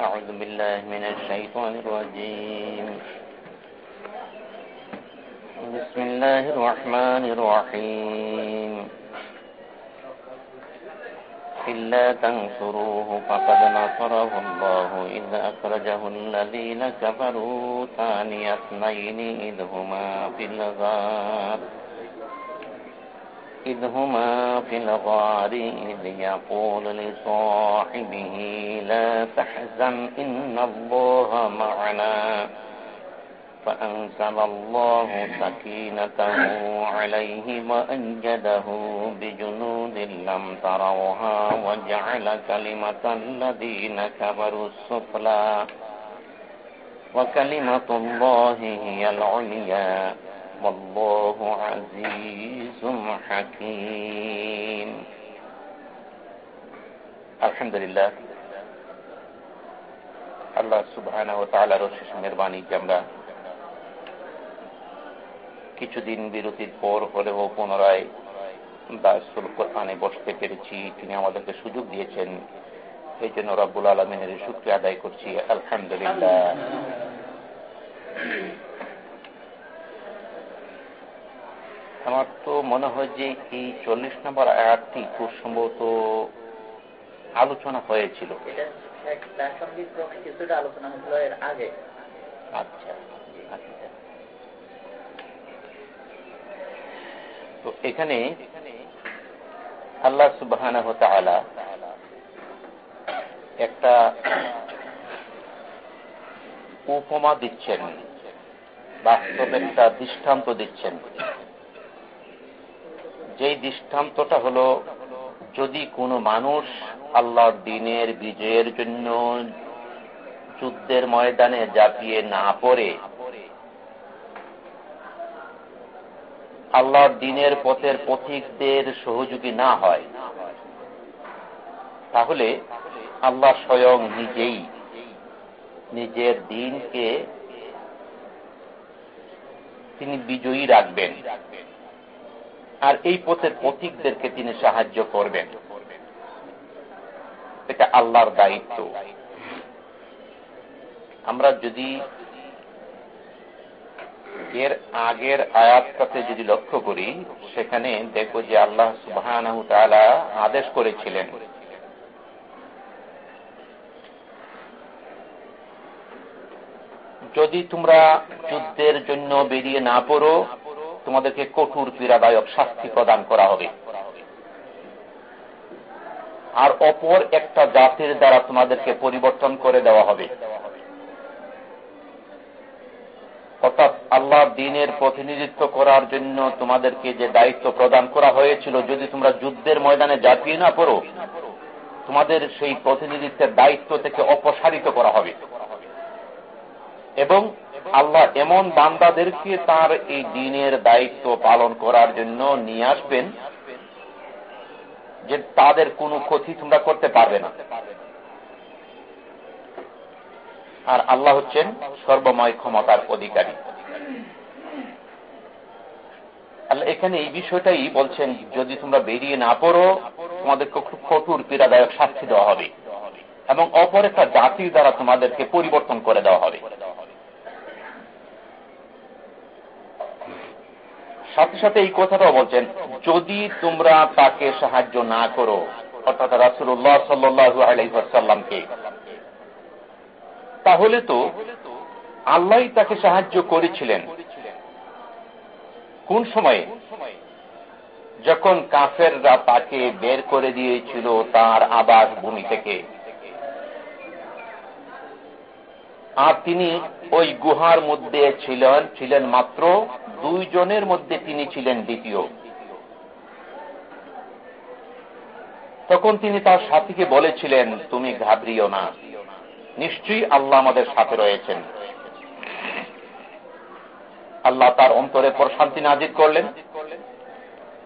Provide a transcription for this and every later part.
أعوذ بالله من الشيطان الرجيم. بسم الله الرحمن الرحيم. إلا تنصروه فقد نصره الله. إذ أخرجه الذين كفروا ثاني اثنين إذ هما في الغار. إذ هما في الغار إذ يقول لصاحبه لا تحزن إن الله معنا. فأنزل الله سكينته عليه وأنجده بجنود لم تروها وجعل كلمة الذين كفروا السفلى. وكلمة الله هي العليا. والله عزيز حكيم الحمد لله আল্লাহ সুবহান ও তালার শেষ মেহরবানিকে আমরা কিছুদিন বিরতির পর হলেও পুনরায় দাসুল কোরআনে বসতে পেরেছি তিনি আমাদেরকে সুযোগ দিয়েছেন এই জন্য রব্বুল আলমিনের শুক্রিয়া আদায় করছি আলহামদুলিল্লাহ আমার তো মনে হয় যে এই চল্লিশ নম্বর আয়াতটি খুব সম্ভবত আলোচনা হয়েছিল। কিছুটা আলোচনা হয়েছিল এর আগে। আচ্ছা আচ্ছা। তো এখানে আল্লাহ সুবাহ একটা উপমা দিচ্ছেন বাস্তব একটা দৃষ্টান্ত দিচ্ছেন। যেই দৃষ্টান্তটা হলো, যদি কোনো মানুষ আল্লাহর দিনের বিজয়ের জন্য যুদ্ধের ময়দানে জাপিয়ে না পড়ে, আল্লাহর দিনের পথের পথিকদের সহযোগী না হয়, তাহলে আল্লাহ স্বয়ং নিজেই নিজের দিনকে তিনি বিজয়ী রাখবেন রাখবেন। আর এই পথের পথিকদেরকে তিনি সাহায্য করবেন। এটা আল্লাহর দায়িত্ব। আমরা যদি এর আগের আয়াতটাতে যদি লক্ষ্য করি, সেখানে দেখো যে আল্লাহ সুবাহ আদেশ করেছিলেন। যদি তোমরা যুদ্ধের জন্য বেরিয়ে না পড়ো তোমাদেরকে কঠোর পীড়াদায়ক শাস্তি প্রদান করা হবে। আর অপর একটা জাতির দ্বারা তোমাদেরকে পরিবর্তন করে দেওয়া হবে। অর্থাৎ আল্লাহ দিনের প্রতিনিধিত্ব করার জন্য তোমাদেরকে যে দায়িত্ব প্রদান করা হয়েছিল, যদি তোমরা যুদ্ধের ময়দানে জাপিয়ে না পড়ো, তোমাদের সেই প্রতিনিধিত্বের দায়িত্ব থেকে অপসারিত করা হবে। এবং আল্লাহ এমন বান্দাদেরকে তার এই দিনের দায়িত্ব পালন করার জন্য নিয়ে আসবেন যে তাদের কোনো ক্ষতি তোমরা করতে পারবে না। আর আল্লাহ হচ্ছেন সর্বময় ক্ষমতার অধিকারী। আল্লাহ এখানে এই বিষয়টাই বলছেন, যদি তোমরা বেরিয়ে না পড়ো, তোমাদেরকে খুব কঠোর পীড়াদায়ক শাস্তি দেওয়া হবে এবং অপর একটা জাতির দ্বারা তোমাদেরকে পরিবর্তন করে দেওয়া হবে। সাথে সাথে এই কথাটাও বলছেন, যদি তোমরা তাকে সাহায্য না করো, অর্থাৎ রাসুল্লাহ সাল্লু আলাইসাল্লামকে তাহলে তো আল্লাহ তাকে সাহায্য করেছিলেন। কোন সময়ে? যখন কাফেররা তাকে বের করে দিয়েছিল তার আবাস ভূমি থেকে। আর তিনি ওই গুহার মধ্যে ছিলেন ছিলেন মাত্র দুইজনের মধ্যে তিনি ছিলেন দ্বিতীয়। তখন তিনি তার সাথীকে বলেছিলেন, তুমি ঘাবড়িও না। নিশ্চয়ই আল্লাহ আমাদের সাথে রয়েছেন। আল্লাহ তার অন্তরে পর শান্তি নাজির করলেন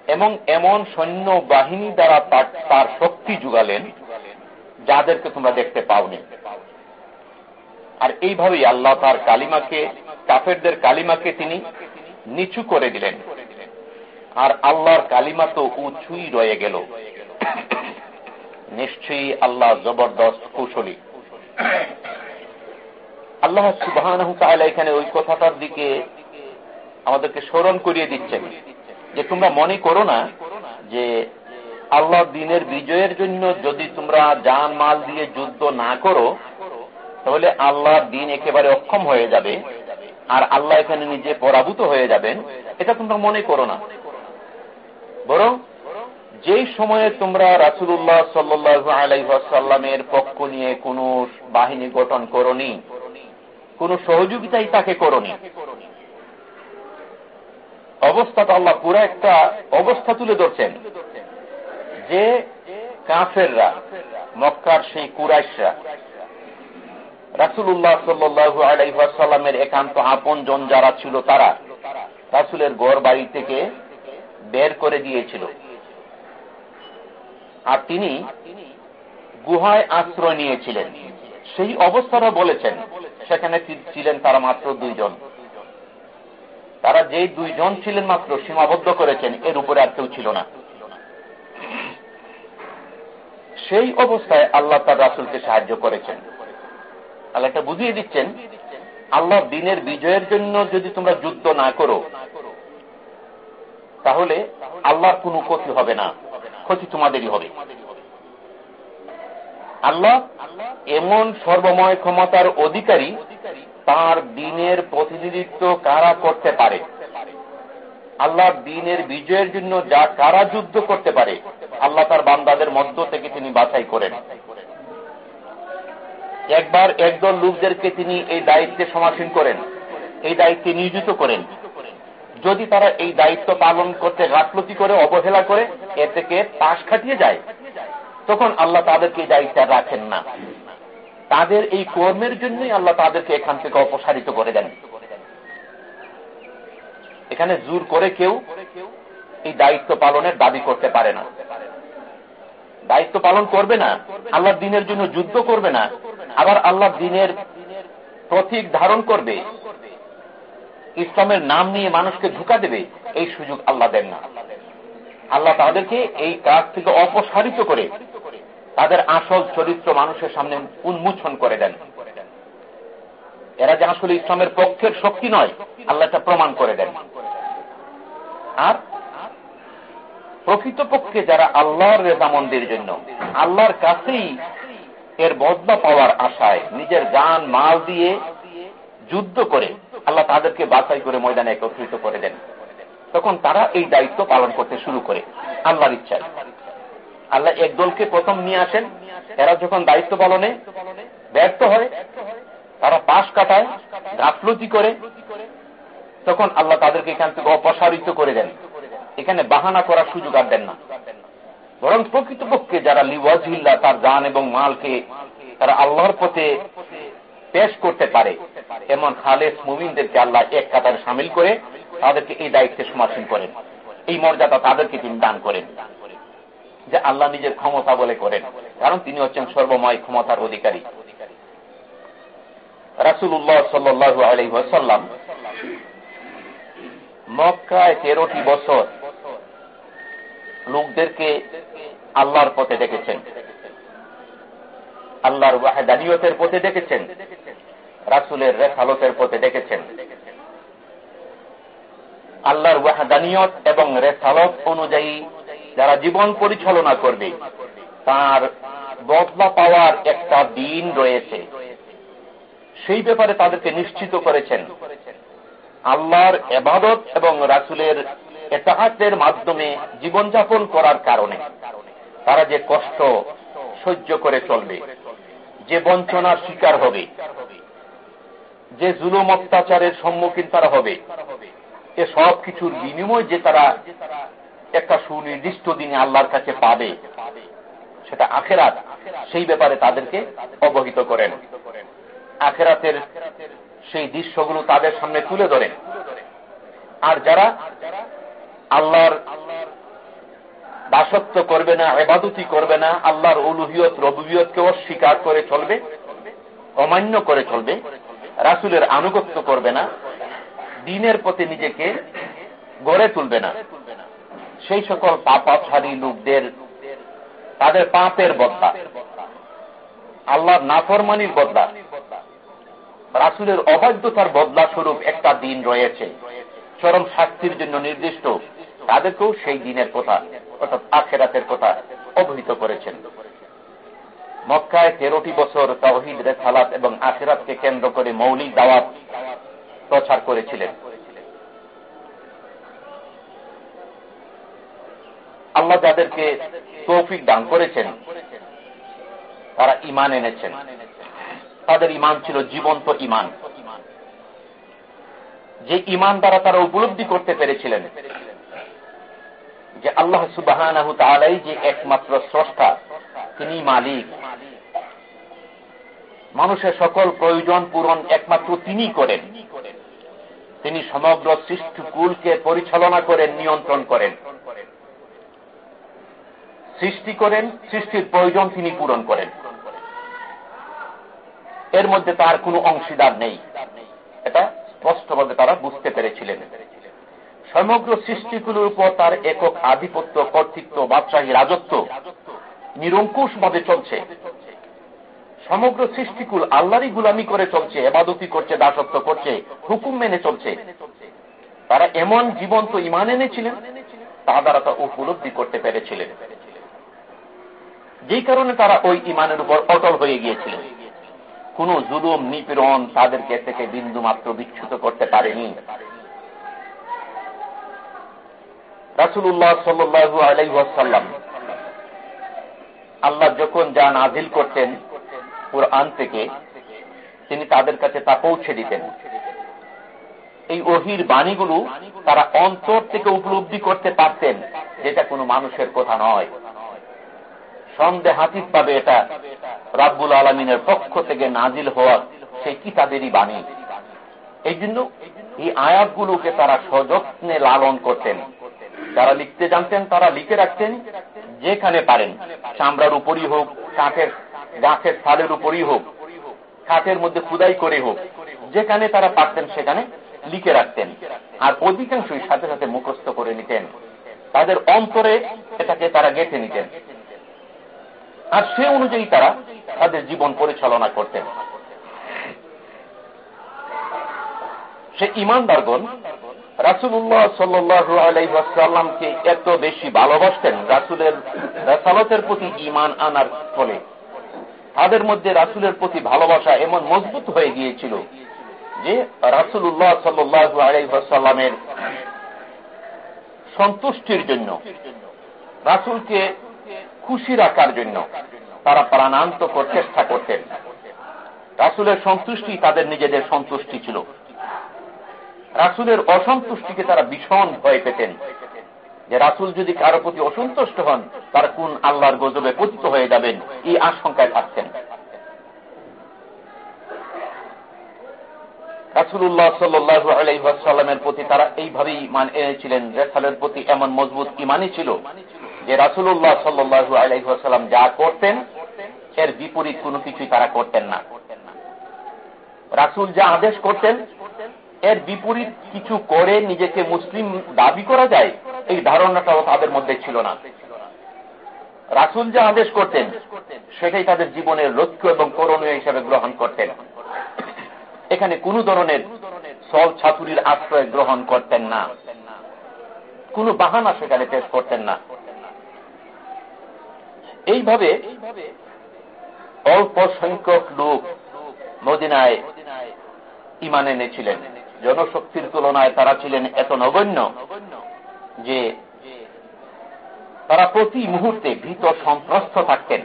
এবং এমন সৈন্য বাহিনী দ্বারা তার শক্তি যুগালেন, যাদেরকে তোমরা দেখতে পাওনি। আর এইভাবেই আল্লাহ তার কালিমাকে, কাফেরদের কালিমাকে তিনি নিচু করে দিলেন। আর আল্লাহর কালিমা তো উঁচুই রয়ে গেল। নিশ্চয়ই আল্লাহ জবরদস্ত কুশলী। আল্লাহ সুবাহ এখানে ওই কথাটার দিকে আমাদেরকে স্মরণ করিয়ে দিচ্ছেন যে তোমরা মনে করো না যে আল্লাহ দিনের বিজয়ের জন্য যদি তোমরা যান মাল দিয়ে যুদ্ধ না করো তাহলে আল্লাহর দিন একেবারে অক্ষম হয়ে যাবে, আর আল্লাহ এখানে নিজে পরাভূত হয়ে যাবেন, এটা তোমরা মনে করো না। বরং যেই সময়ে তোমরা রাসুল্লাহ সাল্লু আলাইসাল্লামের পক্ষ নিয়ে কোন বাহিনী গঠন করনি, কোন সহযোগিতাই তাকে করনি অবস্থাটা আল্লাহ পুরো একটা অবস্থা তুলে ধরছেন, যে কাফেররা, মক্কার সেই কুরাইশরা রাসুল্লাহ সাল্লু আলাইসাল্লামের একান্ত আপন জন যারা ছিল তারা রাসুলের গড় বাড়ি থেকে বের করে দিয়েছিল। আর তিনি গুহায় আশ্রয় নিয়েছিলেন। সেই অবস্থাটা বলেছেন, সেখানে ছিলেন তারা মাত্র দুইজন। তারা যেই দুইজন ছিলেন মাত্র সীমাবদ্ধ করেছেন, এর উপরে আর কেউ ছিল না। সেই অবস্থায় আল্লাহ তার রাসুলকে সাহায্য করেছেন। আল্লাহ এটা বুঝিয়ে দিচ্ছেন, আল্লাহ দিনের বিজয়ের জন্য যদি তোমরা যুদ্ধ না করো, তাহলে আল্লাহর কোনো ক্ষতি হবে না। ক্ষতি তোমাদেরই হবে। আল্লাহ এমন সর্বময় ক্ষমতার অধিকারী তার দিনের প্রতিনিধিত্ব কারা করতে পারে? আল্লাহ দিনের বিজয়ের জন্য যা কারা যুদ্ধ করতে পারে, আল্লাহ তার বান্দাদের মধ্য থেকে তিনি বাছাই করেন। একবার একদল লোকদেরকে তিনি এই দায়িত্বে সমাসীন করেন। এই দায়িত্বে নিয়োজিত করেন। যদি তারা এই দায়িত্ব পালন করতে গাফলতি করে, অবহেলা করে, এ থেকে পাশ খাটিয়ে যায়, তখন আল্লাহ তাদেরকে এই দায়িত্ব রাখেন না। তাদের এই কর্মের জন্যই আল্লাহ তাদেরকে এখান থেকে অপসারিত করে দেন। এখানে জোর করে কেউ এই দায়িত্ব পালনের দাবি করতে পারে না। দায়িত্ব পালন করবে না। আল্লাহ দিনের জন্য যুদ্ধ করবে না। আবার আল্লাহ দিনের প্রতীক ধারণ করবে। ইসলামের নাম নিয়ে মানুষকে ধোকা দেবে, এই সুযোগ আল্লাহ দেন না। আল্লাহ তাদেরকে এই কাজ থেকে অপসারিত করে তাদের আসল চরিত্র মানুষের সামনে উন্মোচন করে দেন। এরা যে আসলে ইসলামের পক্ষের শক্তি নয়, আল্লাহ এটা প্রমাণ করে দেন। আর প্রকৃতপক্ষে যারা আল্লাহর রেজামন্দির জন্য, আল্লাহর কাছেই এর বদলা পাওয়ার আশায় নিজের গান মাল দিয়ে যুদ্ধ করে আল্লাহ তাদেরকে বাছাই করে ময়দানে একত্রিত করে দেন। তখন তারা এই দায়িত্ব পালন করতে শুরু করে, আল্লাহর ইচ্ছায়। আল্লাহ এক দলকে প্রথম নিয়ে আসেন, এরা যখন দায়িত্ব পালনে ব্যর্থ হয়, তারা পাশ কাটায়, গাফলতি করে, তখন আল্লাহ তাদেরকে এখান থেকে অপসারিত করে দেন। এখানে বাহানা করার সুযোগ আর দেন না। বরং প্রকৃতপক্ষে যারা লিওয়াজিল্লা তার গান এবং মালকে তারা আল্লাহর পথে পেশ করতে পারে, এমন খালেস মুমিনদেরকে আল্লাহ এক কাতারে সামিল করে তাদেরকে এই দায়িত্বে সমাসীন করেন। এই মর্যাদা তাদেরকে তিনি দান করেন, যে আল্লাহ নিজের ক্ষমতা বলে করেন, কারণ তিনি হচ্ছেন সর্বময় ক্ষমতার অধিকারী। রাসুল্লাহ সাল্লু আলহাসাল্লাম মক্কায় তেরোটি বছর লোকদেরকে আল্লাহর পথে ডেকেছেন আল্লাহর ওয়াহেদানিয়তের পথে ডেকেছেন রাসুলের রেখালতের পথে ডেকেছেন আল্লাহর ওয়াহাদানিয়ত এবং রেসালত অনুযায়ী যারা জীবন পরিচালনা করবে, তার বদলা পাওয়ার একটা দিন রয়েছে। সেই ব্যাপারে তাদেরকে নিশ্চিত করেছেন। আল্লাহর এবাদত এবং রাসুলের এতাহাতের মাধ্যমে জীবনযাপন করার কারণে তারা যে কষ্ট সহ্য করে চলবে, যে বঞ্চনার শিকার হবে, যে জুলুম অত্যাচারের সম্মুখীন তারা হবে, এ সব কিছুর বিনিময় যে তারা একটা সুনির্দিষ্ট দিনে আল্লাহর কাছে পাবে, সেটা আখেরাত সেই ব্যাপারে তাদেরকে অবহিত করেন। আখেরাতের সেই দৃশ্যগুলো তাদের সামনে তুলে ধরেন। আর যারা আল্লাহর দাসত্ব করবে না এবাদতি করবে না, আল্লাহর উলুহিয়ত রবুবিয়তকে অস্বীকার করে চলবে, অমান্য করে চলবে, রাসুলের আনুগত্য করবে না, দিনের প্রতি নিজেকে গড়ে তুলবে না। সেই সকল পাপাছাড়ি লোকদের, তাদের পাপের বদলা, আল্লাহর নাফরমানির বদলা, রাসুলের অবাধ্যতার বদলা স্বরূপ একটা দিন রয়েছে। চরম শাস্তির জন্য নির্দিষ্ট তাদেরকেও সেই দিনের কথা, অর্থাৎ আখেরাতের কথা অবহিত করেছেন। মক্কায় তেরোটি বছর তাহিদ রেখালাত এবং আখেরাতকে কেন্দ্র করে মৌলিক দাওয়াত প্রচার করেছিলেন। আল্লাহ যাদেরকে তৌফিক দান করেছেন, তারা ইমান এনেছেন। তাদের ইমান ছিল জীবন্ত ইমান যে ইমান দ্বারা তারা উপলব্ধি করতে পেরেছিলেন যে আল্লাহ সুবাহ যে একমাত্র স্রষ্টা, তিনি মালিক। মানুষের সকল প্রয়োজন পূরণ একমাত্র তিনি করেন। তিনি সমগ্র সৃষ্টিকুলকে পরিচালনা করেন, নিয়ন্ত্রণ করেন। সৃষ্টি করেন, সৃষ্টির প্রয়োজন তিনি পূরণ করেন। এর মধ্যে তার কোনো অংশীদার নেই। এটা স্পষ্টভাবে তারা বুঝতে পেরেছিলেন। সমগ্র সৃষ্টিগুলোর উপর তার একক আধিপত্য, কর্তৃত্ব, বাদশাহী রাজত্ব নিরঙ্কুশ ভাবে চলছে। সমগ্র সৃষ্টিকুল আল্লাহরই গুলামি করে চলছে এবাদতি করছে, দাসত্ব করছে, হুকুম মেনে চলছে। তারা এমন জীবন্ত ইমান এনেছিলেন, তা দ্বারা তা উপলব্ধি করতে পেরেছিলেন। যেই কারণে তারা ওই ইমানের উপর অটল হয়ে গিয়েছিলেন। কোন জুলুম, নিপীড়ন তাদেরকে থেকে বিন্দু মাত্র বিচ্ছুত করতে পারেনি। রাসুল্লাহ সাল্লু আলাইসাল্লাম আল্লাহ যখন যা নাজিল করতেন কোরআন থেকে, তিনি তাদের কাছে তা পৌঁছে দিতেন। এই অহির বাণীগুলো তারা অন্তর থেকে উপলব্ধি করতে পারতেন, যেটা কোনো মানুষের কথা নয়। সন্দেহাতীত পাবে এটা রাব্বুল আলমিনের পক্ষ থেকে নাজিল হওয়া সেই কিতাবেরই বাণী। এই জন্য এই আয়াতগুলোকে তারা সযত্নে লালন করতেন। যারা লিখতে জানতেন, তারা লিখে রাখতেন যেখানে পারেন। চামড়ার উপরই হোক, কাঠের, গাছের ছালের উপরই হোক, কাঠের মধ্যে খুদাই করে হোক, যেখানে তারা পারতেন সেখানে লিখে রাখতেন। আর অধিকাংশই সাথে সাথে মুখস্থ করে নিতেন। তাদের অন্তরে এটাকে তারা গেঁথে নিতেন। আর সে অনুযায়ী তারা তাদের জীবন পরিচালনা করতেন। সে ইমানদারগণ রাসুল্লাহ সাল্লু আলাইসাল্লামকে এত বেশি ভালোবাসতেন রাসুলের রাসালতের প্রতি ইমান আনার ফলে। তাদের মধ্যে রাসুলের প্রতি ভালোবাসা এমন মজবুত হয়ে গিয়েছিল যে রাসুল্লাহ সাল্লু আলাইসাল্লামের সন্তুষ্টির জন্য, রাসুলকে খুশি রাখার জন্য তারা প্রাণান্ত চেষ্টা করতেন। রাসুলের সন্তুষ্টি তাদের নিজেদের সন্তুষ্টি ছিল। রাসুলের অসন্তুষ্টিকে তারা ভীষণ ভয় পেতেন। যে রাসুল যদি কারও প্রতি অসন্তুষ্ট হন, তারা কোন আল্লাহর গজবে পতিত হয়ে যাবেন, এই আশঙ্কায় থাকতেন। রাসুল্লাহ সাল্লু আলাইসাল্লামের প্রতি তারা এইভাবেই ইমান এনেছিলেন রেসালের প্রতি এমন মজবুত ইমানই ছিল যে রাসুল্লাহ সাল্লু আলাইসাল্লাম যা করতেন, এর বিপরীত কোনো কিছুই তারা করতেন না। রাসুল যা আদেশ করতেন এর বিপরীত কিছু করে নিজেকে মুসলিম দাবি করা যায়, এই ধারণাটাও তাদের মধ্যে ছিল না। রাসুল যা আদেশ করতেন, সেটাই তাদের জীবনের লক্ষ্য এবং করণীয় হিসাবে গ্রহণ করতেন। এখানে কোন ধরনের সব ছাতুরির আশ্রয় গ্রহণ করতেন না। কোন বাহানা সেখানে পেশ করতেন না। এইভাবে অল্প সংখ্যক লোক মদিনায় ইমান এনেছিলেন। জনশক্তির তুলনায় তারা ছিলেন এত নগণ্য যে তারা প্রতি মুহূর্তে ভীত সন্ত্রস্ত থাকতেন।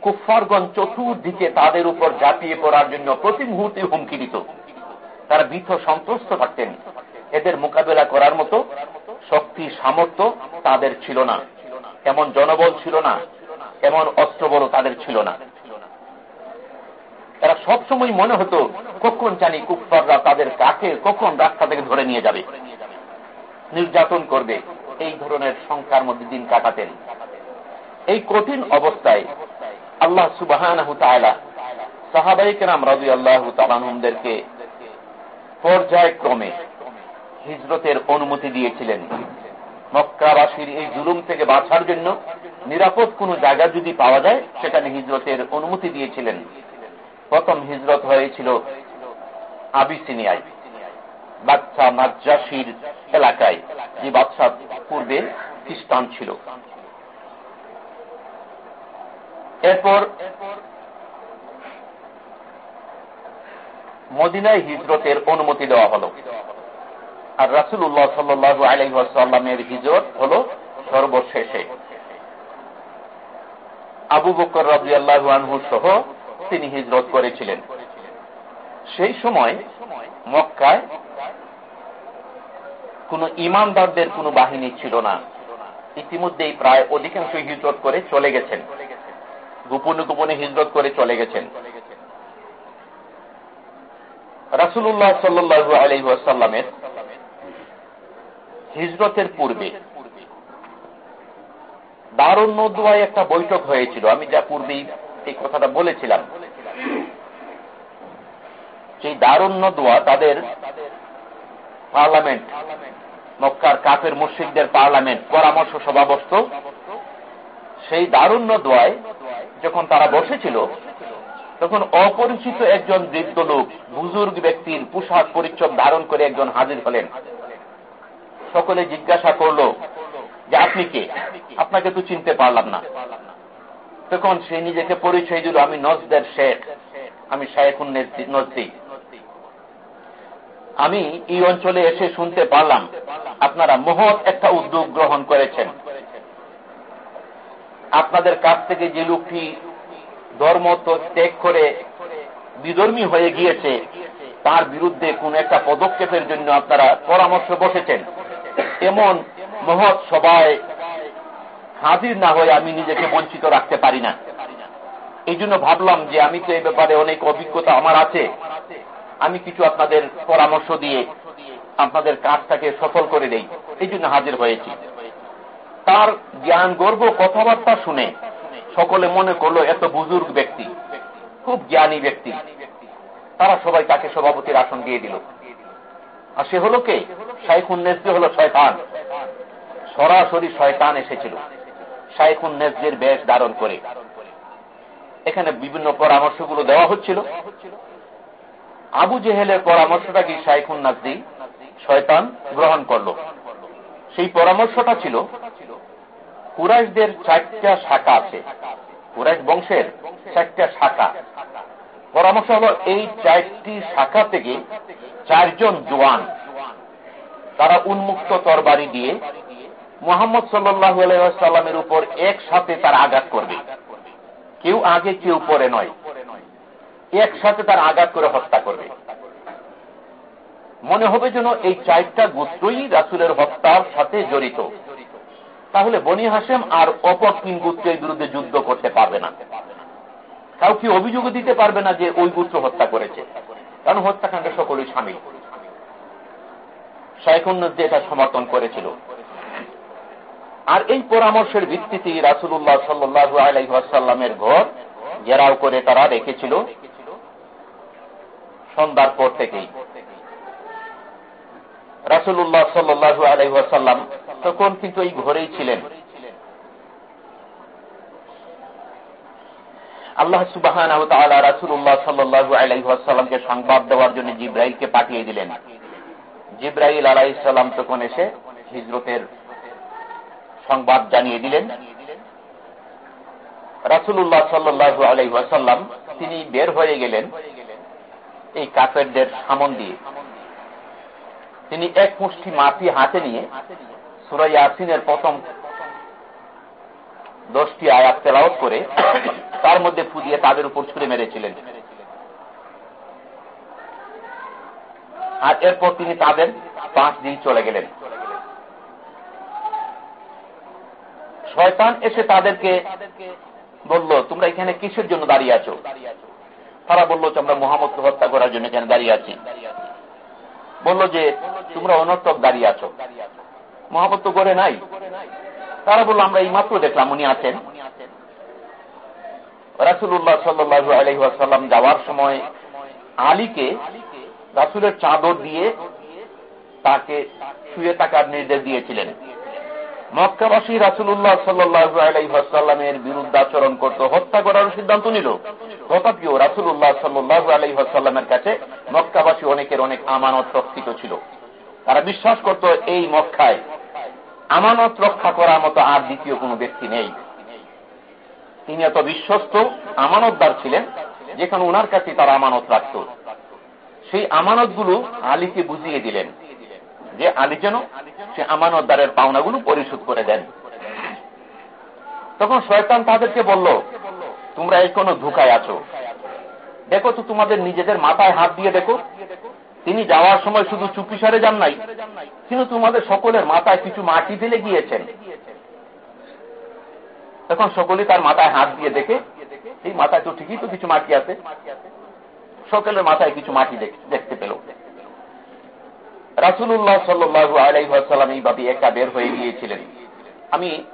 কুফারগঞ্জ চতুর্দিকে তাদের উপর ঝাঁপিয়ে পড়ার জন্য প্রতি মুহূর্তে হুমকি দিত। তারা ভীত সন্ত্রস্ত থাকতেন। এদের মোকাবেলা করার মতো শক্তি, সামর্থ্য তাদের ছিল না। এমন জনবল ছিল না। এমন অস্ত্রবল তাদের ছিল না। তারা সবসময় মনে হতো, কখন জানি কুফাররা তাদের কাকে, কখন রাস্তা থেকে ধরে নিয়ে যাবে। নির্যাতন করবে, এই ধরনের সংখ্যার মধ্যে দিন কাটাতেন। এই কঠিন অবস্থায় আল্লাহ সুবাহ সাহাবাইকেরাম রাজু আল্লাহ তালানদেরকে পর্যায়ক্রমে হিজরতের অনুমতি দিয়েছিলেন। মক্কাবাসীর এই জুলুম থেকে বাঁচার জন্য নিরাপদ কোন জায়গা যদি পাওয়া যায়, সেখানে হিজরতের অনুমতি দিয়েছিলেন। প্রথম হিজরত হয়েছিল আবিসিনিয়ায় বাচ্চা এলাকায়, যে বাচ্চা পূর্বে খ্রিস্টান ছিল। এরপর মদিনায় হিজরতের অনুমতি দেওয়া হল। আর রাসুল্লাহ সাল্লু আলহাসাল্লামের হিজরত হল সর্বশেষে। আবু বকর রাজি আল্লাহ সহ তিনি হিজরত করেছিলেন। সেই সময় মক্কায় কোন ইমানদারদের কোন বাহিনী ছিল না। ইতিমধ্যেই প্রায় অধিকাংশ হিজরত করে চলে গেছেন। গোপনে গোপনে হিজরত করে চলে গেছেন। রাসুল্লাহ সাল্লু আলহাসাল্লামের হিজরতের পূর্বে দারুণ নদুয়ায় একটা বৈঠক হয়েছিল। আমি যা পূর্বেই এই কথাটা বলেছিলাম। সেই দারুণ নদুয়া তাদের পার্লামেন্ট, মক্কার কাফের মুর্শিকদের পার্লামেন্ট পরামর্শ সভা বসত সেই দারুণ নদুয়ায় যখন তারা বসেছিল, তখন অপরিচিত একজন বৃদ্ধ লোক, বুজুর্গ ব্যক্তির পোশাক পরিচ্ছদ ধারণ করে একজন হাজির হলেন। সকলে জিজ্ঞাসা করল, যে আপনি কে? আপনাকে তো চিনতে পারলাম না। তখন সে নিজেকে পরিচয় দিল, আমি নজদের শেখ, আমি শায়েখুন নজদি আমি এই অঞ্চলে এসে শুনতে পারলাম, আপনারা মহৎ একটা উদ্যোগ গ্রহণ করেছেন। আপনাদের কাছ থেকে যে লোকটি ধর্ম ত্যাগ করে বিধর্মী হয়ে গিয়েছে, তার বিরুদ্ধে কোন একটা পদক্ষেপের জন্য আপনারা পরামর্শ বসেছেন। এমন মহৎ সবাই হাজির না হয়ে আমি নিজেকে বঞ্চিত রাখতে পারি না। এই জন্য ভাবলাম যে আমি তো এই ব্যাপারে অনেক অভিজ্ঞতা আমার আছে। আমি কিছু আপনাদের পরামর্শ দিয়ে আপনাদের কাজটাকে সফল করে দেই। এই জন্য হাজির হয়েছি। তার জ্ঞান, গর্ব, কথাবার্তা শুনে সকলে মনে করল এত বুজুর্গ ব্যক্তি, খুব জ্ঞানী ব্যক্তি। তারা সবাই তাকে সভাপতির আসন দিয়ে দিল। আর সে হলো কে? শাইখুন নেজদি হল শয়তান। সরাসরি শয়তান এসেছিল। শাইখুন নেজদের বেশ ধারণ করে। এখানে বিভিন্ন পরামর্শগুলো দেওয়া হচ্ছিল। আবু জেহেলের পরামর্শটা কি শাইখুন নাজদি শয়তান গ্রহণ করল? সেই পরামর্শটা ছিল, কুরাইশদের চারটা শাখা আছে। কুরাইশ বংশের চারটা শাখা। পরামর্শ হল এই চারটি শাখা থেকে চারজন জোয়ান তারা উন্মুক্ত তরবারি দিয়ে মোহাম্মদ সাল্লাহ আলাইসাল্লামের উপর একসাথে তার আঘাত করবে। কেউ আগে, কেউ পরে নয়। একসাথে তার আঘাত করে হত্যা করবে। মনে হবে যেন এই চারটা গোত্রই রাসুলের হত্যার সাথে জড়িত। তাহলে বনি হাসেম আর অপর তিন গোত্রের বিরুদ্ধে যুদ্ধ করতে পারবে না। কাউকে অভিযোগ দিতে পারবে না যে ওই গোত্র হত্যা করেছে। কারণ হত্যাকাণ্ডে সকলেই সামিল। শাইখুন্নদ্দি এটা সমর্থন করেছিল। আর এই পরামর্শের ভিত্তিতে রাসুল্লাহ সাল্লু আলাইসাল্লামের ঘর ঘেরাও করে তারা রেখেছিল সন্ধ্যার পর থেকেই। রাসুল্লাহ সাল্লু আলাইসাল্লাম তখন কিন্তু এই ঘরেই ছিলেন। আল্লাহ সুবাহ রাসুল্লাহ সাল্লু আলাইসাল্লামকে সংবাদ দেওয়ার জন্য জিব্রাইলকে পাঠিয়ে দিলেন। জিব্রাইল আলাইসাল্লাম তখন এসে হিজরতের সংবাদ জানিয়ে দিলেন। রাসুল্লাহ সাল্লু আলাইসাল্লাম তিনি বের হয়ে গেলেন এই কাফেরদের সামন দিয়ে। তিনি এক মুষ্টি মাটি হাতে নিয়ে সুরাই আসিনের প্রথম দশটি আয়াত তেলাওত করে তার মধ্যে ফুদিয়ে তাদের উপর ছুড়ে মেরেছিলেন। আর এরপর তিনি তাদের পাঁচ দিন চলে গেলেন। শয়তান এসে তাদেরকে বলল, তোমরা এখানে কিসের জন্য দাঁড়িয়ে আছো? তারা বলল যে আমরা মোহাম্মদকে হত্যা করার জন্য এখানে দাঁড়িয়ে আছি। বলল যে, তোমরা অনর্থক দাঁড়িয়ে আছো। মোহাম্মদ করে নাই। তারা বলল, আমরা এই মাত্র দেখলাম, উনি আছেন। রাসুল্লাহ সাল্লু আলহাসাল্লাম যাওয়ার সময় আলীকে রাসুলের চাদর দিয়ে তাকে শুয়ে থাকার নির্দেশ দিয়েছিলেন। মক্কাবাসী রাসুল্লাহ সাল্লু আলাইসাল্লামের বিরুদ্ধাচরণ করত, হত্যা করার সিদ্ধান্ত নিল। তথাপিও রাসুল্লাহ সাল্লু আলাইসাল্লামের কাছে মক্কাবাসী অনেকের অনেক আমানত রক্ষিত ছিল। তারা বিশ্বাস করত, এই মক্কায় আমানত রক্ষা করার মতো আর দ্বিতীয় কোনো ব্যক্তি নেই। তিনি এত বিশ্বস্ত, আমানতদার ছিলেন, যেখানে ওনার কাছে তারা আমানত রাখত। সেই আমানতগুলো আলীকে বুঝিয়ে দিলেন। যে আলী যেন সে আমানতদারের পাওনাগুলো পরিশোধ করে দেন। তখন শয়তান তাদেরকে বলল, তোমরা এই কোনো ধোকায় আছো। দেখো তো তোমাদের নিজেদের মাথায় হাত দিয়ে দেখো। তিনি যাওয়ার সময় শুধু চুপিসারে যান নাই কিন্তু তোমাদের সকলের মাথায় কিছু মাটি ফেলে গিয়েছেন। তখন সকলেই তার মাথায় হাত দিয়ে দেখে, এই মাথায় তো ঠিকই তো কিছু মাটি আছে। সকলের মাথায় কিছু মাটি দেখতে পেল। রাসুল্লাহ সাল্লু আলাইসাল্লাম এইভাবে একা বের হয়ে গিয়েছিলেন। আমি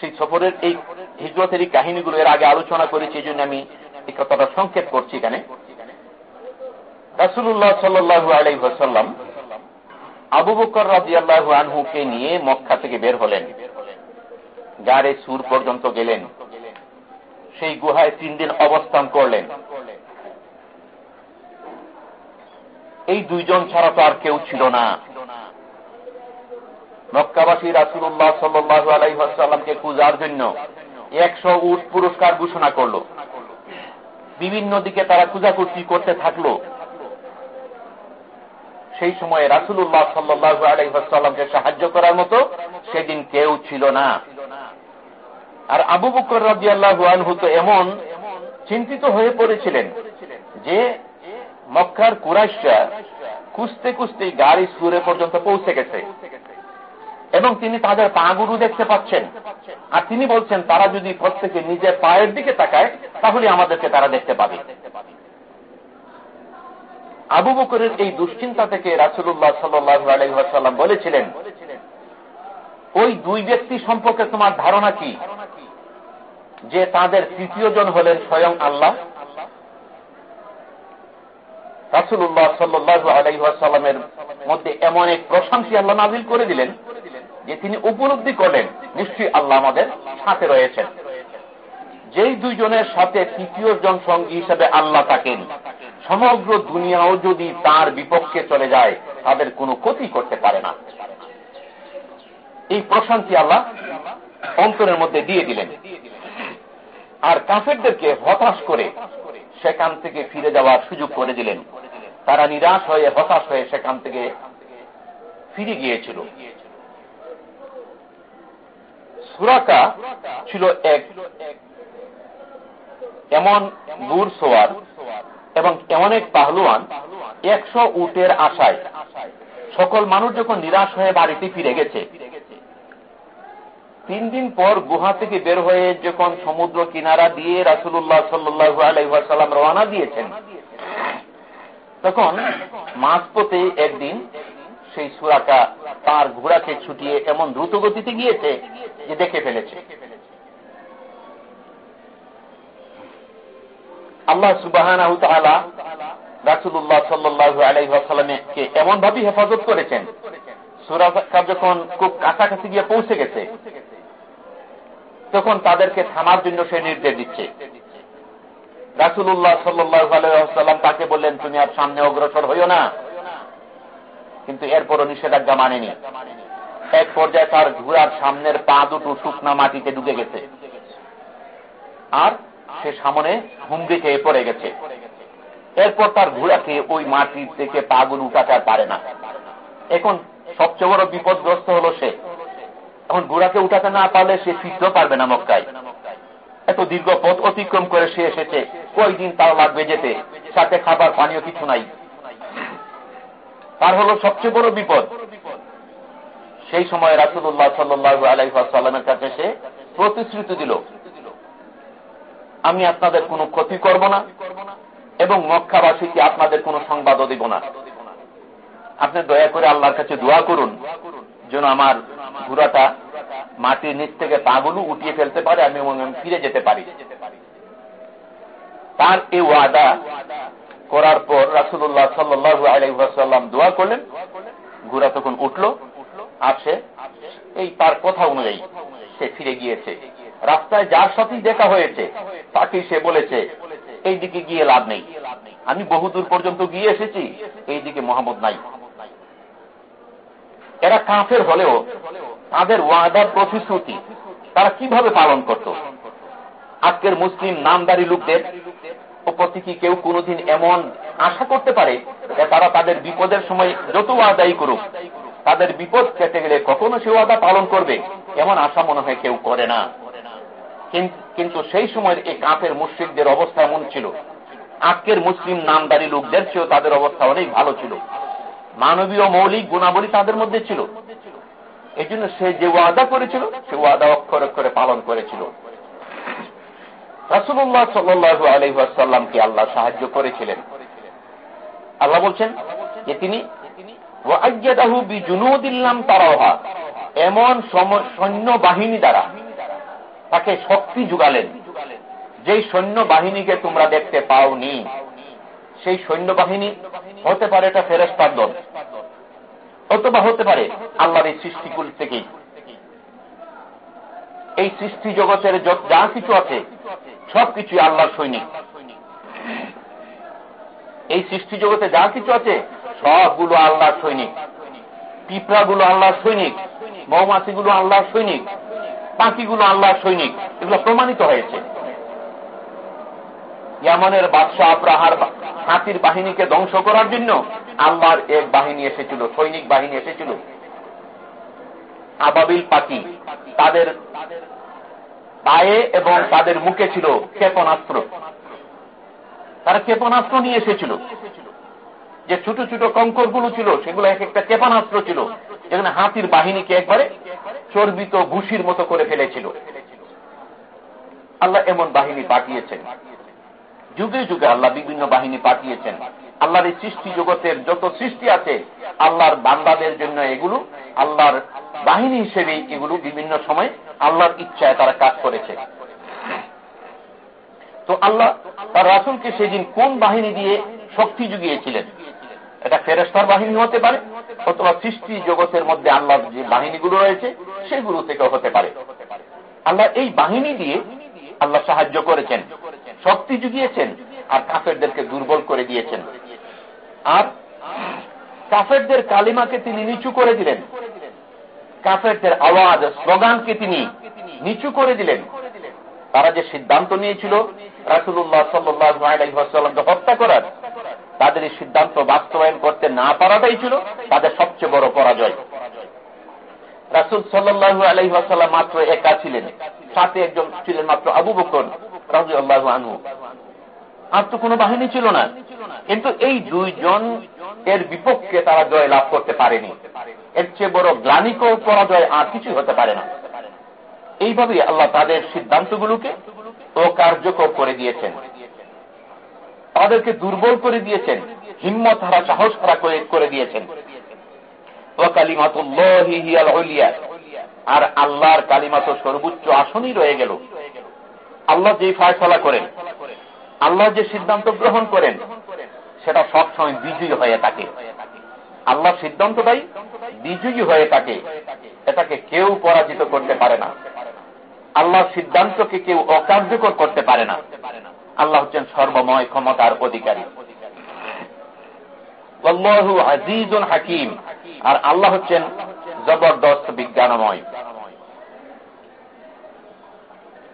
সেই সফরের এই হিজরতের এই কাহিনীগুলো এর আগে আলোচনা করেছি, এই জন্য আমি এই কথাটা সংক্ষেপ করছি এখানে। রাসুল্লাহ সাল্লু আলাইসাল্লাম আবু বকর রাজি আল্লাহ আনহুকে নিয়ে মক্কা থেকে বের হলেন। গাড়ে সুর পর্যন্ত গেলেন। সেই গুহায় তিন দিন অবস্থান করলেন। এই দুইজন ছাড়া তো আর কেউ ছিল না। মক্কাবাসী রাসুল্লাহ সাল্লু আলাইসাল্লামকে খুঁজার জন্য একশো উট পুরস্কার ঘোষণা করল। বিভিন্ন দিকে তারা খুঁজাখুঁজি করতে থাকল। সেই সময়ে রাসুল্লাহ সাল্লু আলাইসাল্লামকে সাহায্য করার মতো সেদিন কেউ ছিল না। আর আবু বকর রাজি আনহু তো এমন চিন্তিত হয়ে পড়েছিলেন যে মক্কার কুরাইশা কুস্তে কুস্তে গাড়ি সুরে পর্যন্ত পৌঁছে গেছে। এবং তিনি তাদের পাগুরু দেখতে পাচ্ছেন। আর তিনি বলছেন, তারা যদি প্রত্যেকে নিজের পায়ের দিকে তাকায়, তাহলে আমাদেরকে তারা দেখতে পাবে। আবু বকরের এই দুশ্চিন্তা থেকে রাসুল্লাহ সাল্লু আলহাম বলেছিলেন, ওই দুই ব্যক্তি সম্পর্কে তোমার ধারণা কি? যে তাদের তৃতীয় জন হলেন স্বয়ং আল্লাহ রাসুল্লাহ সাল্লু আলাইসাল্লামের মধ্যে এমন এক প্রশংসী আল্লাহ নাজিল করে দিলেন যে তিনি উপলব্ধি করলেন, নিশ্চয়ই আল্লাহ আমাদের সাথে রয়েছেন। যেই দুইজনের সাথে তৃতীয় জন সঙ্গী হিসেবে আল্লাহ থাকেন, সমগ্র দুনিয়াও যদি তার বিপক্ষে চলে যায়, তাদের কোনো ক্ষতি করতে পারে না। এই প্রশান্তি আল্লাহ অন্তরের মধ্যে দিয়ে দিলেন। আর কাফেরদেরকে হতাশ করে সেখান থেকে ফিরে যাওয়ার সুযোগ করে দিলেন। তারা নিরাশ হয়ে হতাশ হয়ে সেখান থেকে ফিরে গিয়েছিল। সুরাকা ছিল এক এমন গুর সোয়ার এবং এমন এক পাহলুয়ান একশো উটের আশায়। সকল মানুষ যখন নিরাশ হয়ে বাড়িতে ফিরে গেছে, তিন দিন পর গুহা থেকে বের হয়ে যখন সমুদ্র কিনারা দিয়ে রাসুল্লাহ সাল্লু আলাইসাল্লাম রওনা দিয়েছেন তখন মাঝপথে একদিন সেই সুরাকা তার ঘোড়াকে ছুটিয়ে এমন দ্রুত গতিতে গিয়েছে যে দেখে ফেলেছে। আল্লাহ সুবাহ রাসুল্লাহ সাল্লু আলাইসাল্লামকে এমন ভাবে হেফাজত করেছেন সুরাকা যখন খুব কাছাকাছি গিয়ে পৌঁছে গেছে, তখন তাদেরকে থামার জন্য সে নির্দেশ দিচ্ছে। রাসুল্লাহ সাল্লাম তাকে বললেন, তুমি আর সামনে অগ্রসর হইও না। কিন্তু এরপরও নিষেধাজ্ঞা মানেনি। এক পর্যায়ে তার ঘোড়ার সামনের পা দুটো শুকনা মাটিতে ঢুকে গেছে। আর সে সামনে হুমড়ি খেয়ে পড়ে গেছে। এরপর তার ঘোড়াকে ওই মাটির থেকে পাগুলো উঠাতে পারে না। এখন সবচেয়ে বড় বিপদগ্রস্ত হলো সে। এখন ঘোড়াকে উঠাতে না পারলে সে ফিরতেও পারবে না মক্কায়। এত দীর্ঘ পথ অতিক্রম করে সে এসেছে। কয়দিন তার লাগবে যেতে সাথে খাবার, পানীয় কিছু নাই। তার হলো সবচেয়ে বড় বিপদ। সেই সময় রাসুল্লাহ সাল্লু আলাইসাল্লামের কাছে সে প্রতিশ্রুতি দিল, আমি আপনাদের কোনো ক্ষতি করব না এবং মক্কাবাসীকে আপনাদের কোনো সংবাদও দিব না। আপনি দয়া করে আল্লাহর কাছে দোয়া করুন, যেন আমার ঘোড়াটা মাটির নিচ থেকে পাগুলো উঠিয়ে ফেলতে পারে আমি ফিরে যেতে পারি। তার এই ওয়াদা করার পর রাসুল্লাহ সাল্লু আলাইসাল্লাম দোয়া করলেন। ঘোড়া তখন উঠল আর এই তার কথা অনুযায়ী সে ফিরে গিয়েছে। রাস্তায় যার সাথেই দেখা হয়েছে তাকে সে বলেছে, এই দিকে গিয়ে লাভ নেই। আমি বহুদূর পর্যন্ত গিয়ে এসেছি, এই দিকে মোহাম্মদ নাই। এরা কাফের হলেও তাদের ওয়াদার প্রতিশ্রুতি তারা কীভাবে পালন করত? আজকের মুসলিম নামদারি লোকদের কি কেউ কোনদিন এমন আশা করতে পারে যে তারা তাদের বিপদের সময় যত ওয়াদাই করুক, তাদের বিপদ কেটে গেলে কখনো সে ওয়াদা পালন করবে এমন আশা মনে হয় কেউ করে না। কিন্তু সেই সময়ের এই কাপের মুশ্রিকদের অবস্থা এমন ছিল। আজকের মুসলিম নামদারি লোকদের চেয়েও তাদের অবস্থা অনেক ভালো ছিল। মানবীয় মৌলিক গুণাবলী তাদের মধ্যে ছিল। এই জন্য সে যে ওয়াদা করেছিল, সে ওয়াদা অক্ষর অক্ষরে পালন করেছিল। রাসুল্লাহ সাল্লু আলহাসাল্লামকে আল্লাহ সাহায্য করেছিলেন। আল্লাহ বলছেন যে তিনি তারাহা এমন সৈন্য বাহিনী দ্বারা তাকে শক্তি যুগালেন। যেই সৈন্য বাহিনীকে তোমরা দেখতে পাওনি, সেই সৈন্যবাহিনী হতে পারে এটা ফেরেস্তার দল অথবা হতে পারে আল্লাহর এই সৃষ্টিকুল থেকেই। এই সৃষ্টি জগতের যা কিছু আছে সবকিছু আল্লাহর সৈনিক। এই সৃষ্টি জগতে যা কিছু আছে, সবগুলো আল্লাহর সৈনিক। পিঁপড়াগুলো আল্লাহর সৈনিক, মৌমাছিগুলো আল্লাহর সৈনিক, পাখিগুলো আল্লাহর সৈনিক, এগুলো প্রমাণিত হয়েছে। ইয়ামানের বাদশাহ আব্রাহার হাতির বাহিনীকে ধ্বংস করার জন্য আল্লাহর এক বাহিনী এসেছিল, সৈনিক বাহিনী এসেছিল। আবাবিল পাখি, তাদের পায়ে এবং তাদের মুখে ছিল ক্ষেপণাস্ত্র। তারা ক্ষেপণাস্ত্র নিয়ে এসেছিল। যে ছোট ছোট কঙ্করগুলো ছিল, সেগুলো এক একটা ক্ষেপণাস্ত্র ছিল, যেখানে হাতির বাহিনীকে একবারে চর্বিত ঘুষির মতো করে ফেলেছিল। আল্লাহ এমন বাহিনী পাঠিয়েছেন। যুগে যুগে আল্লাহ বিভিন্ন বাহিনী পাঠিয়েছেন। আল্লাহর এই সৃষ্টি জগতের যত সৃষ্টি আছে, আল্লাহর বান্দাদের জন্য এগুলো, আল্লাহর বাহিনী হিসেবে এগুলো বিভিন্ন সময় আল্লাহর ইচ্ছায় তারা কাজ করেছে। তো আল্লাহ তার রাসুলকে সেদিন কোন বাহিনী দিয়ে শক্তি জুগিয়েছিলেন? এটা ফেরেস্তার বাহিনী হতে পারে, অথবা সৃষ্টি জগতের মধ্যে আল্লাহর যে বাহিনীগুলো রয়েছে, সেগুলো থেকে হতে পারে। আল্লাহ এই বাহিনী দিয়ে আল্লাহ সাহায্য করেছেন, শক্তি জুগিয়েছেন, আর কাফেরদেরকে দুর্বল করে দিয়েছেন। আর কাফেরদের কালিমাকে তিনি নিচু করে দিলেন। কাফেরদের আওয়াজ স্লোগানকে তিনি নিচু করে দিলেন। তারা যে সিদ্ধান্ত নিয়েছিল রাসুল্লাহ সাল্লাহামকে হত্যা করার, তাদের এই সিদ্ধান্ত বাস্তবায়ন করতে না পারাটাই ছিল তাদের সবচেয়ে বড় পরাজয়। রাসুল সাল্লু আলাইসাল্লাম মাত্র একা ছিলেন। সাথে একজন ছিলেন মাত্র আবু বকর রাজু আল্লাহ আনহু। আর তো কোনো বাহিনী ছিল না। কিন্তু এই দুইজন এর বিপক্ষে তারা জয় লাভ করতে পারেনি। এর চেয়ে বড় গ্লানিক পরাজয় আর কিছু হতে পারে না। এইভাবে আল্লাহ তাদের সিদ্ধান্তগুলোকে অকার্যকর করে দিয়েছেন। তাদেরকে দুর্বল করে দিয়েছেন, হিম্মত হারা, সাহস হারা করে দিয়েছেন। আর আল্লাহর কালিমাত সর্বোচ্চ আসনই রয়ে গেল। আল্লাহ যে ফায়সলা করেন আল্লাহ যে সিদ্ধান্ত গ্রহণ করেন, সেটা সবসময় বিজয়ী হয়ে থাকে। আল্লাহ সিদ্ধান্তটাই বিজয়ী হয়ে থাকে। এটাকে কেউ পরাজিত করতে পারে না। আল্লাহ সিদ্ধান্তকে কেউ অকার্যকর করতে পারে না। আল্লাহ হচ্ছেন সর্বময় ক্ষমতার অধিকারী। আজিজুল হাকিম। আর আল্লাহ হচ্ছেন জবরদস্ত বিজ্ঞানময়।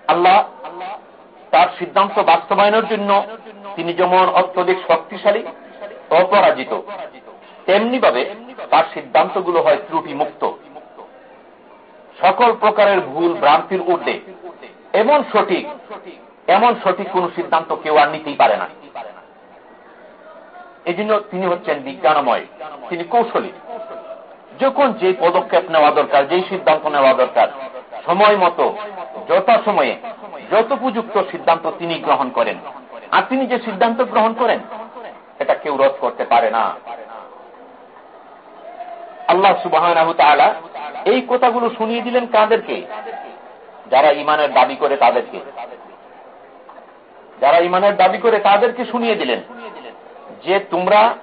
আল্লাহ তার সিদ্ধান্ত বাস্তবায়নের জন্য তিনি যেমন অত্যধিক শক্তিশালী, অপরাজিত তেমনি ভাবে তার সিদ্ধান্তগুলো হয় ত্রুটি মুক্ত সকল প্রকারের ভুল ভ্রান্তির ঊর্ধ্বে এমন সঠিক এমন সঠিক কোন সিদ্ধান্ত কেউ আর নিতেই পারে না। এই জন্য তিনি হচ্ছেন বিজ্ঞানময়, তিনি কৌশলী। যখন যে পদক্ষেপ নেওয়া দরকার, যেই সিদ্ধান্ত নেওয়া দরকার, সময় মতো যথা সময়ে যত উপযুক্ত সিদ্ধান্ত তিনি গ্রহণ করেন। আর তিনি যে সিদ্ধান্ত গ্রহণ করেন, এটা কেউ রোধ করতে পারে না। আল্লাহ সুবাহ এই কথাগুলো শুনিয়ে দিলেন কাদেরকে? যারা ইমানের দাবি করে তাদেরকে। যারা ইমানের দাবি করে তাদেরকে শুনিয়ে দিলেন যে তোমরা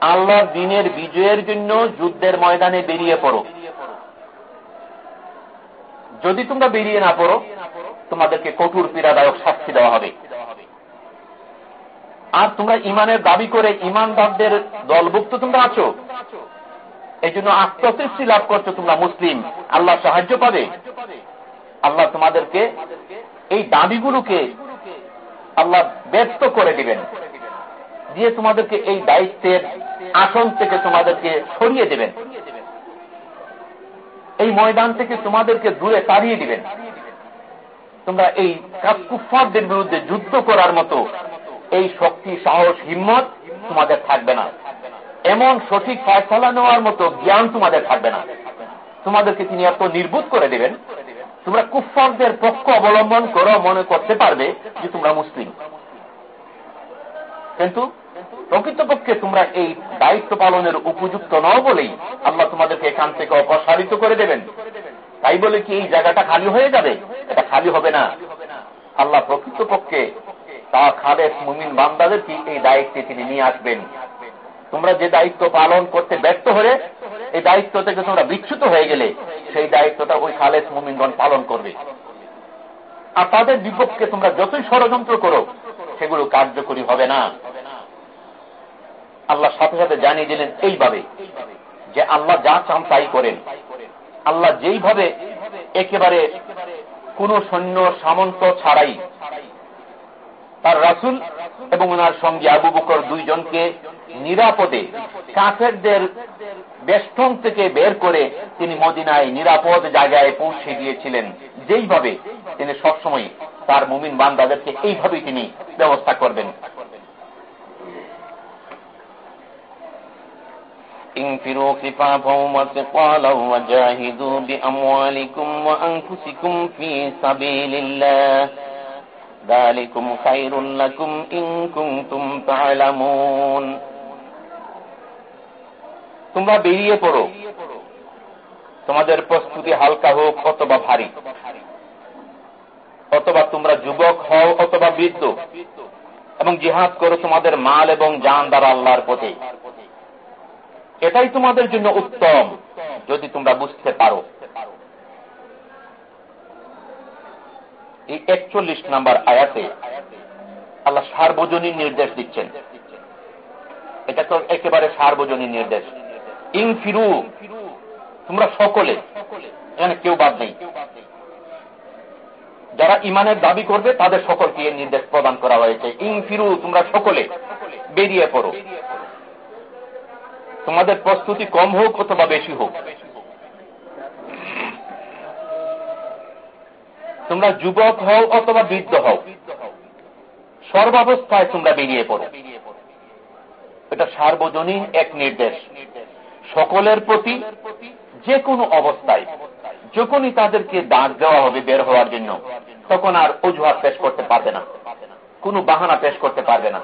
আল্লাহ দিনের বিজয়ের জন্য যুদ্ধের ময়দানে বেরিয়ে পড়ো। যদি তোমরা বেরিয়ে না পড়ো তোমাদেরকে কঠোর পীড়াদায়ক শাস্তি দেওয়া হবে। আর তোমরা ইমানের দাবি করে ইমানদারদের দলভুক্ত তোমরা আছো? এই জন্য আত্মতৃপ্তি লাভ করছ তোমরা মুসলিম। আল্লাহ সাহায্য পাবে। আল্লাহ তোমাদেরকে এই দাবিগুলোকে আল্লাহ ব্যস্ত করে দিবেন। দিয়ে তোমাদেরকে এই দায়িত্বের আসন থেকে তোমাদেরকে সরিয়ে দেবেন। এই ময়দান থেকে তোমাদেরকে দূরে তাড়িয়ে দিবেন। তোমরা এই কুফারদের বিরুদ্ধে যুদ্ধ করার মতো এই শক্তি, সাহস, হিম্মত তোমাদের থাকবে না। এমন সঠিক ফয়সলা নেওয়ার মতো জ্ঞান তোমাদের থাকবে না। তোমাদেরকে তিনি এত নির্বুত করে দেবেন। তোমরা কুফফারদের পক্ষ অবলম্বন করো, মনে করতে পারবে যে তোমরা মুসলিম। কিন্তু প্রকৃতপক্ষে তোমরা এই দায়িত্ব পালনের উপযুক্ত নও বলেই আল্লাহ তোমাদেরকে এখান থেকে অপসারিত করে দেবেন। তাই বলে কি এই জায়গাটা খালি হয়ে যাবে? এটা খালি হবে না। আল্লাহ প্রকৃতপক্ষে তা খালেদ মুমিন বান্দাদেরকে এই দায়িত্বে তিনি নিয়ে আসবেন। তোমরা যে দায়িত্ব পালন করতে ব্যর্থ হলে, এই দায়িত্ব থেকে তোমরা বিচ্ছুত হয়ে গেলে, সেই দায়িত্বটা ওই খালেদ মুমিনগণ পালন করবে। আর তাদের বিপক্ষে তোমরা যতই ষড়যন্ত্র করো, সেগুলো কার্যকরী হবে না। আল্লাহ সাথে সাথে জানিয়ে দিলেন এইভাবে যে আল্লাহ যা চান তাই করেন। আল্লাহ যেইভাবে একেবারে কোন সৈন্য সামন্ত ছাড়াই তার রাসুল এবং ওনার সঙ্গে আবু বকর দুইজনকে নিরাপদে কাফেরদের বেষ্টন থেকে বের করে তিনি মদিনায় নিরাপদ জায়গায় পৌঁছে গিয়েছিলেন। যেইভাবে তিনি সবসময় তার মুমিন বান্দাদেরকে এইভাবেই তিনি ব্যবস্থা করবেন। انفروا خفافا وثقالا وجاهدوا بأموالكم وأنفسكم في سبيل الله ذلكم خير لكم إن كنتم تعلمون তোমরা বেরিয়ে পড়ো তোমাদের প্রস্তুতি হালকা হোক অথবা ভারী অথবা তোমরা যুবক হও অথবা বৃদ্ধ এবং জিহাদ করো তোমাদের মাল এবং জান দ্বারা আল্লাহর পথে এটাই তোমাদের জন্য উত্তম, যদি তোমরা বুঝতে পারো। এই একচল্লিশ নাম্বার আয়াতে আল্লাহ সার্বজনীন নির্দেশ দিচ্ছেন। এটা তো একেবারে সার্বজনীন নির্দেশ। ইং ফিরু, তোমরা সকলে, এখানে কেউ বাদ নেই। যারা ইমানের দাবি করবে, তাদের সকলকে নির্দেশ প্রদান করা হয়েছে। ইং ফিরু, তোমরা সকলে বেরিয়ে পড়ো। তোমাদের প্রস্তুতি কম হোক অথবা বেশি হোক। তোমরা যুবক হও অথবা বৃদ্ধ হও, সর্বাবস্থায় তোমরা বেরিয়ে পড়ো। এটা সার্বজনীন এক নির্দেশ। সকলের প্রতি যে কোনো অবস্থায়, যখনই তাদেরকে দাঁড় দেওয়া হবে বের হওয়ার জন্য, তখন আর অজুহাত পেশ করতে পারবে না। কোনো বাহানা পেশ করতে পারবে না।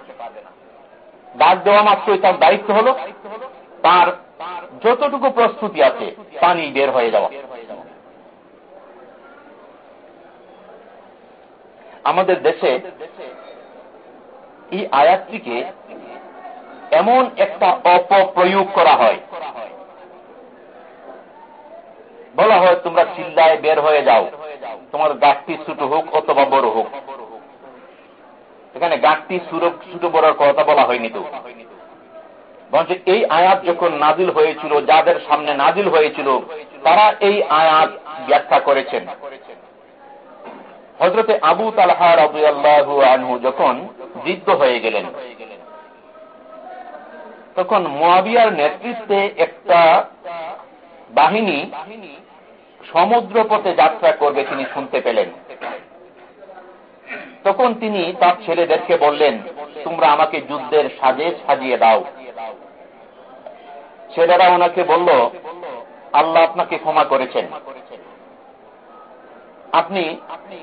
ডাক দেওয়া মাত্রই তার দায়িত্ব হল তার যতটুকু প্রস্তুতি আছে, পানি বের হয়ে যাওয়া। আমাদের দেশে এই আয়াতটিকে এমন একটা অপপ্রয়োগ করা হয়। বলা হয়, তোমরা চিল্লায় বের হয়ে যাও। তোমার গাছটি ছোট হোক অথবা বড় হোক। এখানে গাছটি ছোট বড় কথা বলা হয়নি তো। বরঞ্চ এই আয়াত যখন নাজিল হয়েছিল, যাদের সামনে নাজিল হয়েছিল, তারা এই আয়াত ব্যাখ্যা করেছেন। হজরতে আবু তালহা রাবু আনহু যখন বৃদ্ধ হয়ে গেলেন, তখন মোয়াবিয়ার নেতৃত্বে একটা বাহিনী সমুদ্র পথে যাত্রা করবে তিনি শুনতে পেলেন। তখন তিনি তার ছেলেদেরকে বললেন, তোমরা আমাকে যুদ্ধের সাজে সাজিয়ে দাও। ছেলেরা ওনাকে বলল, আল্লাহ আপনাকে ক্ষমা করেছেন। আপনি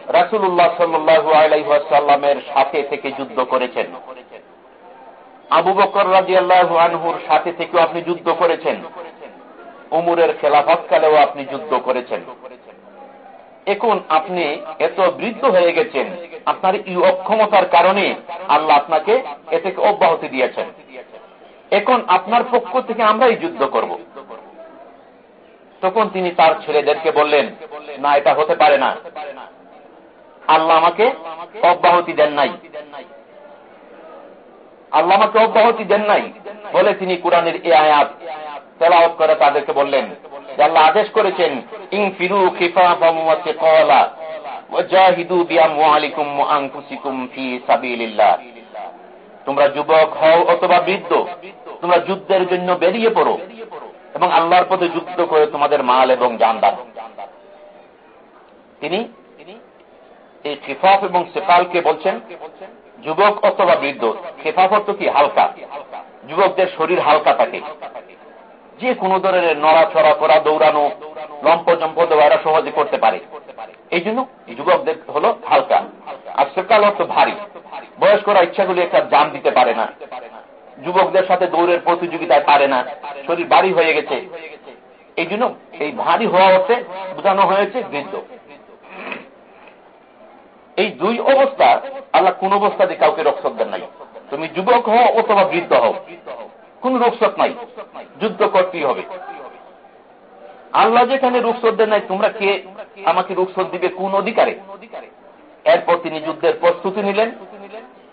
রাসুল্লাহ সাল্লু আলাইসাল্লামের সাথে থেকে যুদ্ধ করেছেন। আবু বকর রাজি আল্লাহ আনহুর সাথে থেকেও আপনি যুদ্ধ করেছেন। উমুরের খেলাফতকালেও আপনি যুদ্ধ করেছেন। এখন আপনি এত বৃদ্ধ হয়ে গেছেন, আপনার এই অক্ষমতার কারণে আল্লাহ আপনাকে এ থেকে অব্যাহতি দিয়েছেন। এখন আপনার পক্ষ থেকে আমরাই যুদ্ধ করব। তখন তিনি তার ছেলেদেরকে বললেন, না, এটা হতে পারে না। আল্লাহ আমাকে অব্যাহতি দেন নাই। আল্লাহ আমাকে অব্যাহতি দেন নাই। বলে তিনি কোরআনের এ আয়াত তেলাওয়াত করে তাদেরকে বললেন আল্লাহ আদেশ করেছেন ইং ফিরু কলা তোমরা যুবক হও অথবা বৃদ্ধ, তোমরা যুদ্ধের জন্য বেরিয়ে পড়ো এবং আল্লাহর পথে যুদ্ধ করে তোমাদের মাল এবং যান দান তিনি এই খিফাফ এবং সেফালকে বলছেন, যুবক অথবা বৃদ্ধ খেফাফ অর্থ কি হালকা? যুবকদের শরীর হালকা থাকে। যে কোনো ধরনের নড়াচড়া করা, দৌড়ানো লম্প জম্প দেওয়া এরা সহজে করতে পারে। এই জন্য যুবকদের হলো হালকা। আর সেকাল অর্থ ভারী। বয়স্করা ইচ্ছাগুলি একটা জান দিতে পারে না। যুবকদের সাথে দৌড়ের প্রতিযোগিতায় পারে না। শরীর ভারী হয়ে গেছে। এই জন্য এই ভারী হওয়া হচ্ছে, বোঝানো হয়েছে বৃদ্ধ। এই দুই অবস্থা, আল্লাহ কোন অবস্থাতে কাউকে রক্ষক দেন নাই। তুমি যুবক হও অথবা বৃদ্ধ হও। কোন রক্ষক নাই। যুদ্ধ করতেই হবে। আল্লাহ যেখানে রুখসত দেন নাই, তোমরা কে? আমাকে রুখসত দিবে কোন অধিকারে? এরপর তিনি যুদ্ধের প্রস্তুতি নিলেন।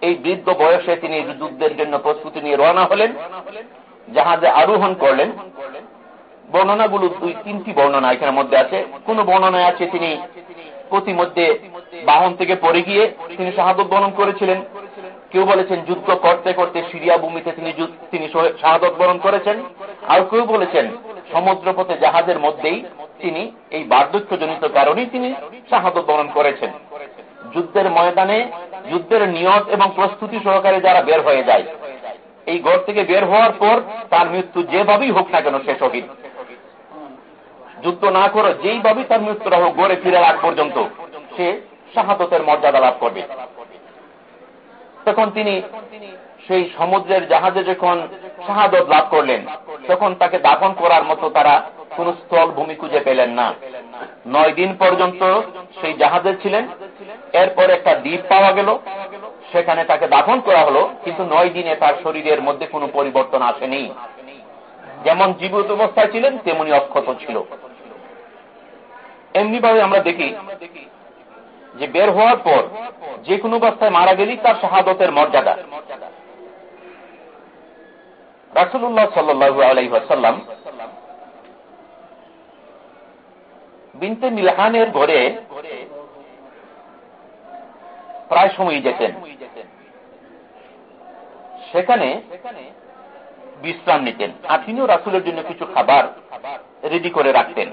এই বৃদ্ধ বয়সে তিনি যুদ্ধের জন্য প্রস্তুতি নিয়ে রওনা হলেন। জাহাজে আরোহণ করলেন। বর্ণনাগুলো দুই, তিনটি বর্ণনা এখানে মধ্যে আছে। কোন বর্ণনায় আছে তিনি প্রতিমধ্যে বাহন থেকে পড়ে গিয়ে তিনি শাহাদত বরণ করেছিলেন। কেউ বলেছেন যুদ্ধ করতে করতে সিরিয়া ভূমিতে তিনি তিনি শাহাদত বরণ করেছেন। আর কেউ বলেছেন সমুদ্র পথে জাহাজের মধ্যেই তিনি এই বার্ধক্যজনিত কারণেই তিনি শাহাদত বরণ করেছেন। যুদ্ধের ময়দানে যুদ্ধের নিয়ত এবং প্রস্তুতি সহকারে যারা বের হয়ে যায়, এই ঘর থেকে বের হওয়ার পর তার মৃত্যু যেভাবেই হোক না কেন সে শহীদ। যুদ্ধ না করে যেইভাবেই তার মৃত্যুটা হোক গড়ে ফিরে আগ পর্যন্ত সে শাহাদতের মর্যাদা লাভ করবে। তখন তিনি সেই সমুদ্রের জাহাজে যখন শাহাদত লাভ করলেন, তখন তাকে দাফন করার মতো তারা কোন স্থল ভূমি খুঁজে পেলেন না। নয় দিন পর্যন্ত সেই জাহাজে ছিলেন। এরপর একটা দ্বীপ পাওয়া গেল। সেখানে তাকে দাফন করা হলো, কিন্তু নয় দিনে তার শরীরের মধ্যে কোনো পরিবর্তন আসেনি। যেমন জীবিত অবস্থায় ছিলেন, তেমনি অক্ষত ছিল। এমনিভাবে আমরা দেখি যে বের হওয়ার পর যে কোনো অবস্থায় মারা গেলেই তার শাহাদতের মর্যাদা। রাসুল্লাহ সাল্লু আলাইসাল্লাম বিনতে মিলহানের ঘরে প্রায় সময় যেতেন। সেখানে বিশ্রাম নিতেন। আর তিনিও রাসুলের জন্য কিছু খাবার রেডি করে রাখতেন।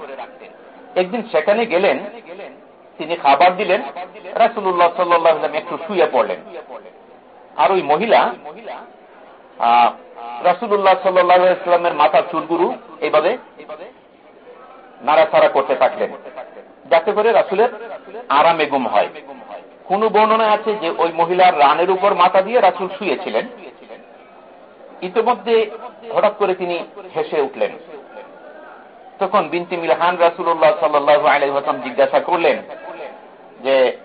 একদিন সেখানে গেলেন তিনি খাবার দিলেন রাসুল্লাহ সাল্লাম একটু শুয়ে পড়লেন। আর ওই মহিলা রাসুল্লাহ সাল্লামের মাথার চুলগুরু এইভাবে নাড়াছাড়া করতে থাকলেন, যাতে করে রাসুলের আরামে গুম হয়। কোন বর্ণনা আছে যে ওই মহিলার রানের উপর মাথা দিয়ে রাসুল শুয়েছিলেন? ইতিমধ্যে হঠাৎ করে তিনি হেসে উঠলেন। তখন বিনতি মিলহান রাসুল্লাহ সাল্লু আলহাম জিজ্ঞাসা করলেন যে,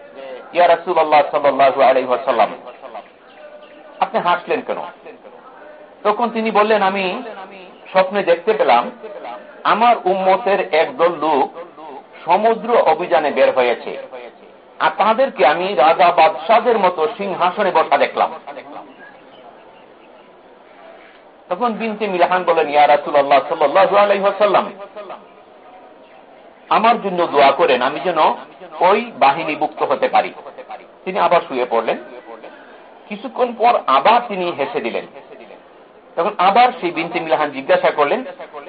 ইয়া রাসুল্লাহ সাল্লু আলহাম আপনি হাসলেন কেন? তখন তিনি বললেন, আমি স্বপ্নে দেখতে পেলাম আমার উম্মতের একদল লোক সমুদ্র অভিযানে বের হয়েছে। আর তাদেরকে আমি রাজা বাদশাহের মতো সিংহাসনে বসা দেখলাম। তখন বিনতে মিলাহান বলেন, ইয়া রাসুল্লাহ সাল্লু আলাইসাল্লাম আমার জন্য দোয়া করেন, আমি যেন ওই বাহিনী মুক্ত হতে পারি। তিনি আবার শুয়ে পড়লেন। কিছুক্ষণ পর আবার তিনি হেসে দিলেন। তখন আবার সেই বিনতে মিলাহান জিজ্ঞাসা করলেন,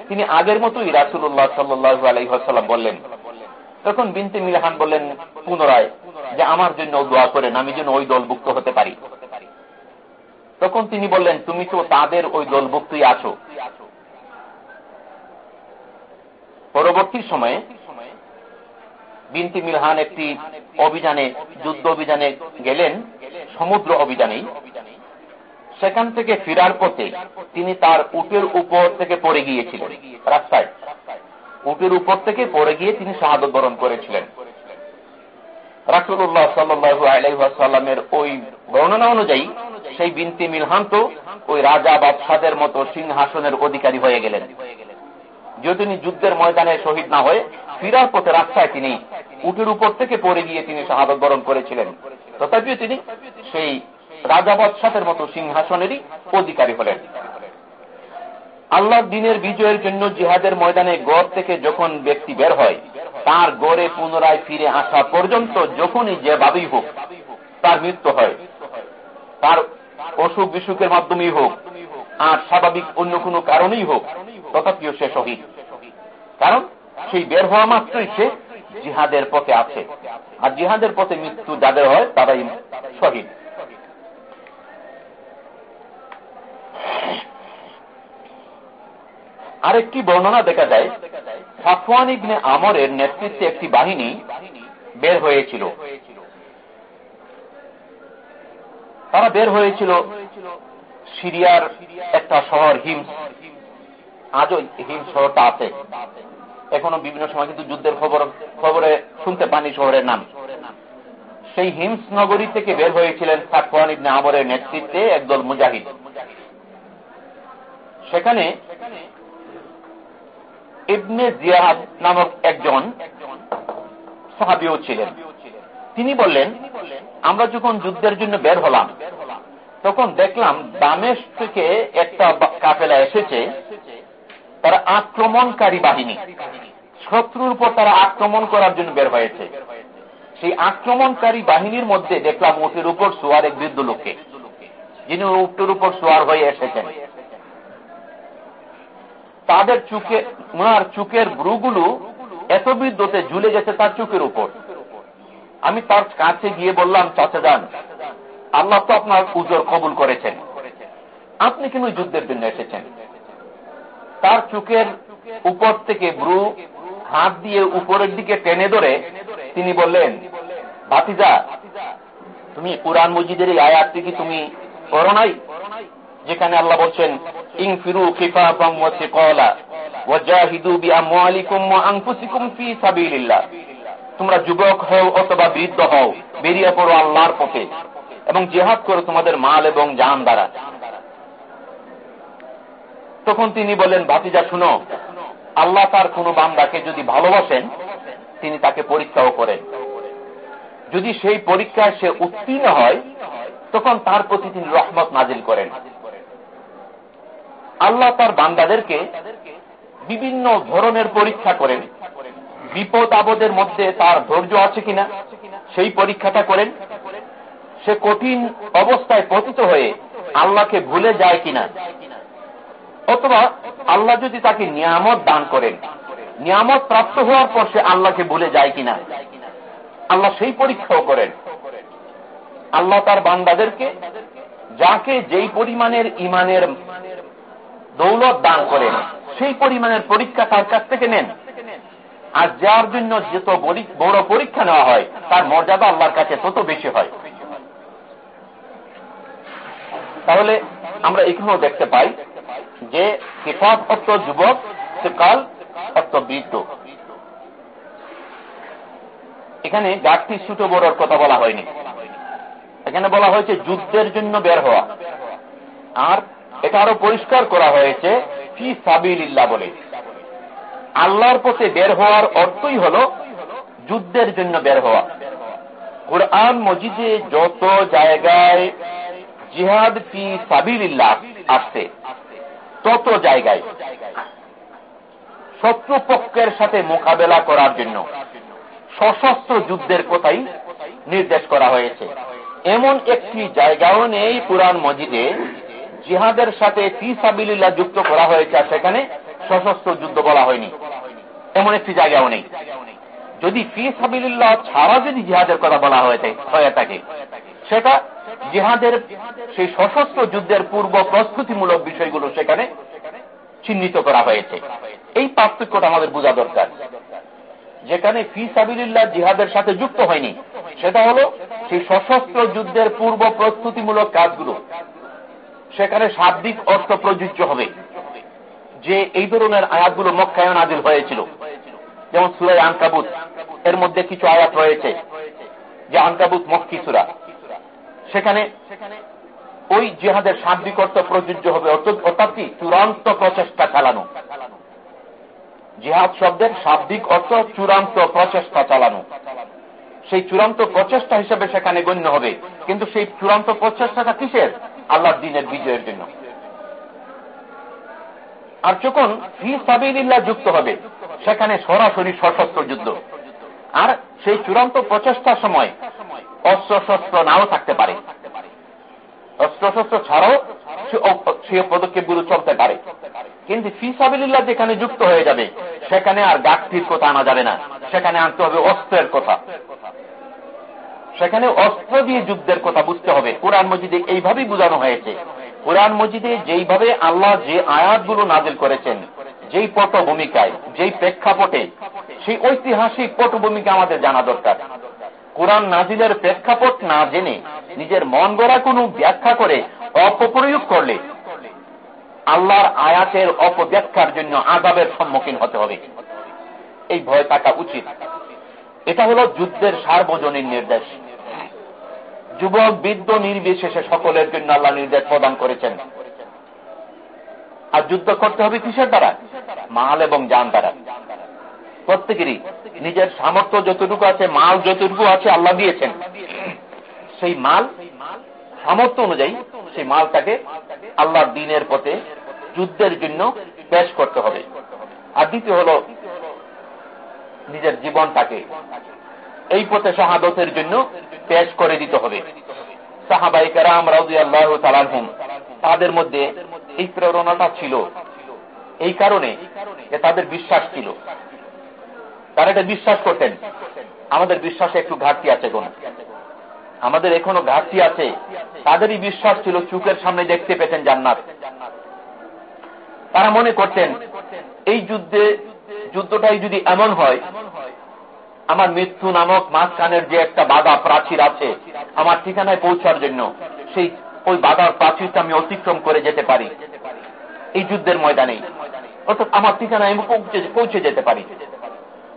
তিনি আগের মতোই রাসুল্লাহ সাল্লু আলাইসাল্লাম বললেন। তখন বিনতে মিলাহান বললেন, পুনরায় যে আমার জন্য দোয়া করেন, আমি যেন ওই দলভুক্ত হতে পারি। তখন তিনি বললেন, তুমি তো তাদের ওই দলভুক্তই আছো। পরবর্তী সময়ে বিনতি মিলহান একটি অভিযানে, যুদ্ধ অভিযানে গেলেন, সমুদ্র অভিযানেই। সেখান থেকে ফিরার পথে তিনি তার উটের উপর থেকে পড়ে গিয়েছিলেন, রাস্তায়। উটের উপর থেকে পড়ে গিয়ে তিনি শাহাদত বরণ করেছিলেন। রাসুল্লাহ সাল্লু আলাইসাল্লামের ওই বর্ণনা অনুযায়ী সেই বিনতি মিলহান তো ওই রাজা বাদশাদের মতো সিংহাসনের অধিকারী হয়ে গেলেন। যে তিনি যুদ্ধের ময়দানে শহীদ না হয়ে ফিরার পথে রাস্তায় তিনি উটের উপর থেকে পড়ে গিয়ে তিনি শাহাদত বরণ করেছিলেন। তথাপিও তিনি সেই রাজা বৎসাতের মতো সিংহাসনেরই অধিকারী হলেন। আল্লাহ দিনের বিজয়ের জন্য জিহাদের ময়দানে গড় থেকে যখন ব্যক্তি বের হয়, তার গড়ে পুনরায় ফিরে আসা পর্যন্ত যখনই যে ভাবেই হোক, তার মৃত্যু হয়। তার অসুখ বিসুখের মাধ্যমেই হোক, আর স্বাভাবিক অন্য কোনো কারণেই হোক, তথাপিও সে শহীদ। কারণ সেই বের হওয়া মাত্রই সে জিহাদের পথে আছে। আর জিহাদের পথে মৃত্যু যাদের হয়, তারাই শহীদ। আরেকটি বর্ণনা দেখা যায়, সাফওয়ান ইবনে আমরের নেতৃত্বে একটি বাহিনী বের হয়েছিল। তারা বের হয়েছিল সিরিয়ার একটা শহর হিমস। আজও হিম শহরটা আছে। এখনও বিভিন্ন সময় কিন্তু যুদ্ধের খবর, খবরে শুনতে পানি শহরের নাম। সেই হিমস নগরী থেকে বের হয়েছিলেন সাফওয়ান ইবনে আমরের নেতৃত্বে একদল মুজাহিদ। সেখানে ইবনে জিয়াদ নামক একজন সাহাবিও ছিলেন। তিনি বললেন, আমরা যখন যুদ্ধের জন্য বের হলাম, তখন দেখলাম দামেশ থেকে একটা কাফেলা এসেছে। তারা আক্রমণকারী বাহিনী। শত্রুর উপর তারা আক্রমণ করার জন্য বের হয়েছে। সেই আক্রমণকারী বাহিনীর মধ্যে দেখলাম উটের উপর সোয়ার এক বৃদ্ধ লোককে, যিনি উটের উপর সোয়ার হয়ে এসেছেন। তাদের চুকে, ওনার চুকের ব্রুগুলো এত বিদ্যুতে ঝুলে গেছে তার চুকের উপর। আমি তার কাছে গিয়ে বললাম চাচা যান আল্লাহ তো আপনার পুজোর কবুল করেছেন। আপনি কেন যুদ্ধের জন্য এসেছেন। তার চুকের উপর থেকে ব্রু হাত দিয়ে উপরের দিকে টেনে ধরে তিনি বললেন, ভাতিজা, তুমি কোরআন মজিদের এই আয়াতটি কি তুমি করো নাই? যেখানে আল্লাহ বলছেন ইং ফিরু খিফাফাম তোমরা যুবক হও অথবা বৃদ্ধ হও, বেরিয়ে পড়ো আল্লাহর পথে এবং জেহাদ করো তোমাদের মাল এবং জান দ্বারা। তখন তিনি বলেন ভাতিজা, শুনো, আল্লাহ তার কোন বান্দাকে যদি ভালোবাসেন, তিনি তাকে পরীক্ষাও করেন। যদি সেই পরীক্ষায় সে উত্তীর্ণ হয়, তখন তার প্রতি তিনি রহমত নাজিল করেন। আল্লাহ তার বান্দাদেরকে বিভিন্ন ধরনের পরীক্ষা করেন। বিপদ আপদের মধ্যে তার ধৈর্য আছে কিনা, সেই পরীক্ষাটা করেন। সে কঠিন অবস্থায় পতিত হয়ে আল্লাহকে ভুলে যায় কিনা, অথবা আল্লাহ যদি তাকে নিয়ামত দান করেন, নিয়ামত প্রাপ্ত হওয়ার পর সে আল্লাহকে ভুলে যায় কিনা, আল্লাহ সেই পরীক্ষাও করেন। আল্লাহ তার বান্দাদেরকে যাকে যেই পরিমাণের ইমানের দৌলত দান করেন। সেই পরিমাণের পরীক্ষা তার কাছ থেকে নেন। আর যার জন্য যত বড় পরীক্ষা নেওয়া হয়, তার মর্যাদা আল্লাহর কাছে তত বেশি হয়। তাহলে আমরা এখানেও দেখতে পাই যে কিফাত অর্থ যুবক কাল অর্থ বৃদ্ধ। এখানে গাঠটি ছোট বড়র কথা বলা হয়নি। এখানে বলা হয়েছে যুদ্ধের জন্য বের হওয়া। আর এটা আরও পরিষ্কার করা হয়েছে, ফি সাবিল্লা বলে। আল্লাহর পথে বের হওয়ার অর্থই হল যুদ্ধের জন্য বের হওয়া। কোরআন মজিদে যত জায়গায় জিহাদ ফি সাবিল্লাহ আসছে, তত জায়গায়। শত্রুপক্ষের সাথে মোকাবেলা করার জন্য সশস্ত্র যুদ্ধের কথাই নির্দেশ করা হয়েছে। এমন একটি জায়গাও নেই পুরাণ মজিদে জিহাদের সাথে ফি সাবিল্লা যুক্ত করা হয়েছে আর সেখানে সশস্ত্র যুদ্ধ বলা হয়নি। এমন একটি জায়গাও নেই। যদি ফি সাবিল্লাহ ছাড়া যদি জিহাদের কথা বলা হয়ে থাকে সেটা জিহাদের সেই সশস্ত্র যুদ্ধের পূর্ব প্রস্তুতিমূলক বিষয়গুলো সেখানে চিহ্নিত করা হয়েছে। এই পার্থক্যটা আমাদের বোঝা দরকার। যেখানে ফি সাবিল্লাহ জিহাদের সাথে যুক্ত হয়নি, সেটা হলো সেই সশস্ত্র যুদ্ধের পূর্ব প্রস্তুতিমূলক কাজগুলো। সেখানে শাব্দিক অর্থ প্রযোজ্য হবে, যে এই ধরনের আয়াতগুলো মক্কায়ন আদিল হয়েছিল। যেমন সুরাই আনকাবুত, এর মধ্যে কিছু আয়াত রয়েছে, যে আনকাবুত মক্কি সুরা। সেখানে ওই জেহাদের শাব্দিক অর্থ প্রযোজ্য হবে অর্থাৎ কি? চূড়ান্ত প্রচেষ্টা চালানো। জিহাদ শব্দের শাব্দিক অর্থ চূড়ান্ত প্রচেষ্টা চালানো। সেই চূড়ান্ত প্রচেষ্টা হিসেবে সেখানে গণ্য হবে। কিন্তু সেই চূড়ান্ত প্রচেষ্টাটা কিসের? আল্লাহ দিনের বিজয়ের জন্য। আর যখন ফি সাবিল্লা যুক্ত হবে, সেখানে সরাসরি সশস্ত্র যুদ্ধ। আর সেই চূড়ান্ত প্রচেষ্টার সময় অস্ত্র শস্ত্র নাও থাকতে পারে। অস্ত্র শস্ত্র ছাড়াও সে পদক্ষেপগুলো চলতে পারে। কিন্তু ফি সাবিল্লাহ যেখানে যুক্ত হয়ে যাবে, সেখানে আর গাঠটির কথা আনা যাবে না। সেখানে আনতে হবে অস্ত্রের কথা। সেখানে অস্ত্র দিয়ে যুদ্ধের কথা বুঝতে হবে। কোরআন মজিদে এইভাবেই বোঝানো হয়েছে। কোরআন মজিদে যেইভাবে আল্লাহ যে আয়াতগুলো নাজিল করেছেন, যেই পটভূমিকায়, যেই প্রেক্ষাপটে, সেই ঐতিহাসিক পটভূমিকা আমাদের জানা দরকার। কোরআন নাজিলের প্রেক্ষাপট না জেনে নিজের মন গড়া কোনো ব্যাখ্যা করে অপপ্রয়োগ করলে আল্লাহর আয়াতের অপব্যাখ্যার জন্য আজাবের সম্মুখীন হতে হবে। এই ভয় থাকা উচিত। এটা হল যুদ্ধের সার্বজনীন নির্দেশ। যুবক, বৃদ্ধ, নির্বিশেষে সকলের জন্য আল্লাহ নির্দেশ প্রদান করেছেন। আর যুদ্ধ করতে হবে কিসের দ্বারা? মাল এবং যান দ্বারা। প্রত্যেকেরই নিজের সামর্থ্য যতটুকু আছে, মাল যতটুকু আছে আল্লাহ দিয়েছেন। সেই মাল, সামর্থ্য অনুযায়ী সেই মালটাকে আল্লাহর দিনের পথে যুদ্ধের জন্য পেশ করতে হবে। আর দ্বিতীয় হল নিজের জীবনটাকে এই পথে শাহাদতের জন্য পেশ করে দিতে হবে। তাদের মধ্যে এই প্রেরণাটা ছিল। এই কারণে তাদের বিশ্বাস ছিল। তারা এটা বিশ্বাস করতেন। আমাদের বিশ্বাসে একটু ঘাটতি আছে কোন আমাদের এখনও ঘাটতি আছে। তাদেরই বিশ্বাস ছিল চুকের সামনে দেখতে পেতেন জান্নাত। তারা মনে করতেন, এই যুদ্ধে যুদ্ধটাই যদি এমন হয়, আমার মৃত্যু নামক মাঝখানের যে একটা বাধা প্রাচীর আছে, আমার ঠিকানায় পৌঁছার জন্য সেই ওই বাধার প্রাচীরটা আমি অতিক্রম করে যেতে পারি। এই যুদ্ধের ময়দানে অর্থাৎ আমার ঠিকানায় আমি পৌঁছে যেতে পারি।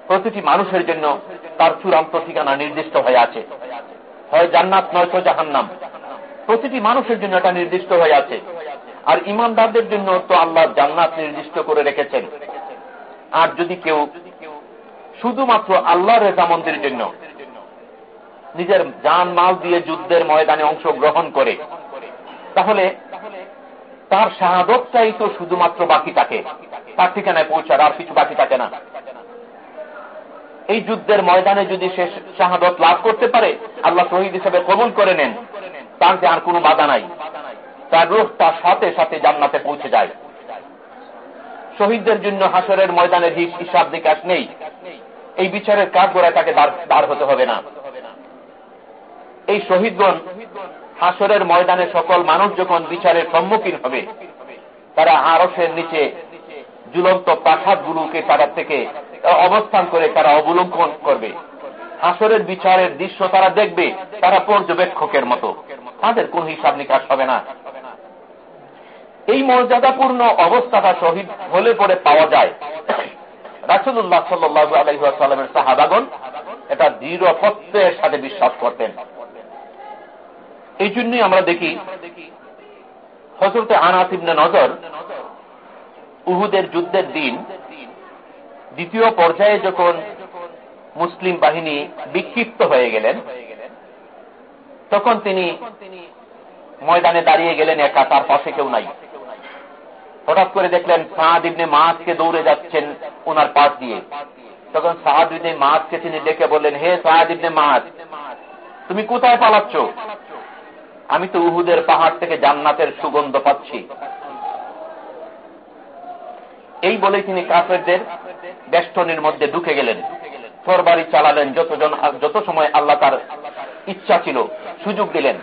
প্রতিটি মানুষের জন্য তার চূড়ান্ত ঠিকানা নির্দিষ্ট হয়ে আছে। হয় জান্নাত নয়তো জাহান্নাম। প্রতিটি মানুষের জন্য এটা নির্দিষ্ট হয়ে আছে। আর ইমানদারদের জন্য তো আল্লাহ জান্নাত নির্দিষ্ট করে রেখেছেন। আর যদি কেউ শুধুমাত্র আল্লাহ রেজামন্দির জন্য নিজের যান মাল দিয়ে যুদ্ধের ময়দানে অংশগ্রহণ করে, তাহলে তার শাহাদতটাই তো শুধুমাত্র বাকি থাকে। তার ঠিকানায় পৌঁছার আর কিছু বাকি থাকে না। এই যুদ্ধের ময়দানে যদি সে শাহাদত লাভ করতে পারে, আল্লাহ শহীদ হিসেবে কবুল করে নেন, তার যে আর কোনো বাধা নাই। তার রোহ তার সাথে সাথে জান্নাতে পৌঁছে যায়। শহীদদের জন্য হাসরের ময়দানে হিসাব নিকাশ নেই। এই বিচারের কাজ গোড়ায় তাকে দাঁড় হতে হবে না। এই শহীদগণ হাসরের ময়দানে সকল মানুষ যখন বিচারের সম্মুখীন হবে, তারা আরসের নিচে ঝুলন্ত প্রাসাদ গুলোকে তারা থেকে অবস্থান করে তারা অবলম্বন করবে। হাসরের বিচারের দৃশ্য তারা দেখবে, তারা পর্যবেক্ষকের মতো। তাদের কোন হিসাব নিকাশ হবে না। এই মর্যাদাপূর্ণ অবস্থাটা শহীদ হলে পরে পাওয়া যায়। রাসুল্লাহ সাল্লু আলহিহাস্লামের সাহাবাগন এটা দৃঢ় সাথে বিশ্বাস করতেন। এই জন্যই আমরা দেখি হজরতে আনাতিবনে নজর উহুদের যুদ্ধের দিন, দ্বিতীয় পর্যায়ে যখন মুসলিম বাহিনী বিক্ষিপ্ত হয়ে গেলেন, তখন তিনি ময়দানে দাঁড়িয়ে গেলেন একা, তার পাশে কেউ নাই। হঠাৎ করে দেখলেন সাহাদ ইবনে মাছকে দৌড়ে যাচ্ছেন ওনার পাশ দিয়ে। তখন সাহাদ ইবনে মাছকে তিনি ডেকে বললেন, হে সাহাদ ইবনে মাছ তুমি কোথায় পালাচ্ছ? আমি তো উহুদের পাহাড় থেকে জান্নাতের সুগন্ধ পাচ্ছি। এই বলে তিনি কাফেরদের বেষ্টনীর মধ্যে ঢুকে গেলেন। তরবারি চালালেন যতজন, যত সময় আল্লাহ তার ইচ্ছা ছিল, সুযোগ দিলেন।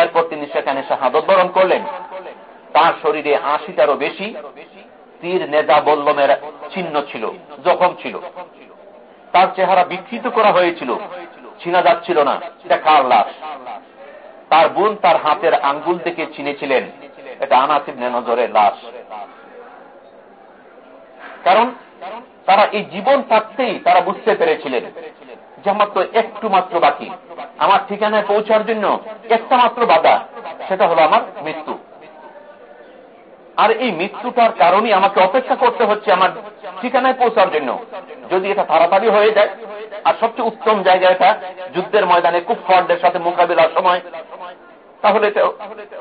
এরপর তিনি সেখানে শাহাদত বরণ করলেন। তার শরীরে আশিটারও বেশি, তীর নেজা বল্লমের চিহ্ন ছিল, জখম ছিল। তার চেহারা বিকৃত করা হয়েছিল চিনা যাচ্ছিল না, এটা কার লাশ? তার বোন তার হাতের আঙ্গুল থেকে চিনেছিলেন, এটা আনাসিব নজরের লাশ। কারণ তারা এই জীবন থাকতেই তারা বুঝতে পেরেছিলেন যে আমার তো একটু মাত্র বাকি। আমার ঠিকানায় পৌঁছার জন্য একটা মাত্র বাধা, সেটা হলো আমার মৃত্যু। আর এই মৃত্যুটার কারণে আমাকে অপেক্ষা করতে হচ্ছে আমার ঠিকানায় পৌঁছার জন্য। যদি এটা তাড়াতাড়ি হয়ে যায়, আর সবচেয়ে উত্তম জায়গা এটা যুদ্ধের ময়দানে কুফফারদের সাথে মোকাবিলার সময়, তাহলে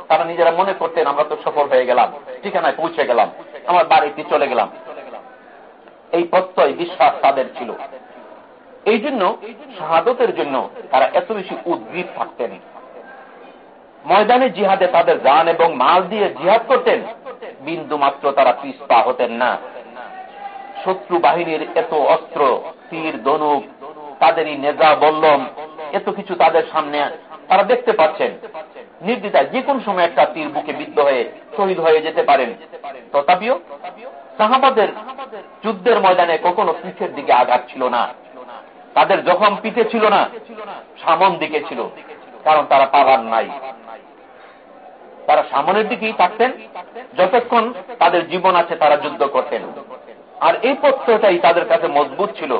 তারা নিজেরা মনে করতেন আমরা তো সফল হয়ে গেলাম, ঠিকানায় পৌঁছে গেলাম, আমার বাড়িতে চলে গেলাম। এই প্রত্যয় বিশ্বাস তাদের ছিল। এই জন্য, শাহাদতের জন্য তারা এত বেশি উদ্গ্রীব থাকতেন। ময়দানে জিহাদে তাদের যান এবং মাল দিয়ে জিহাদ করতেন। বিন্দু মাত্র তারা পিস্পা হতেন না। শত্রু বাহিনীর এত অস্ত্র, তীর দনুক তাদেরই নেজা, বল্লম, এত কিছু তাদের সামনে তারা দেখতে পাচ্ছেন। নির্দিদায় যে কোন সময় একটা তীর বুকে বিদ্ধ হয়ে শহীদ হয়ে যেতে পারেন। তথাপিও সাহাবাদের যুদ্ধের ময়দানে কখনো পিঠের দিকে আঘাত ছিল না। তাদের জখম পিঠে ছিল না, সামন দিকে ছিল, কারণ তারা পালার নাই। তারা সামনের দিকেই থাকতেন, যতক্ষণ তাদের জীবন আছে তারা যুদ্ধ করতেন। আর এই পত্রটাই তাদের কাছে মজবুত ছিল।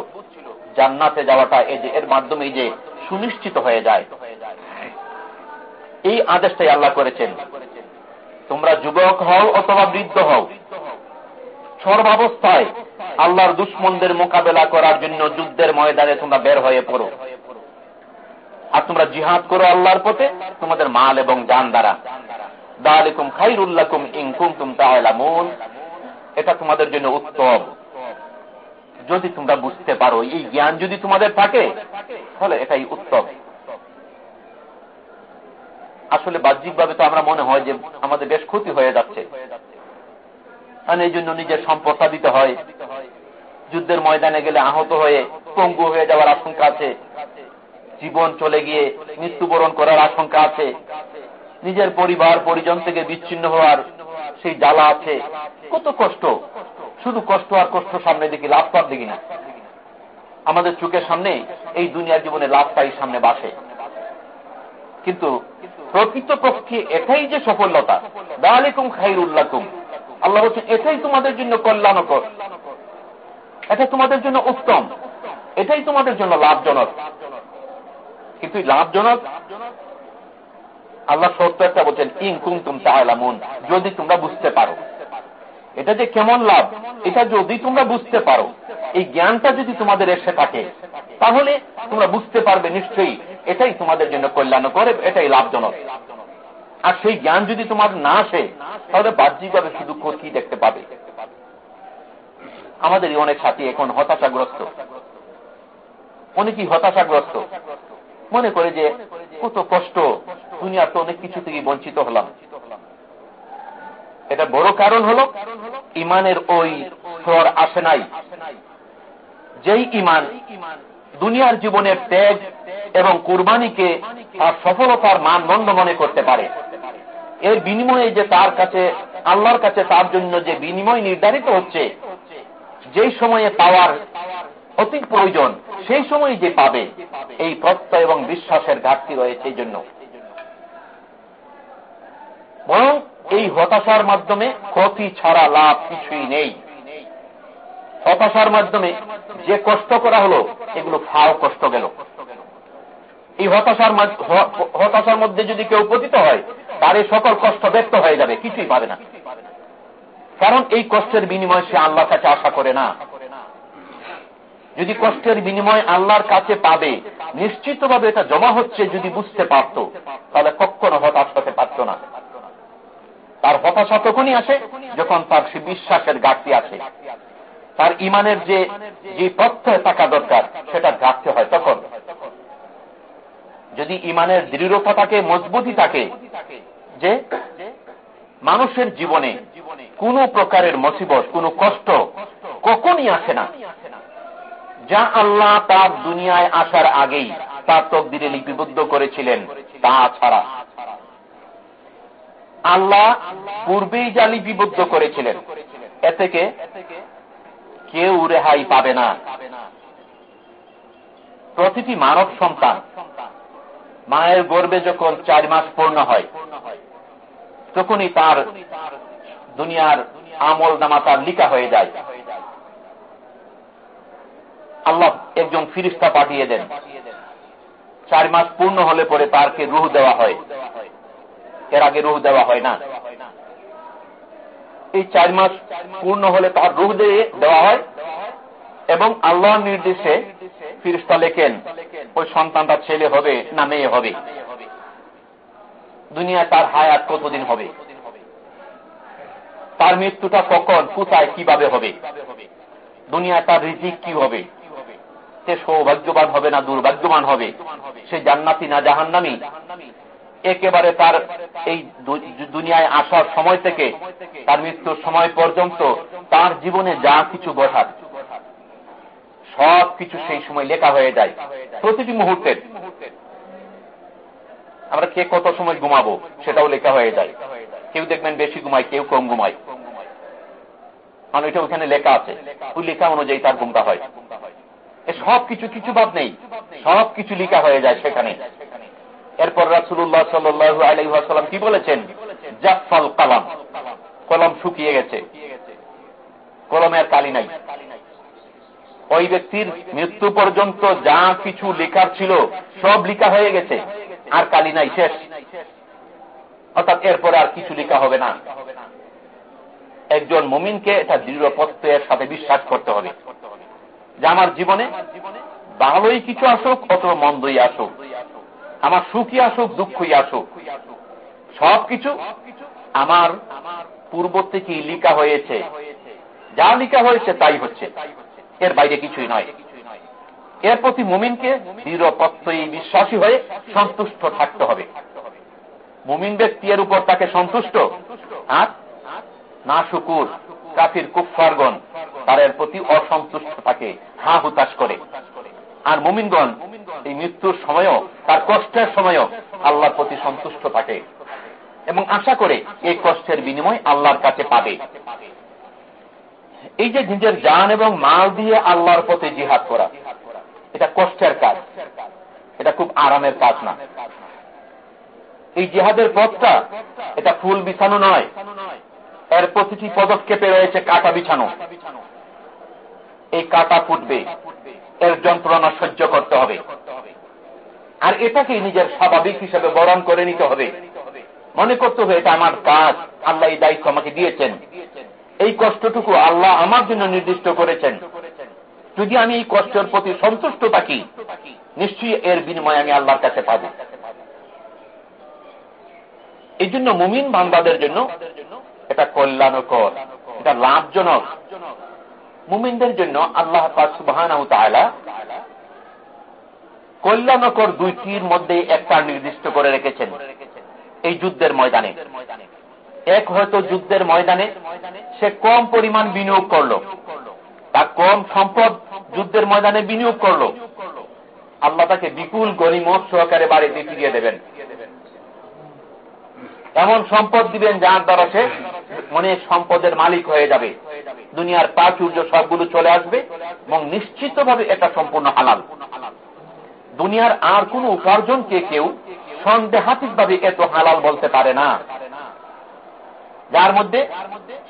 জান্নাতে যাওয়াটা এই যে, এর মাধ্যমে যে সুনিশ্চিত হয়ে যায়। এই আদেশটাই আল্লাহ করেছেন। তোমরা যুবক হও অথবা বৃদ্ধ হও, সর্বাবস্থায় আল্লাহর দুশ্মনদের মোকাবেলা করার জন্য যুদ্ধের ময়দানে তোমরা বের হয়ে পড়ো। আর তোমরা জিহাদ করো আল্লাহর পথে, তোমাদের মাল এবং যান দ্বারা। এটা তোমাদের জন্য উত্তম। যদি তোমরা বুঝতে পারো, এই জ্ঞান যদি তোমাদের থাকে, তাহলে এটাই উত্তম। আসলে বাহ্যিকভাবে তো আমরা মনে হয় যে আমাদের বেশ ক্ষতি হয়ে যাচ্ছে। এই জন্য নিজের সম্পদটা দিতে হয়। যুদ্ধের ময়দানে গেলে আহত হয়ে পঙ্গু হয়ে যাওয়ার আশঙ্কা আছে। জীবন চলে গিয়ে মৃত্যুবরণ করার আশঙ্কা আছে। নিজের পরিবার, পরিজন থেকে বিচ্ছিন্ন হওয়ার সেই জ্বালা আছে। কত কষ্ট। শুধু কষ্ট আর কষ্ট সামনে দেখি, লাভ পার দেখি না। আমাদের চোখের সামনে এই দুনিয়ার জীবনে লাভটাই সামনে বাসে। কিন্তু প্রকৃত পক্ষে এটাই যে সফলতা, দালিকুম খাইরুল্লাকুম আল্লাহ বলছেন, এটাই তোমাদের জন্য কল্যাণকর। এটা তোমাদের জন্য উত্তম। এটাই তোমাদের জন্য লাভজনক। কিন্তু লাভজনক আল্লাহ সত্য একটা বলছেন ইনকুম তুম তাহলামুন যদি তোমরা বুঝতে পারো। এটা যে কেমন লাভ, এটা যদি তোমরা বুঝতে পারো, এই জ্ঞানটা যদি তোমাদের এসে থাকে, তাহলে তোমরা বুঝতে পারবে নিশ্চয়ই, এটাই তোমাদের জন্য কল্যাণ করে এটাই লাভজনক। আর সেই জ্ঞান যদি তোমার না আসে, তাহলে বাহ্যিকভাবে শুধু ক্ষতি দেখতে পাবে? আমাদের অনেক সাথী এখন হতাশাগ্রস্ত। অনেকই হতাশাগ্রস্ত। মনে করে যে, কত কষ্ট দুনিয়ার তো অনেক কিছু থেকে বঞ্চিত হলাম। এটা বড় কারণ হল, ইমানের ওই স্তর আসে নাই। যেই ইমান দুনিয়ার জীবনের ত্যাগ এবং কুরবানিকে তার সফলতার মানদণ্ড মনে করতে পারে। এর বিনিময়ে যে তার কাছে, আল্লাহর কাছে তার জন্য যে বিনিময় নির্ধারিত হচ্ছে, যেই সময়ে পাওয়ার অতি প্রয়োজন, সেই সময় যে পাবে, এই প্রত্যয় এবং বিশ্বাসের ঘাটতি রয়েছে এই জন্য। বরং এই হতাশার মাধ্যমে ক্ষতি ছাড়া লাভ কিছুই নেই। হতাশার মাধ্যমে যে কষ্ট করা হলো, এগুলো ফাও কষ্ট গেল। এই হতাশার হতাশার মধ্যে যদি কেউ পতিত হয়, তার এই সকল কষ্ট ব্যক্ত হয়ে যাবে, কিছুই পাবে না। কারণ এই কষ্টের বিনিময় সে আল্লাহ কাছে আশা করে না। যদি কষ্টের বিনিময় আল্লাহর কাছে পাবে, নিশ্চিতভাবে এটা জমা হচ্ছে যদি বুঝতে পারত, তাহলে কখনো হতাশ হতে পারত না। তার হতাশা তখনই আসে যখন তার সে বিশ্বাসের ঘাটতি আছে। তার ইমানের যে যে প্রত্যয় থাকা দরকার, সেটা ঘাটতে হয় তখন। যদি ইমানের দৃঢ়তা থাকে, মজবুতি থাকে, যে মানুষের জীবনে কোন প্রকারের মসিবত, কোন কষ্ট কখনই আসে না। যা আল্লাহ তার দুনিয়ায় আসার আগেই তার তকদিরে লিপিবদ্ধ করেছিলেন, তা ছাড়া আল্লাহ পূর্বেই যা লিপিবদ্ধ করেছিলেন, এ থেকে কেউ রেহাই পাবে না। প্রতিটি মানব সন্তান মায়ের গর্বে যখন চার মাস পূর্ণ হয়, তখনই তার দুনিয়ার আমল নামা তার লিখা হয়ে যায়। আল্লাহ একজন ফিরিস্তা পাঠিয়ে দেন। চার মাস পূর্ণ হলে পরে তারকে রুহ দেওয়া হয়। এর আগে রুহ দেওয়া হয় না। এই চার মাস পূর্ণ হলে তার রুহ দিয়ে দেওয়া হয় এবং আল্লাহর নির্দেশে ফিরিস্তা লেখেন, ওই সন্তানটা ছেলে হবে না মেয়ে হবে? দুনিয়ায় তার হায়াত কতদিন হবে? তার মৃত্যুটা কখন, কোথায়, কীভাবে হবে? দুনিয়া তার রিজিক কি হবে? সে সৌভাগ্যবান হবে না দুর্ভাগ্যবান হবে? সে জান্নাতি না জাহান্নামি? একেবারে তার এই দুনিয়ায় আসার সময় থেকে, তার মৃত্যুর সময় পর্যন্ত তার জীবনে যা কিছু ঘটার সব কিছু সেই সময় লেখা হয়ে যায় প্রতিটি মুহূর্তের। আমরা কে কত সময় ঘুমাবো সেটাও লেখা হয়ে যায়। কেউ দেখবেন বেশি ঘুমায়, কেউ কম ঘুমায়। মানে এটা ওখানে লেখা আছে। ওই লেখা অনুযায়ী তার ঘুমটা হয়। সব কিছু কিছু বাদ নেই। সব কিছু লিখা হয়ে যায় সেখানে। এরপর রাসুল্লাহ সাল্লু আলাইসাল্লাম কি বলেছেন? জাফল কালাম। কলম শুকিয়ে গেছে। কলমের কালি নাই। ওই ব্যক্তির মৃত্যু পর্যন্ত যা কিছু লেখার ছিল সব লিখা হয়ে গেছে। আর কালি নাই, শেষ। অর্থাৎ এরপরে আর কিছু লেখা হবে না। একজন মুমিনকে এটা দৃঢ় প্রত্যয়ের সাথে বিশ্বাস করতে হবে। যে আমার জীবনে ভালোই কিছু আসুক অথবা মন্দই আসুক। আমার সুখী আসুক, দুঃখই আসুক। সবকিছু আমার পূর্ব থেকে লিখা হয়েছে। যা লিখা হয়েছে তাই হচ্ছে। এর বাইরে কিছুই নয়। এর প্রতি মুমিনকে দৃঢ় বিশ্বাসী হয়ে সন্তুষ্ট থাকতে হবে। মুমিন ব্যক্তি এর উপর তাকে সন্তুষ্ট আর না শুকুর কাফির কুফারগণ তার এর প্রতি অসন্তুষ্ট থাকে হা হুতাশ করে। আর মুমিনগণ এই মৃত্যুর সময়ও, তার কষ্টের সময়ও আল্লাহর প্রতি সন্তুষ্ট থাকে। এবং আশা করে এই কষ্টের বিনিময় আল্লাহর কাছে পাবে। এই যে নিজের যান এবং মাল দিয়ে আল্লাহর পথে জিহাদ করা, এটা কষ্টের কাজ। এটা খুব আরামের কাজ না। এই জিহাদের পথটা, এটা ফুল বিছানো নয়। এর প্রতিটি পদক্ষেপে রয়েছে কাটা বিছানো। এই কাটা ফুটবে। এর যন্ত্রণা সহ্য করতে হবে। আর এটাকে নিজের স্বাভাবিক হিসেবে বরণ করে নিতে হবে। মনে করতে হবে, এটা আমার কাজ, আল্লাহ এই দায়িত্ব আমাকে দিয়েছেন। এই কষ্টটুকু আল্লাহ আমার জন্য নির্দিষ্ট করেছেন। যদি আমি এই কষ্টের প্রতি সন্তুষ্ট থাকি, নিশ্চয়ই এর বিনিময় আমি আল্লাহর কাছে পাব। এই জন্য মুমিন বান্দাদের জন্য এটা কল্যাণকর, এটা লাভজনক। মুমিনদের জন্য আল্লাহ সুবাহান কল্যাণকর দুইটির মধ্যে একটা নির্দিষ্ট করে রেখেছেন। এই যুদ্ধের ময়দানে। এক হয়তো যুদ্ধের ময়দানে সে কম পরিমাণ বিনিয়োগ করল। তার কম সম্পদ যুদ্ধের ময়দানে বিনিয়োগ করল। আল্লাহ তাকে বিপুল গরিমত সহকারে বাড়িতে ফিরিয়ে দেবেন। এমন সম্পদ দিবেন যার দ্বারা সে মনে সম্পদের মালিক হয়ে যাবে। দুনিয়ার প্রাচুর্য সবগুলো চলে আসবে এবং নিশ্চিতভাবে এটা সম্পূর্ণ হালাল। দুনিয়ার আর কোন উপার্জনকে কেউ সন্দেহাতিক ভাবে এত হালাল বলতে পারে না। যার মধ্যে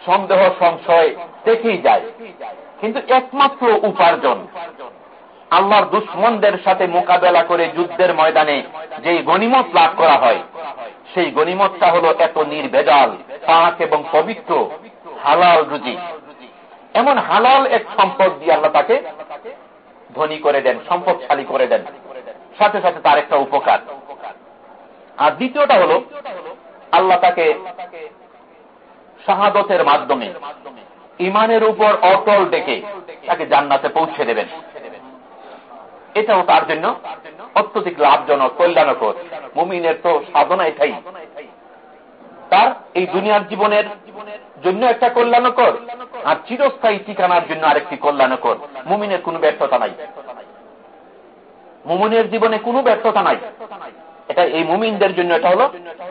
সন্দেহ, সংশয় দেখেই যায়। কিন্তু একমাত্র উপার্জন আল্লাহর দুশ্মনদের সাথে মোকাবেলা করে যুদ্ধের ময়দানে যেই গণিমত লাভ করা হয় সেই গণিমতটা হল এত নির্ভেজাল পাক এবং পবিত্র, হালাল রুজি। এমন হালাল এক সম্পদ দিয়ে আল্লাহ তাকে ধনী করে দেন, সম্পদশালী করে দেন। সাথে সাথে তার একটা উপকার। আর দ্বিতীয়টা হল, আল্লাহ তাকে শাহাদতের মাধ্যমে ইমানের উপর অটল ডেকে তাকে জান্নাতে পৌঁছে দেবেন। এটাও তার জন্য অত্যধিক লাভজনক, কল্যাণকর। মুমিনের তো সাধনা এটাই। তার এই দুনিয়ার জীবনের জন্য একটা কল্যাণকর আর চিরস্থায়ী ঠিকানার জন্য আরেকটি কল্যাণকর। মুমিনের কোনো ব্যর্থতা নাই। মুমিনের জীবনে কোনো ব্যর্থতা নাই। এটা এই মুমিনদের জন্য এটা হলো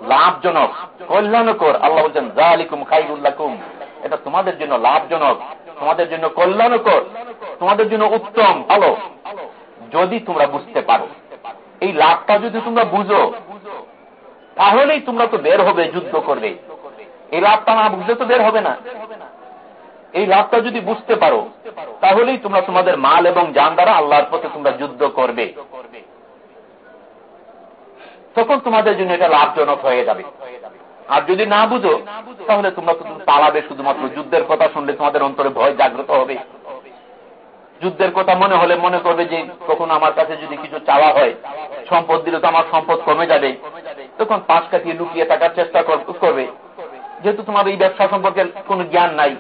লাভজনক, কল্যাণকর। আল্লাহ বলছেন জালিকুম খাইরুল্লাকুম এটা তোমাদের জন্য লাভজনক, তোমাদের জন্য কল্যাণকর, তোমাদের জন্য উত্তম, ভালো। যদি তোমরা বুঝতে পারো, এই লাভটা যদি তোমরা বুঝো, তাহলেই তোমরা তো বের হবে যুদ্ধ করবে। এই লাভটা না বুঝলে তো বের হবে না। এই লাভটা যদি বুঝতে পারো, তাহলেই তোমরা তোমাদের মাল এবং যান দ্বারা আল্লাহর পথে তোমরা যুদ্ধ করবে। তখন তোমাদের জন্য এটা লাভজনক হয়ে যাবে। আর যদি না বুঝো, তাহলে তোমরা তো পালাবে শুধুমাত্র যুদ্ধের কথা শুনলে তোমাদের অন্তরে ভয় জাগ্রত হবে। যুদ্ধের কথা মনে হলে মনে করবে যে, কখন আমার কাছে যদি কিছু চাওয়া হয়, সম্পদ দিলে তো আমার সম্পদ কমে যাবে। তখন পাশ কাটিয়ে লুকিয়ে থাকার চেষ্টা করবে। যেহেতু তোমার এই ব্যবসা সম্পর্কে কোনো জ্ঞান নাই,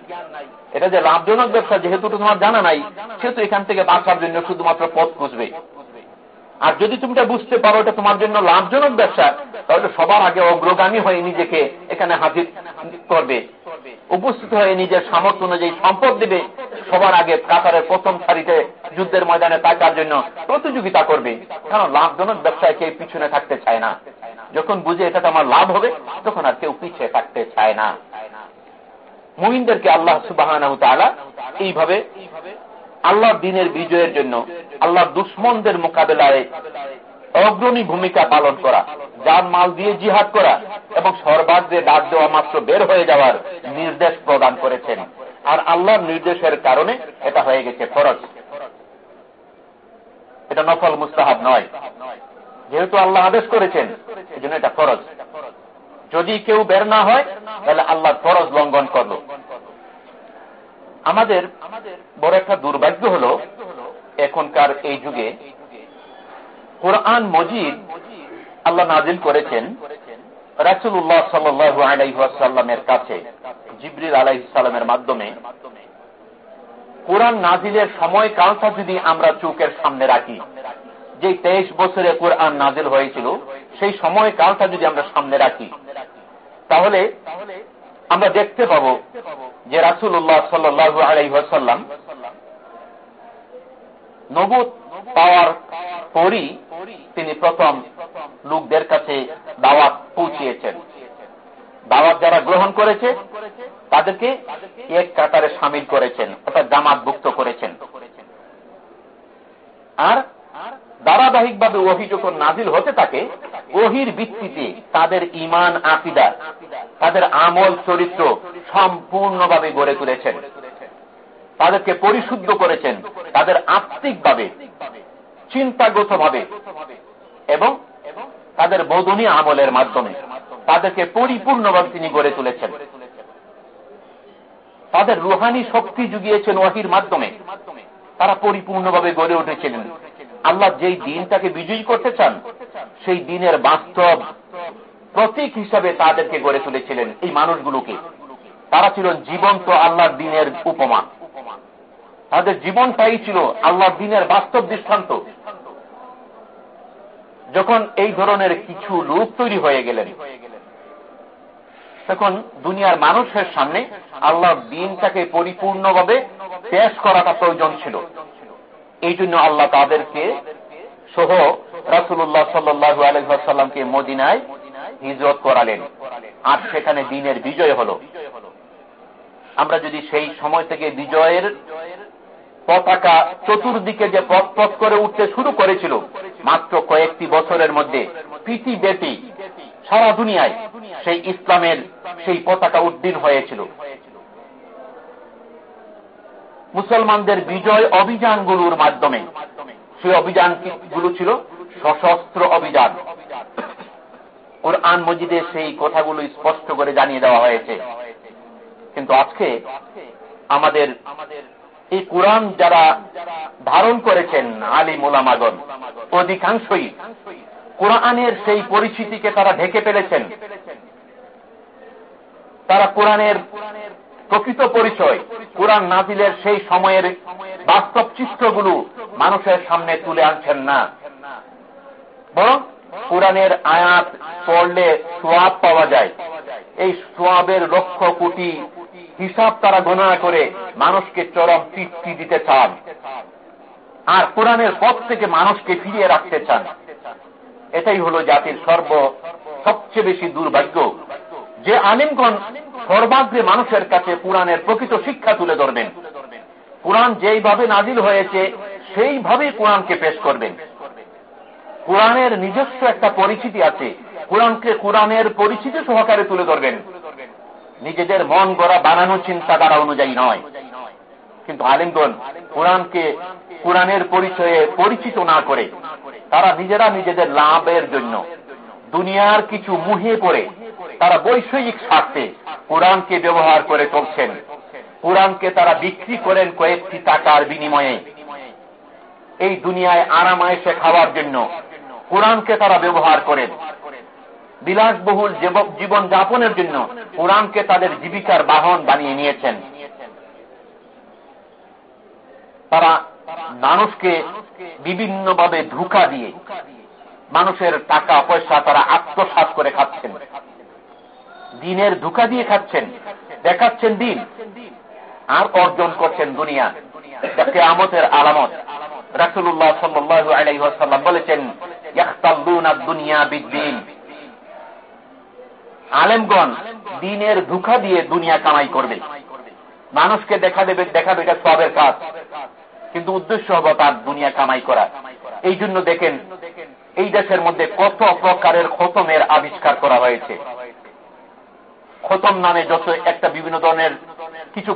এটা যে লাভজনক ব্যবসা যেহেতু তোমার জানা নাই, সেহেতু এখান থেকে বাঁচার জন্য শুধুমাত্র পথ খুঁজবে। আর যদি তুমি এটা বুঝতে পারো এটা তোমার জন্য লাভজনক ব্যবসা, তাহলে সবার আগে অগ্রগামী হয়ে নিজেকে এখানে হাজির করবে। উপস্থিত হয়ে নিজের সামর্থ্য অনুযায়ী সম্পদ দিবে, সবার আগে কাতারের প্রথম সারিতে যুদ্ধের ময়দানে থাকার জন্য প্রতিযোগিতা করবে। কারণ লাভজনক ব্যবসায় কেউ পিছনে থাকতে চায় না। যখন বুঝে এটা আমার লাভ হবে, তখন আর কেউ পিছিয়ে থাকতে চায় না। মুহিনদেরকে আল্লাহ সুবাহ এইভাবে আল্লাহ দিনের বিজয়ের জন্য আল্লাহ দুশ্মনদের মোকাবেলায় অগ্রণী ভূমিকা পালন করা, যার মাল দিয়ে জিহাদ করা এবং সর্বাগ্রে ডাক দেওয়া মাত্র বের হয়ে যাওয়ার নির্দেশ প্রদান করেছেন। আর আল্লাহর নির্দেশের কারণে এটা হয়ে গেছে ফরজ। এটা নফল মুস্তাহাব নয়। যেহেতু আল্লাহ আদেশ করেছেন এই এটা ফরজ। যদি কেউ বের না হয়, তাহলে আল্লাহ ফরজ লঙ্ঘন করল। আমাদের বড় একটা দুর্ভাগ্য হল, এখনকার এই যুগে কোরআন মজিদ আল্লাহ নাজিল করেছেন রাসুল্লাহ সাল্লু আলাইসাল্লামের কাছে, জিবরিল আলাইসাল্লামের মাধ্যমে। কোরআন নাজিলের সময় কালটা যদি আমরা চোখের সামনে রাখি যে তেইশ বছরে কোরআন নাজিল হয়েছিল, সেই সময় কালটা যদি আমরা সামনে রাখি, তাহলে আমরা দেখতে পাব যে রাসুল্লাহ সাল্লু আলাইসাল্লাম নবুত পাওয়ার পরই তিনি প্রথম লোকদের কাছে দাওয়াত পৌঁছিয়েছেন। দাওয়াত যারা গ্রহণ করেছে, তাদেরকে এক কাতারে সামিল করেছেন, অর্থাৎ জামাতভুক্ত করেছেন। আর ধারাবাহিকভাবে ওহি যখন নাজিল হতে থাকে, ওহির ভিত্তিতে তাদের ইমান আকিদা, তাদের আমল, চরিত্র সম্পূর্ণভাবে গড়ে তুলেছেন। তাদেরকে পরিশুদ্ধ করেছেন, তাদের আত্মিকভাবে চিন্তাগত ভাবে এবং তাদের বদনী আমলের মাধ্যমে তাদেরকে পরিপূর্ণভাবে তিনি গড়ে তুলেছেন। তাদের রুহানি শক্তি জুগিয়েছেন ওয়াহির মাধ্যমে, তারা পরিপূর্ণভাবে গড়ে উঠেছিলেন। আল্লাহ যেই দিনটাকে বিজয়ী করতে চান, সেই দিনের বাস্তব প্রতীক হিসাবে তাদেরকে গড়ে তুলেছিলেন এই মানুষগুলোকে। তারা ছিলেন জীবন্ত আল্লাহর দিনের উপমা। তাদের জীবনটাই ছিল আল্লাহর দিনের বাস্তব দৃষ্টান্ত। যখন এই ধরনের কিছু লোক তৈরি হয়ে গেলেন, তখন দুনিয়ার মানুষের সামনে আল্লাহর দিনটাকে পরিপূর্ণভাবে পেশ করাটা প্রয়োজন ছিল। এই জন্য আল্লাহ তাদেরকে সহ রাসুল্লাহ সাল্লু আলহাসাল্লামকে মদিনায় হিজরত করালেন। আর সেখানে দিনের বিজয় হল। আমরা যদি সেই সময় থেকে বিজয়ের পতাকা চতুর্দিকে যে পথ পথ করে উঠতে শুরু করেছিল, মাত্র কয়েকটি বছরের মধ্যে পৃথিব্যাপী সারা দুনিয়ায় সেই ইসলামের সেই পতাকা উদ্দিন হয়েছিল। মুসলমানদের বিজয় অভিযানগুলোর মাধ্যমে। সেই অভিযানগুলো ছিল সশস্ত্র অভিযান। কোরআন মজিদে সেই কথাগুলো স্পষ্ট করে জানিয়ে দেওয়া হয়েছে। কিন্তু আজকে আমাদের এই কোরআন যারা ধারণ করেছেন আলী মোলামাগন অধিকাংশই কোরআনের সেই পরিচিতিকে তারা ঢেকে ফেলেছেন। তারা কোরআনের প্রকৃত পরিচয়। কোরআন নাজিলের সেই সময়ের বাস্তব চিত্রগুলো মানুষের সামনে তুলে আনছেন না। বরং কোরআনের আয়াত পড়লে সোয়াব পাওয়া যায়। এই সোয়াবের লক্ষ কোটি হিসাব তারা গণনা করে মানুষকে চরম তৃপ্তি দিতে চান। আর কোরআনের পথ থেকে মানুষকে ফিরিয়ে রাখতে চান। এটাই হল জাতির সর্ব সবচেয়ে বেশি দুর্ভাগ্য। যে আলিমগণ সর্বাগ্রে মানুষের কাছে কোরআনের প্রকৃত শিক্ষা তুলে ধরবেন। কোরআন যেইভাবে নাজিল হয়েছে সেইভাবে কোরআনকে পেশ করবেন। কোরআনের নিজস্ব একটা পরিচিতি আছে। কোরআনকে কোরআনের পরিচিতি সহকারে তুলে ধরবেন। নিজেদের মন গড়া বানানো চিন্তাধারা অনুযায়ী নয়। কিন্তু আলিমগণ কোরআনকে কোরআনের পরিচয়ে পরিচিত না করে, তারা নিজেরা নিজেদের লাভের জন্য দুনিয়ার কিছু মুহে করে তারা বৈষয়িক স্বার্থে কোরআনকে ব্যবহার করে চলছেন। কোরআনকে তারা বিক্রি করেন কয়েকটি টাকার বিনিময়ে। এই দুনিয়ায় আরামায়েসে খাওয়ার জন্য কোরআনকে তারা ব্যবহার করেন। বিলাসবহুল জীবন যাপনের জন্য কোরআনকে তাদের জীবিকার বাহন বানিয়ে নিয়েছেন। তারা মানুষকে বিভিন্নভাবে ধোকা দিয়ে মানুষের টাকা পয়সা তারা আত্মসাত করে খাচ্ছেন। দিনের ধোকা দিয়ে খাচ্ছেন, দেখাচ্ছেন দিন। আর অর্জন করছেন দুনিয়া। যাকে আমতের আলামত। রাসুল্লাহ সাল্লু বলেছেন দুনিয়া বিদ্দিন। আলেমগণ দিনের ধোকা দিয়ে দুনিয়া কামাই করবে। মানুষকে দেখা দেবে, দেখাবে এটা সবের কাজ। কিন্তু উদ্দেশ্য হব তার দুনিয়া কামাই করা। এই জন্য দেখেন, এই দেশের মধ্যে কত প্রকারের খতমের আবিষ্কার করা হয়েছে। খতম নামে যত একটা বিভিন্ন ধরনের কিছু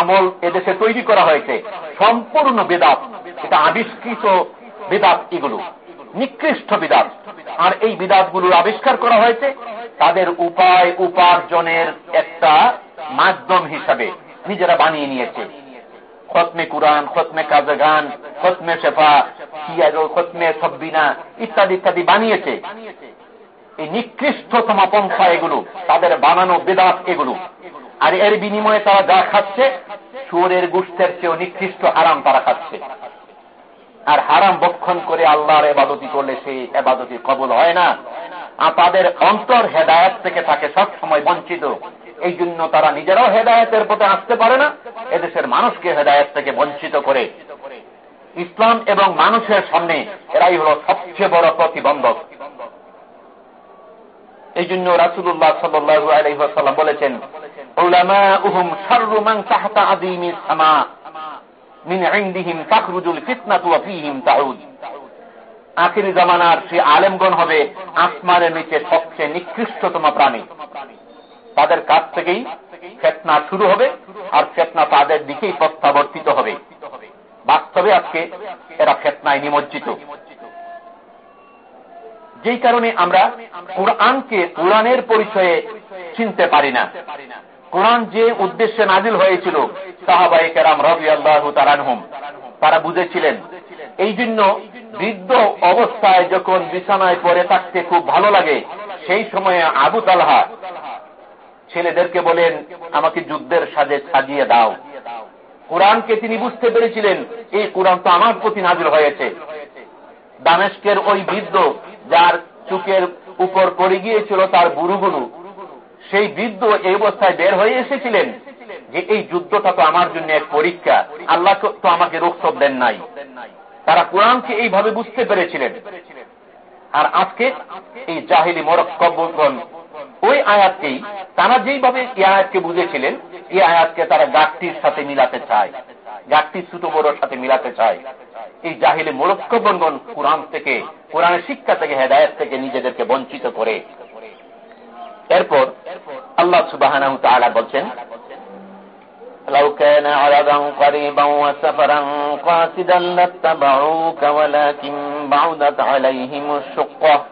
আমল এদেশে তৈরি করা হয়েছে, সম্পূর্ণ বেদাত, এটা আবিষ্কৃত বেদাত এগুলো, নিকৃষ্ট বিদাত। আর এই বিদাতগুলো আবিষ্কার করা হয়েছে তাদের উপায় উপার্জনের একটা মাধ্যম হিসাবে নিজেরা বানিয়ে নিয়েছে। খতমে কুরআন, খতমে কাজগান, খতমে শেফা খতমে সব্বিনা ইত্যাদি ইত্যাদি বানিয়েছে। এই নিকৃষ্টতম পন্থা এগুলো, তাদের বানানো বেদাত এগুলো। আর এর বিনিময়ে তারা যা খাচ্ছে সুরের গুষ্টের চেয়েও নিকৃষ্ট হারাম তারা খাচ্ছে। আর হারাম বক্ষণ করে আল্লাহর এবাদতি করলে সেই এবাদতি কবল হয় না। আর তাদের অন্তর হেদায়ত থেকে থাকে সব সময় বঞ্চিত। এই জন্য তারা নিজেরাও হেদায়তের পথে আসতে পারে না, এদেশের মানুষকে হেদায়ত থেকে বঞ্চিত করে। ইসলাম এবং মানুষের সামনে এরাই হল সবচেয়ে বড় প্রতিবন্ধক। এই জন্য রাসুল্লাহ সাল্লু আলহাম বলেছেন জামানার আলেমগণ হবে আসমানের নিচে সবচেয়ে নিকৃষ্টতম প্রাণী। তাদের কাছ থেকেই ফেতনা শুরু হবে আর ফেতনা তাদের দিকেই প্রত্যাবর্তিত হবে। বাস্তবে আজকে এরা ফেতনায় নিমজ্জিত। যেই কারণে আমরা কোরআনকে কোরআনের পরিচয়ে চিনতে পারি না। কোরআন যে উদ্দেশ্যে নাজিল হয়েছিল সাহাবাই কেরাম রবি আল্লাহ তারানহুম তারা বুঝেছিলেন, এই জন্য বৃদ্ধ অবস্থায় যখন বিছানায় পরে থাকতে খুব ভালো লাগে, সেই সময়ে আবু তালহা ছেলেদেরকে বলেন, আমাকে যুদ্ধের সাজে সাজিয়ে দাও। কোরআনকে তিনি বুঝতে পেরেছিলেন, এই কোরআন তো আমার প্রতি নাজিল হয়েছে। দামেস্কের ওই বৃদ্ধ যার চুকের উপর পড়ে গিয়েছিল তার বুড়ুগুরু সেই বৃদ্ধ এই অবস্থায় বের হয়ে এসেছিলেন যে এই যুদ্ধটা তো আমার জন্য এক পরীক্ষা। আল্লাহ তো আমাকে রোকসব দেন নাই। তারা কোরআনকে এইভাবে বুঝতে পেরেছিলেন। আর আজকে এই জাহিলি মরক্কবগণ ওই আয়াতকেই তারা যেইভাবে এই আয়াতকে বুঝেছিলেন, এই আয়াতকে তারা গাছটির সাথে মিলাতে চায়। গাছটির ছোট বড়োর সাথে মিলাতে চায়। এই জাহিলে মোরক্কবনগণ কোরআন থেকে কোরআনের শিক্ষা থেকে হেদায়ত থেকে নিজেদেরকে বঞ্চিত করে এরপর আল্লাহ সুবাহ বলছেন لو كان عرضا قريبا وسفرا قاصدا لاتبعوك ولكن بعدت عليهم الشقة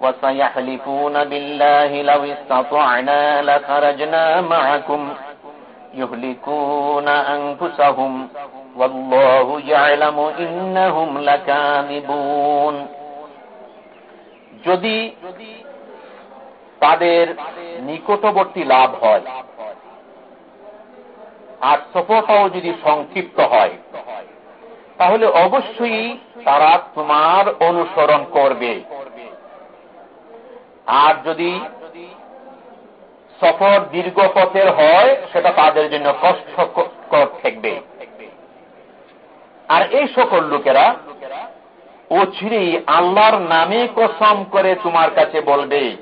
وسيحلفون بالله لو استطعنا لخرجنا معكم يهلكون أنفسهم والله يعلم إنهم لكاذبون যদি তাদের নিকটবর্তী লাভ হয় আর সফরটাও যদি সংক্ষিপ্ত হয় তাহলে অবশ্যই তারা তোমার অনুসরণ করবে আর যদি সফর দীর্ঘ পথের হয় সেটা তাদের জন্য কষ্টকর থাকবে আর এই সকল লোকেরা, ও ছিঁড়েই আল্লাহর নামে কসম করে তোমার কাছে বলবে,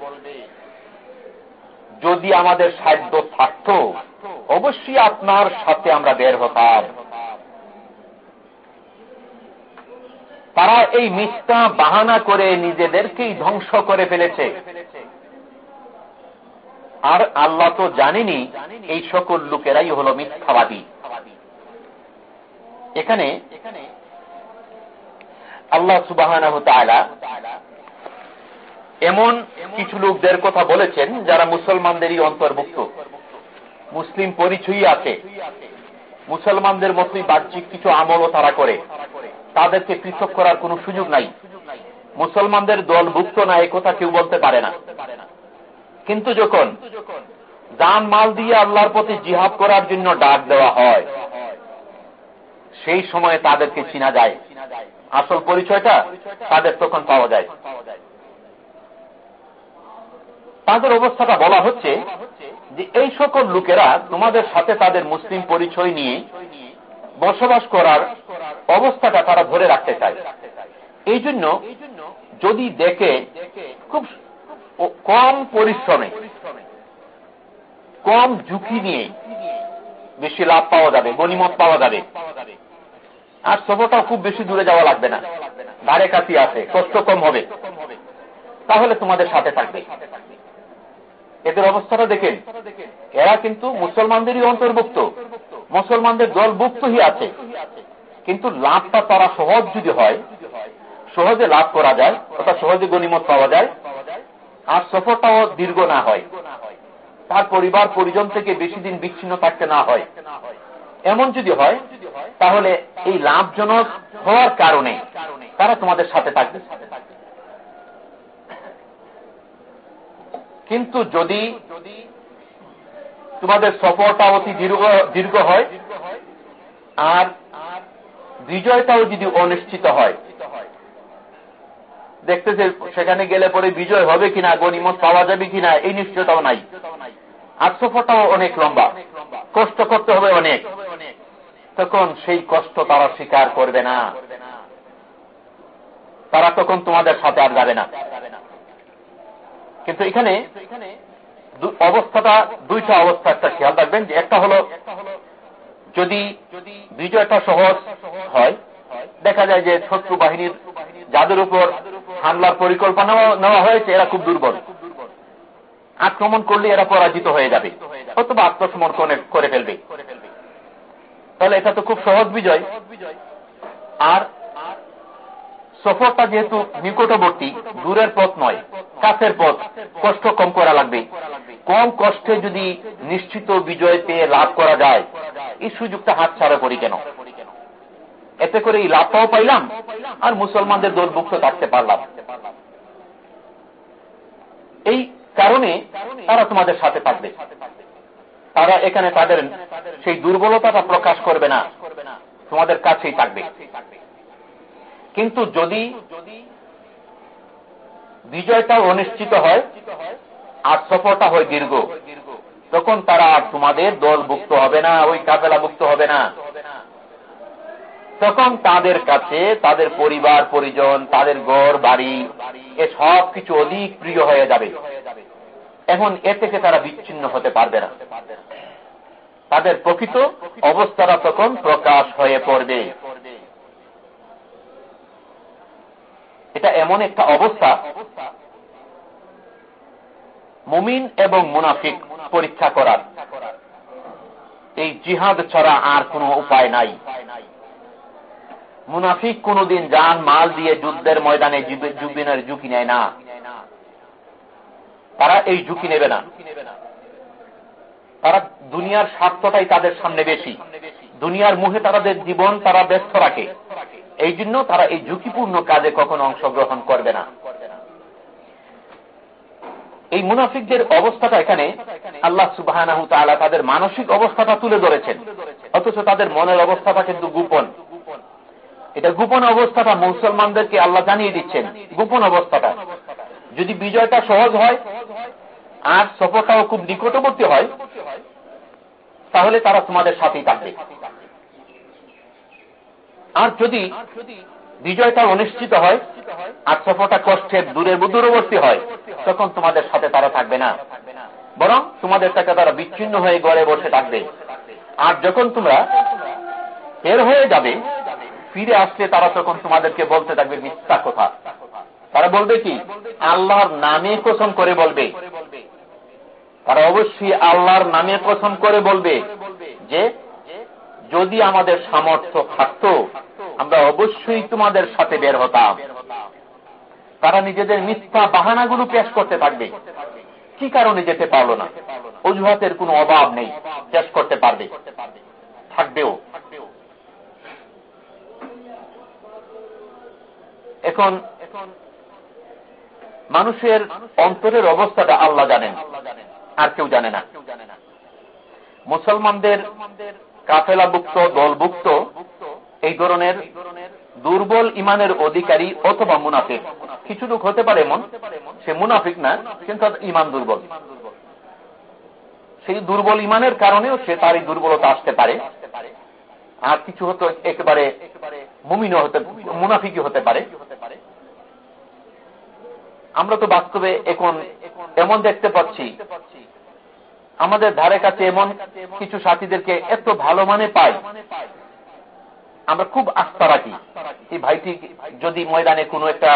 যদি আমাদের সাধ্য থাকত, অবশ্যই আপনার সাথে আমরা বের হতাম। তারা এই মিথ্যা বাহানা করে নিজেদেরকেই ধ্বংস করে ফেলেছে। আর আল্লাহ তো জানেনি, এই সকল লোকেরাই হল মিথ্যাবাদী। এখানে আল্লাহ সুবাহ এমন কিছু লোকদের কথা বলেছেন যারা মুসলমানদেরই অন্তর্ভুক্ত। মুসলিম পরিচয়ই আছে। মুসলমানদের মতোই বাহ্যিক কিছু আমলও তারা করে। তাদেরকে পৃথক করার কোনো সুযোগ নাই। মুসলমানদের দলভুক্ত না কথা কেউ বলতে পারে না। কিন্তু যখন যান মাল দিয়ে আল্লাহর প্রতি জিহাদ করার জন্য ডাক দেওয়া হয় সেই সময়ে তাদেরকে চিনা যায়। আসল পরিচয়টা তাদের তখন পাওয়া যায়। তাদের অবস্থাটা বলা হচ্ছে যে, এই সকল লোকেরা তোমাদের সাথে তাদের মুসলিম পরিচয় নিয়ে বসবাস করার অবস্থাটা তারা ধরে রাখতে চায়। এই জন্য যদি দেখে খুব কম পরিশ্রমে, কম ঝুঁকি নিয়ে বেশি লাভ পাওয়া যাবে, গণিমত পাওয়া যাবে আর সফরটাও খুব বেশি দূরে যাওয়া লাগবে না। ধারে কাছে আছে, কষ্ট কম হবে। তাহলে তোমাদের সাথে থাকবে। এদের অবস্থাটা দেখেন। এরা কিন্তু মুসলমানদেরই অন্তর্ভুক্ত। মুসলমানদের দলভুক্তই আছে। কিন্তু লাভটা তারা সহজ যদি হয়, সহজে লাভ করা যায়, অর্থাৎ সহজে গণিমত পাওয়া যায়, আর সফরটাও দীর্ঘ না হয়। তার পরিবার পরিজন থেকে বেশি দিন বিচ্ছিন্ন থাকতে না হয়। এমন যদি হয়, তাহলে এই লাভজনক হওয়ার কারণে তারা তোমাদের সাথে থাকবে। কিন্তু যদি তোমাদের সফরটা অতি দীর্ঘ দীর্ঘ হয়, আর বিজয়টাও যদি অনিশ্চিত হয় দেখতেছে সেখানে গেলে পরে বিজয় হবে কিনা, গণিমত পাওয়া যাবে কিনা, এই নিশ্চয়তাও নাই। আর অনেক লম্বা। কষ্ট করতে হবে অনেক। তখন সেই কষ্ট তারা স্বীকার করবে না। তারা তখন তোমাদের সাথে আর যাবে না। কিন্তু এখানে অবস্থাটা, দুইটা অবস্থা একটা খেয়াল রাখবেন যে একটা হলো, যদি বিজয়টা সহজ হয়, দেখা যায় যে শত্রু বাহিনীর যাদের উপর হামলার পরিকল্পনা নেওয়া হয়েছে, এরা খুব দুর্বল। আক্রমণ করলে এরা পরাজিত হয়ে যাবে। অথবা আত্মসমর্পণ করে ফেলবে। তাহলে এটা তো খুব সহজ বিজয়। আর সফরটা যেহেতু নিকটবর্তী, দূরের পথ নয়, কাছের পথ, কষ্ট কম করা লাগবে। কম কষ্টে যদি নিশ্চিত বিজয় পেয়ে লাভ করা যায়, এই সুযোগটা হাত ছাড়া করি কেন? এতে করে এই লাভটাও পাইলাম, আর মুসলমানদের দলভুক্ত থাকতে পারলাম। এই কারণে তারা তোমাদের সাথে থাকবে। তারা এখানে তাদের সেই দুর্বলতাটা প্রকাশ করবে না। তোমাদের কাছেই থাকবে। কিন্তু যদি বিজয়টা অনিশ্চিত হয় আর সফরটা হয় দীর্ঘ, তখন তারা তোমাদের দলভুক্ত হবে না, ওই কাফেলাভুক্ত হবে না। তখন তাদের কাছে তাদের পরিবার, পরিজন, তাদের গড় বাড়ি, এ সব কিছু অধিক প্রিয় হয়ে যাবে। এখন এ থেকে তারা বিচ্ছিন্ন হতে পারবে না। তাদের প্রকৃত অবস্থাটা তখন প্রকাশ হয়ে পড়বে। এটা এমন একটা অবস্থা। মুমিন এবং মুনাফিক পরীক্ষা করার। এই জিহাদ ছাড়া আর কোনো উপায় নাই। মুনাফিক কোনদিন যান মাল দিয়ে যুদ্ধের ময়দানে যুবিনের ঝুঁকি নেয় না। তারা এই ঝুঁকি নেবে না। তারা দুনিয়ার স্বার্থটাই তাদের সামনে বেশি। দুনিয়ার মুহে তাদের জীবন তারা ব্যস্ত রাখে। এই জন্য তারা এই ঝুঁকিপূর্ণ কাজে কখনো অংশগ্রহণ করবে না। এই মুনাফিকদের অবস্থাটা এখানে আল্লাহ সুবাহ তাদের মানসিক অবস্থাটা তুলে ধরেছেন। অথচ তাদের মনের অবস্থাটা কিন্তু গোপন। এটা গোপন অবস্থাটা মুসলমানদেরকে আল্লাহ জানিয়ে দিচ্ছেন। গোপন অবস্থাটা। যদি বিজয়টা সহজ হয় আর সফরটাও খুব নিকটবর্তী হয়, তাহলে তারা তোমাদের সাথেই থাকবে। আর যদি বিজয়টা অনিশ্চিত হয় আর সফরটা কষ্টের দূরের দূরবর্তী হয়, তখন তোমাদের সাথে তারা থাকবে না। বরং তোমাদের সাথে তারা বিচ্ছিন্ন হয়ে গড়ে বসে থাকবে। আর যখন তোমরা বের হয়ে যাবে ফিরে আসলে তারা তখন তোমাদেরকে বলতে থাকবে, মিথ্যা কথা। তারা বলবে কি? আল্লাহর নামে কসম করে বলবে। তারা অবশ্যই আল্লাহর নামে কসম করে বলবে যে, যদি আমাদের সামর্থ্য থাকত, আমরা অবশ্যই তোমাদের সাথে বের হতাম। তারা নিজেদের মিথ্যা বাহানাগুলো পেশ করতে থাকবে। কি কারণে যেতে পারল না? অজুহাতের কোনো অভাব নেই, পেশ করতে পারবে। থাকবেও। এখন মানুষের অন্তরের অবস্থাটা আল্লাহ জানেন, আর কেউ জানে না। মুসলমানদের কাফেলাভুক্ত, দলভুক্ত এই ধরনের দুর্বল ইমানের অধিকারী অথবা মুনাফিক। কিছু লোক হতে পারে এমন, সে মুনাফিক না, কিন্তু ইমান দুর্বল। সেই দুর্বল ইমানের কারণেও সে তার এই দুর্বলতা আসতে পারে। আর কিছু হতো একেবারে মুমিনও হতে, মুনাফিকই হতে পারে। আমরা তো বাস্তবে এখন এমন দেখতে পাচ্ছি, আমাদের ধারে কাছে এমন কিছু সাথীদেরকে এত ভালো মানে পাই আমরা খুব আস্থা রাখি। এই ভাইটি যদি ময়দানে কোনো একটা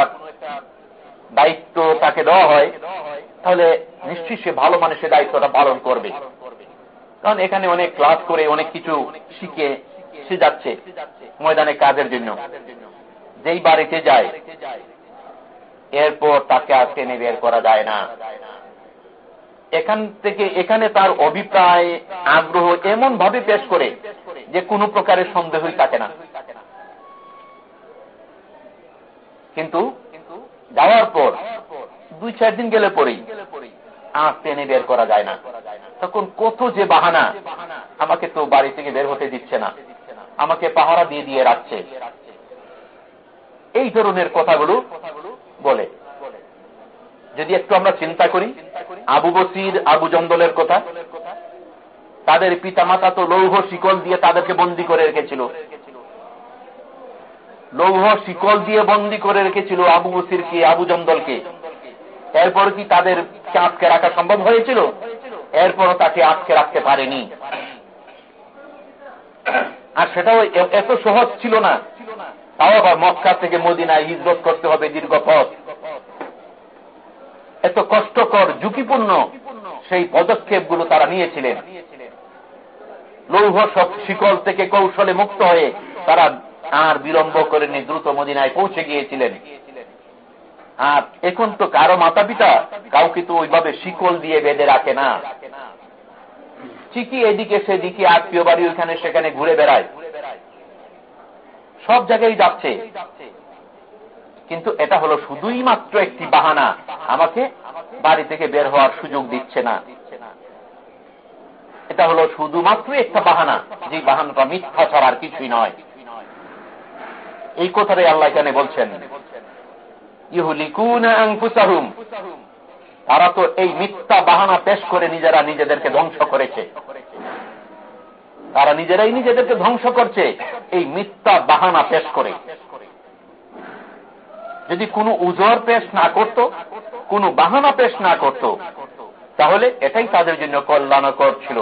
দায়িত্ব তাকে দেওয়া হয়, তাহলে নিশ্চয়ই সে ভালো মানে সে দায়িত্বটা পালন করবে। কারণ এখানে অনেক ক্লাস করে অনেক কিছু শিখে সে যাচ্ছে ময়দানে কাজের জন্য। যেই বাড়িতে যায়, এরপর তাকে আর টেনে বের করা যায় না। এখান থেকে, এখানে তার অভিপ্রায়, আগ্রহ এমন ভাবে পেশ করে যে কোনো প্রকারের সন্দেহই থাকে না। কিন্তু যাওয়ার পর, দুই, চার দিন গেলে পরেই আর টেনে বের করা যায় না। তখন কত যে বাহানা আমাকে তো বাড়ি থেকে বের হতে দিচ্ছে না। আমাকে পাহারা দিয়ে দিয়ে রাখছে। এই ধরনের কথাগুলো বলে। যদি একটু আমরা চিন্তা করি, আবু বসির, আবু জন্দলের কথা, তাদের পিতা মাতা তো লৌহ শিকল দিয়ে তাদেরকে বন্দি করে রেখেছিল। লৌহ শিকল দিয়ে বন্দি করে রেখেছিল আবু বসিরকে, আবু জন্দলকে এরপর কি তাদের আটকে রাখা সম্ভব হয়েছিল? এরপরও তাকে আটকে রাখতে পারেনি। আর সেটাও এত সহজ ছিল না। তাও আবার মক্কা থেকে মদিনায় হিজরত করতে হবে দীর্ঘ পথ। এত কষ্টকর, ঝুঁকিপূর্ণ সেই পদক্ষেপগুলো তারা নিয়েছিলেন। লৌহ শিকল থেকে কৌশলে মুক্ত হয়ে তারা আর বিলম্ব করেনি, দ্রুত মদিনায় পৌঁছে গিয়েছিলেন। আর এখন তো কারও মাতা পিতা কাউকে তো ওইভাবে শিকল দিয়ে বেঁধে রাখে না। ঠিকই এদিকে সেদিকে, আত্মীয় বাড়ি ওইখানে সেখানে ঘুরে বেড়ায়। সব জায়গায় যাচ্ছে। কিন্তু এটা হলো শুধুই মাত্র একটি বাহানা। আমাকে বাড়ি থেকে বের হওয়ার সুযোগ দিচ্ছে না। এটা হলো শুধুমাত্র একটা বাহানা। যে বাহানাটা মিথ্যা ছাড়ার কিছুই নয়। এই কথাটাই আল্লাহ এখানে বলছেন। তারা তো এই মিথ্যা বাহানা পেশ করে নিজেরা নিজেদেরকে ধ্বংস করেছে। তারা নিজেরাই নিজেদেরকে ধ্বংস করছে, এই মিথ্যা বাহানা পেশ করে। যদি কোনো উজর পেশ না করত, কোন বাহানা পেশ না করত, তাহলে এটাই তাদের জন্য কল্যাণকর ছিল।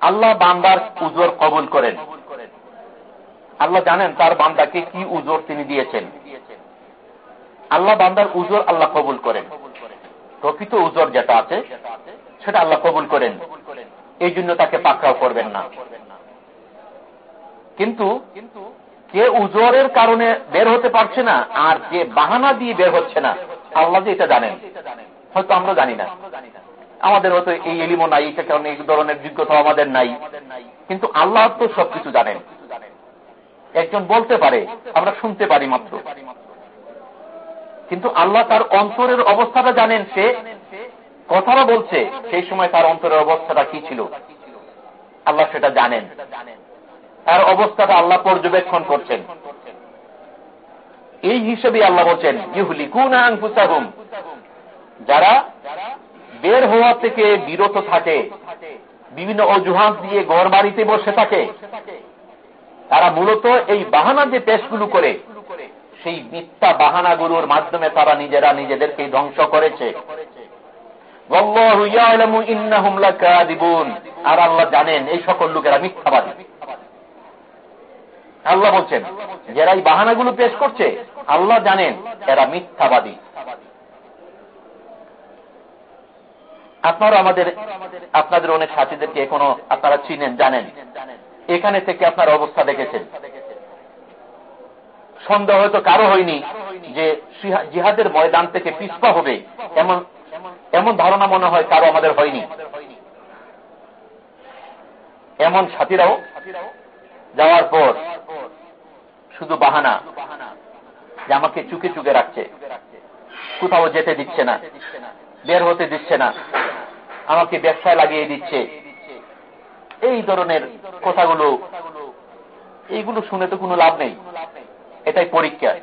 আল্লাহ বান্দার উজোর কবুল করেন। আল্লাহ জানেন তার বান্দাকে কি উজোর তিনি দিয়েছেন। আল্লাহ বান্দার উজোর আল্লাহ কবুল করেন। প্রকৃত উজোর যেটা আছে, সেটা আল্লাহ কবুল করেন। এই জন্য তাকে পাকড়াও করবেন না। কিন্তু কে উজোরের কারণে বের হতে পারছে না, আর কে বাহানা দিয়ে বের হচ্ছে না, আল্লাহ যে এটা জানেন। হয়তো আমরা জানি না। আমাদের হয়তো এই এলিমো নাই এটা কারণে এই ধরনের যোগ্যতা আমাদের নাই। কিন্তু আল্লাহ তো সবকিছু জানেন। একজন বলতে পারে, আমরা শুনতে পারি মাত্র। কিন্তু আল্লাহ তার অন্তরের অবস্থাটা জানেন সে। কথাটা বলছে, সেই সময় তার অন্তরের অবস্থাটা কি ছিল? আল্লাহ সেটা জানেন। তার অবস্থাটা আল্লাহ পর্যবেক্ষণ করছেন। এই হিসেবে আল্লাহ বলছেন ইহুলিকুনাহুম যারা বের হওয়া থেকে বিরত থাকে, বিভিন্ন অজুহাত দিয়ে ঘর বাড়িতে বসে থাকে, তারা মূলত এই বাহানা যে পেশগুলো করে সেই মিথ্যা বাহানাগুলোর মাধ্যমে তারা নিজেরা নিজেদেরকে ধ্বংস করেছে। আর আল্লাহ জানেন, এই সকল লোকেরা মিথ্যাবাদী। আল্লাহ বলছেন যারা এই বাহানাগুলো পেশ করছে, আল্লাহ জানেন, এরা মিথ্যাবাদী। আপনারা আমাদের, আপনাদের অনেক সাথীদেরকে এখনও আপনারা চিনেন, জানেন। এখানে থেকে আপনার অবস্থা দেখেছেন। সন্দেহ হয়তো কারও হয়নি যে জিহাদের ময়দান থেকে পিসপা হবে, এমন এমন ধারণা মনে হয় কারও আমাদের হয়নি। এমন সাথীরাও যাওয়ার পর শুধু বাহানা যে আমাকে চুকে চুকে রাখছে। কোথাও যেতে দিচ্ছে না, বের হতে দিচ্ছে না, আমাকে ব্যবসায় লাগিয়ে দিচ্ছে। এই ধরনের কথাগুলো, এইগুলো শুনে তো কোনো লাভ নেই। এটাই পরীক্ষা।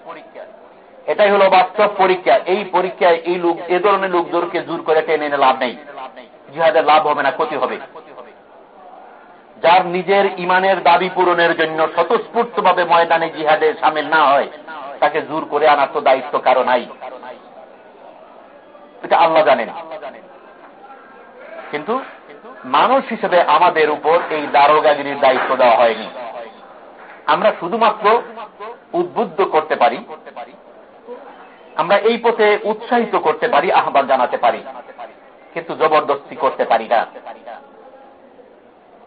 এটাই হলো বাস্তব পরীক্ষা। এই পরীক্ষায় এই লোক, এ ধরনের লোকদেরকে জোর করে টেনে এনে লাভ নেই। জিহাদের লাভ হবে না, ক্ষতি হবে। যার নিজের ইমানের দাবি পূরণের জন্য স্বতঃস্ফূর্ত ভাবে ময়দানে জিহাদে সামিল না হয়, তাকে জোর করে আনার তো দায়িত্ব কারও নাই। এটা আল্লাহ জানেন। কিন্তু মানুষ হিসেবে আমাদের উপর এই দারোগাগিরির দায়িত্ব দেওয়া হয়নি। আমরা শুধুমাত্র উদ্বুদ্ধ করতে পারি, আমরা এই পথে উৎসাহিত করতে পারি, আহ্বান জানাতে পারি, কিন্তু জবরদস্তি করতে পারি না।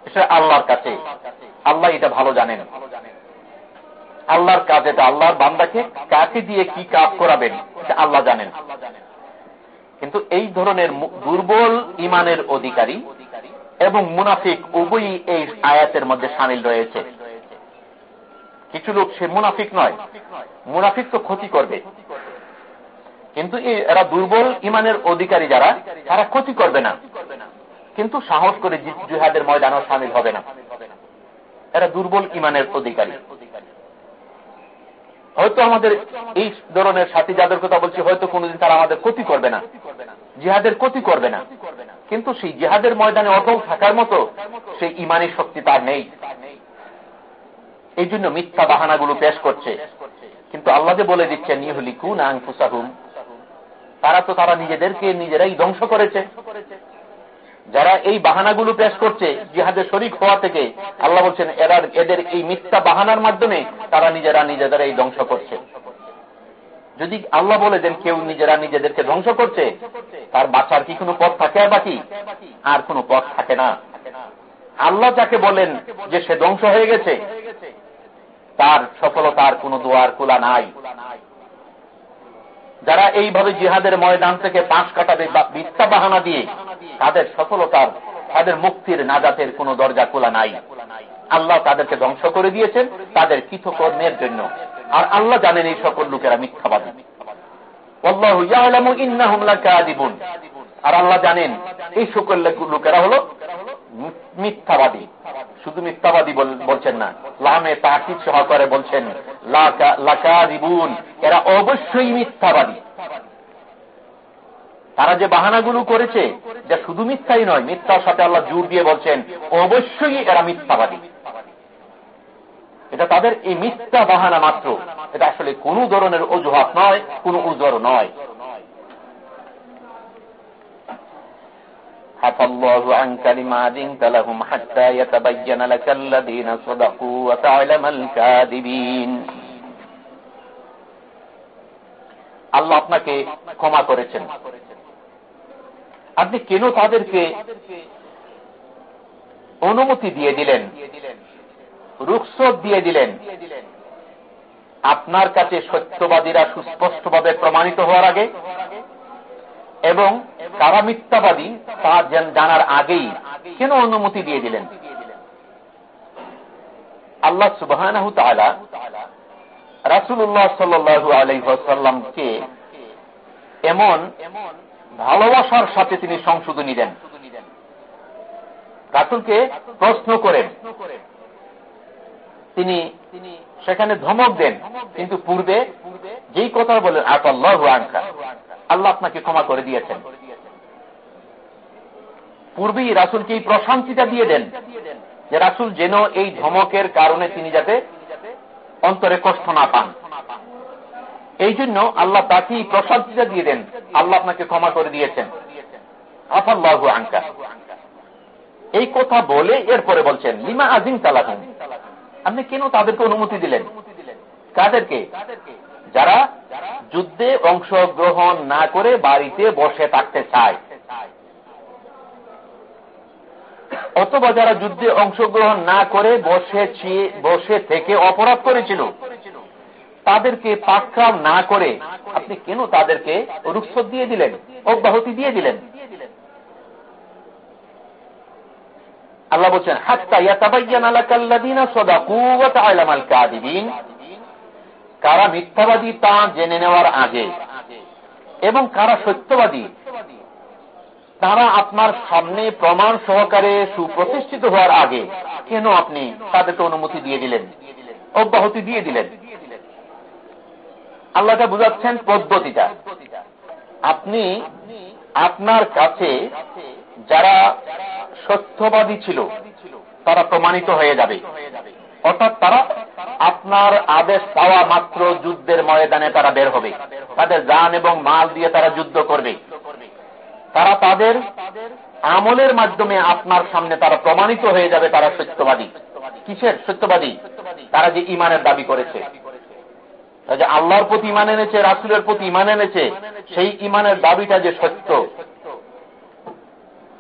সেটা আল্লাহর কাছে। আল্লাহ এটা ভালো জানেন। আল্লাহর কাজ এটা। আল্লাহর বান্দাকে কাকে দিয়ে কি কাজ করাবেন, এটা আল্লাহ জানেন। কিন্তু এই ধরনের দুর্বল ইমানের অধিকারী এবং মুনাফিক উভয়ই এই আয়াতের মধ্যে সামিল রয়েছে। কিছু লোক সে মুনাফিক নয়। মুনাফিক তো ক্ষতি করবে। কিন্তু এরা দুর্বল ইমানের অধিকারী যারা, তারা ক্ষতি করবে না। কিন্তু সাহস করে জুহাদের ময়দানও সামিল হবে না। এরা দুর্বল ইমানের অধিকারী। হয়তো আমাদের এই ধরনের সাথী যাদের কথা বলছি, হয়তো কোনদিন তারা আমাদের ক্ষতি করবে না। জিহাদের ক্ষতি করবে না। কিন্তু সেই জিহাদের ময়দানে অটল থাকার মতো সেই ইমানের শক্তি তার নেই। এই জন্য মিথ্যা বাহানাগুলো পেশ করছে। কিন্তু আল্লাহ যে বলে দিচ্ছেন ইহলি কুন আংফুসাহুম তারা তো তারা নিজেদেরকে নিজেরাই ধ্বংস করেছে। যারা এই বাহানাগুলো পেশ করছে জিহাদের শরিক হওয়া থেকে, আল্লাহ বলছেন, এরা এদের এই মিথ্যা বাহানার মাধ্যমে তারা নিজেরা নিজেদের এই ধ্বংস করছে। যদি আল্লাহ বলে দেন, কেউ নিজেরা নিজেদেরকে ধ্বংস করছে তার বাচ্চার কি কোনো পথ থাকে বাকি? আর কোনো পথ থাকে না। আল্লাহ যাকে বলেন যে সে ধ্বংস হয়ে গেছে তার সফলতার কোন দোয়ার খোলা নাই। যারা এইভাবে জিহাদের ময়দান থেকে পাঁচ কাটাবে মিথ্যা বাহানা দিয়ে তাদের সফলতার, তাদের মুক্তির নাজাতের কোন দরজা খোলা নাই। আল্লাহ তাদেরকে ধ্বংস করে দিয়েছেন তাদের কৃতকর্মের জন্য। আর আল্লাহ জানেন এই সকল লোকেরা মিথ্যাবাদী। আর আল্লাহ জানেন এই সকল লোকেরা হল মিথ্যাবাদী। শুধু মিথ্যাবাদী বলছেন না। লামে তাকিদ সহকারে বলছেন লাকাদিবুন এরা অবশ্যই মিথ্যাবাদী। তারা যে বাহানাগুলো করেছে, যা শুধু মিথ্যাই নয়, মিথ্যার সাথে আল্লাহ জোর দিয়ে বলছেন, অবশ্যই এরা মিথ্যাবাদী। এটা তাদের এই মিথ্যা বাহানা মাত্র। এটা আসলে কোন ধরনের অজুহাত নয়, কোন উজর নয়। عفى الله عنك لما أذنت لهم حتى يتبين لك الذين صدقوا وتعلم الكاذبين আল্লাহ আপনাকে ক্ষমা করেছেন আপনি কেন তাদেরকে অনুমতি দিয়ে দিলেন রুখসত দিয়ে দিলেন আপনার কাছে সত্যবাদীরা সুস্পষ্টভাবে প্রমাণিত হওয়ার আগে এবং কারা মিথ্যাবাদী, তা জানার আগেই কেন অনুমতি দিয়ে দিলেন? আল্লাহ সুবাহ রাসুল্লাহ সাল্লু আলহ্লামকে এমন ভালোবাসার সাথে তিনি সংশোধনী দেন রাসুলকে প্রশ্ন করেন। তিনি সেখানে ধমক দেন, কিন্তু পূর্বে যেই কথা বলেন, আতাল্লাহ আনকা। আল্লাহ আপনাকে ক্ষমা করে দিয়েছেন। পূর্বেই রাসুলকে এই প্রশান্তিটা দিয়ে দেন যে রাসুল যেন এই ধমকের কারণে তিনি যাতে অন্তরে কষ্ট না পান। এই জন্য আল্লাহ তাকেই প্রশান্তিটা দিয়ে দেন। আল্লাহ আপনাকে ক্ষমা করে দিয়েছেন। আফাল্লাহ আঙ্কা এই কথা বলে এরপরে বলছেন, লিমা আজিম তালাকুম আপনি কেন তাদেরকে অনুমতি দিলেন? কাদেরকে? যারা যুদ্ধে অংশগ্রহণ না করে বাড়িতে বসে থাকতে চায়। অথবা যারা যুদ্ধে অংশগ্রহণ না করে বসে বসে থেকে অপরাধ করেছিল। তাদেরকে পাকরাম না করে আপনি কেন তাদেরকে রুখসত দিয়ে দিলেন, অব্যাহতি দিয়ে দিলেন? আল্লাহ বলছেন কারা মিথ্যাবাদী তা জেনে নেওয়ার আগে এবং কারা সত্যবাদী, তারা আপনার সামনে প্রমাণ সহকারে সুপ্রতিষ্ঠিত হওয়ার আগে কেন আপনি তাদেরকে অনুমতি দিয়ে দিলেন, অব্যাহতি দিয়ে দিলেন? আল্লাহটা বুঝাচ্ছেন পদ্ধতিটা। আপনি আপনার কাছে যারা সত্যবাদী ছিল, তারা প্রমাণিত হয়ে যাবে। অর্থাৎ তারা আপনার আদেশ পাওয়া মাত্র যুদ্ধের ময়দানে তারা বের হবে। তাদের যান এবং মাল দিয়ে তারা যুদ্ধ করবে। তারা তাদের আমলের মাধ্যমে আপনার সামনে তারা প্রমাণিত হয়ে যাবে তারা সত্যবাদী। কিসের? সত্যবাদী। তারা যে ইমানের দাবি করেছে। আল্লাহর প্রতি ইমান এনেছে, রাসুলের প্রতি ইমান এনেছে, সেই ইমানের দাবিটা যে সত্য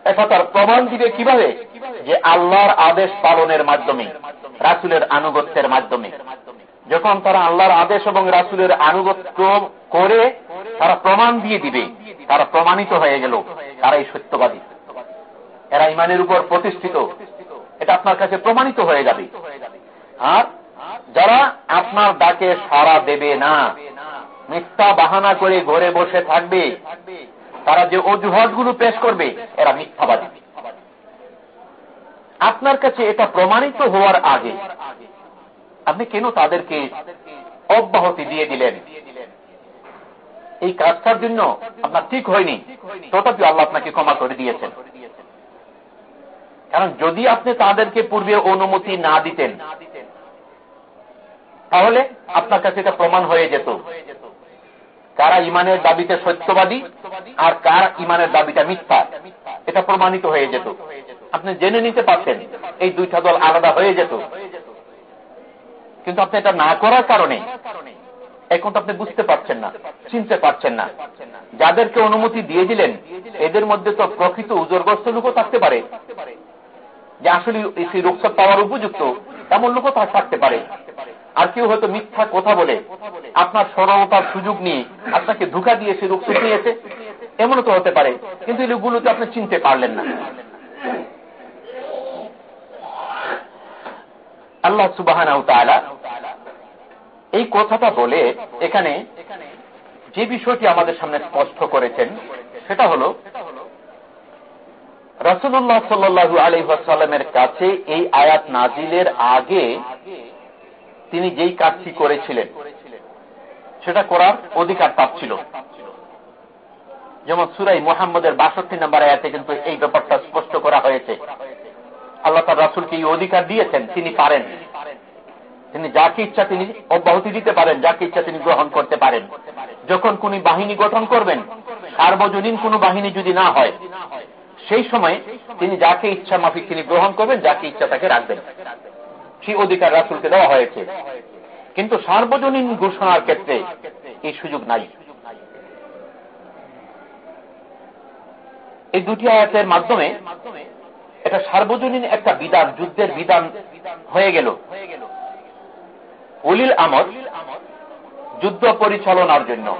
এটা তার প্রমাণ দিবে কীভাবে? যে আল্লাহর আদেশ পালনের মাধ্যমে, রাসুলের আনুগত্যের মাধ্যমে। যখন তারা আল্লাহর আদেশ এবং রাসুলের আনুগত্য করে, তারা প্রমাণ দিয়ে দিবে। তারা প্রমাণিত হয়ে গেল, তারাই সত্যবাদী। এরা ইমানের উপর প্রতিষ্ঠিত। এটা আপনার কাছে প্রমাণিত হয়ে যাবে। আর যারা আপনার ডাকে সারা দেবে না, মিথ্যা বাহানা করে ঘরে বসে থাকবে তারা যে অজুহাতগুলো পেশ করবে, এরা মিথ্যাবাদী। আপনার কাছে এটা প্রমাণিত হওয়ার আগে আপনি কেন তাদেরকে অব্যাহতি দিয়ে দিলেন? এই কাজটার জন্য আপনার ঠিক হয়নি তথাপি আল্লাহ আপনাকে ক্ষমা করে দিয়েছেন। কারণ যদি আপনি তাদেরকে পূর্বে অনুমতি না দিতেন, তাহলে আপনার কাছে এটা প্রমাণ হয়ে যেত। কারা ইমানের দাবিতে সত্যবাদী আর কার ইমানের দাবিটা মিথ্যা? এটা প্রমাণিত হয়ে যেত। আপনি জেনে নিতে পারতেন এই দুইটা দল আলাদা হয়ে যেত। কিন্তু আপনি এটা না করার কারণে এখন তো আপনি বুঝতে পারছেন না, চিনতে পারছেন না। যাদেরকে অনুমতি দিয়ে দিলেন, এদের মধ্যে তো প্রকৃত উজরগ্রস্ত লোকও থাকতে পারে। যে আসলে সেই রোগসাপ পাওয়ার উপযুক্ত এমন লোকও তার থাকতে পারে। আর কেউ হয়তো মিথ্যা কথা বলে, আপনার সরলতার সুযোগ নিয়ে আপনাকে ধোকা দিয়ে সে রোগসাপ নিয়েছে এমনও তো হতে পারে, কিন্তু এই লোকগুলোতে আপনি চিনতে পারলেন না। আল্লাহ সুবাহ এই কথাটা বলে এখানে যে বিষয়টি আমাদের সামনে স্পষ্ট করেছেন, সেটা হল রসুল্লাহ সাল্লু আলহাসাল্লামের কাছে এই আয়াত নাজিলের আগে তিনি যেই কাজটি করেছিলেন, সেটা করার অধিকার তার ছিল। যেমন সুরাই মোহাম্মদের বাষট্টি নম্বর আয়াতে কিন্তু এই ব্যাপারটা স্পষ্ট করা হয়েছে। আল্লাহ তার রাসুলকে এই অধিকার দিয়েছেন, তিনি পারেন। তিনি যাকে ইচ্ছা তিনি অব্যাহতি দিতে পারেন, যাকে ইচ্ছা তিনি গ্রহণ করতে পারেন। যখন কোন বাহিনী গঠন করবেন, সার্বজনীন কোন বাহিনী যদি না হয় সেই সময় তিনি যাকে ইচ্ছা মাফিক তিনি গ্রহণ করবেন, যাকে ইচ্ছা তাকে রাখবেন। সেই অধিকার রাসুলকে দেওয়া হয়েছে। কিন্তু সার্বজনীন ঘোষণার ক্ষেত্রে এই সুযোগ নাই। এই দুটি আয়াতের মাধ্যমে এটা সার্বজনীন একটা বিধান, যুদ্ধের বিধান হয়ে গেল। অলিল আমদ যুদ্ধ পরিচালনার জন্য।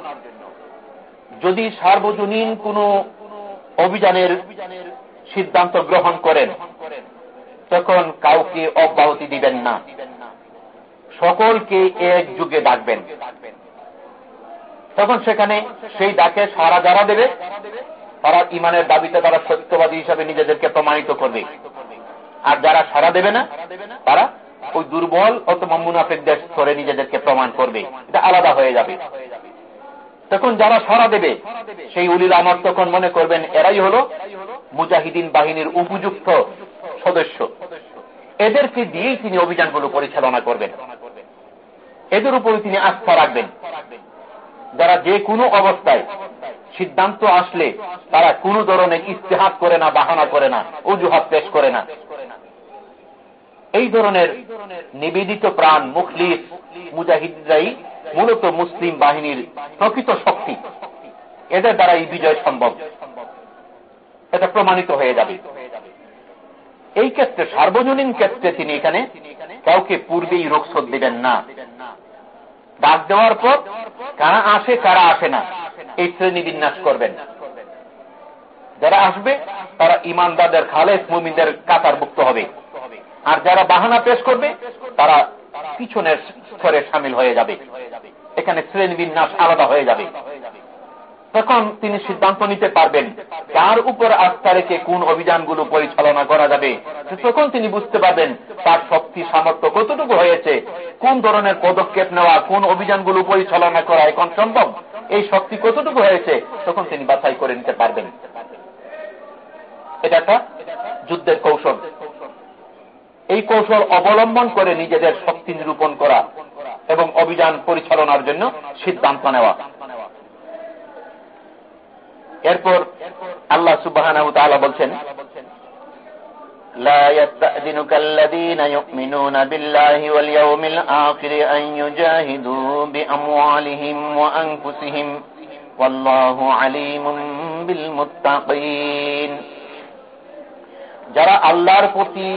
যদি সার্বজনীন কোন অভিযানের সিদ্ধান্ত গ্রহণ করেন। তখন কাউকে অব্যাহতি দিবেন না। সকলকে এক যুগে ডাকবেন। তখন সেখানে সেই ডাকে সারা যারা দেবে, তারা ইমানের দাবিতে তারা সত্যবাদী হিসাবে নিজেদেরকে প্রমাণিত করবে। আর যারা সারা দেবে না, তারা ওই দুর্বল অথবা মুনাফিকদের স্তরে নিজেদেরকে প্রমাণ করবে। এটা আলাদা হয়ে যাবে। তখন যারা সারা দেবে, সেই উলিল আমার তখন মনে করবেন এরাই হল মুজাহিদিন বাহিনীর উপযুক্ত সদস্য। এদেরকে দিয়েই তিনি অভিযানগুলো পরিচালনা করবেন। এদের উপরে তিনি আস্থা রাখবেন। যারা যে কোনো অবস্থায় সিদ্ধান্ত আসলে তারা কোনো ধরনের ইস্তেহাত করে না, বাহানা করে না, অজুহাত পেশ করে না। এই ধরনের নিবেদিত প্রাণ, মুখলিস মুজাহিদরাই মূলত মুসলিম বাহিনীর প্রকৃত শক্তি। এদের দ্বারা এই বিজয় সম্ভব। এটা প্রমাণিত হয়ে যাবে। এই ক্ষেত্রে, সার্বজনীন ক্ষেত্রে তিনি এখানে কাউকে পূর্বেই রোগসদ দিবেন না। ডাক দেওয়ার পর কারা আসে কারা আসে না, এই শ্রেণি বিন্যাস করবেন। যারা আসবে, তারা ইমানদারদের খালেদ মুমিনদের কাতারভুক্ত হবে। আর যারা বাহানা পেশ করবে, তারা পিছনের স্তরে সামিল হয়ে যাবে। এখানে শ্রেণি বিন্যাস আলাদা হয়ে যাবে। তখন তিনি সিদ্ধান্ত নিতে পারবেন কার উপর আস্থা রেখে কোন অভিযানগুলো পরিচালনা করা যাবে। তখন তিনি বুঝতে পারবেন তার শক্তি, সামর্থ্য কতটুকু হয়েছে, কোন ধরনের পদক্ষেপ নেওয়া, কোন অভিযানগুলো পরিচালনা করা এখন সম্ভব, এই শক্তি কতটুকু হয়েছে, তখন তিনি বাছাই করে নিতে পারবেন। এটা একটা যুদ্ধের কৌশল। এই কৌশল অবলম্বন করে নিজেদের শক্তি নিরূপণ করা এবং অভিযান পরিচালনার জন্য সিদ্ধান্ত নেওয়া এরপর আল্লাহ সুবাহ বলছেন لا يستأذنك الذين يؤمنون بالله واليوم الآخر أن يجاهدوا بأموالهم وأنفسهم والله عليم بالمتقين যারা আল্লাহর প্রতি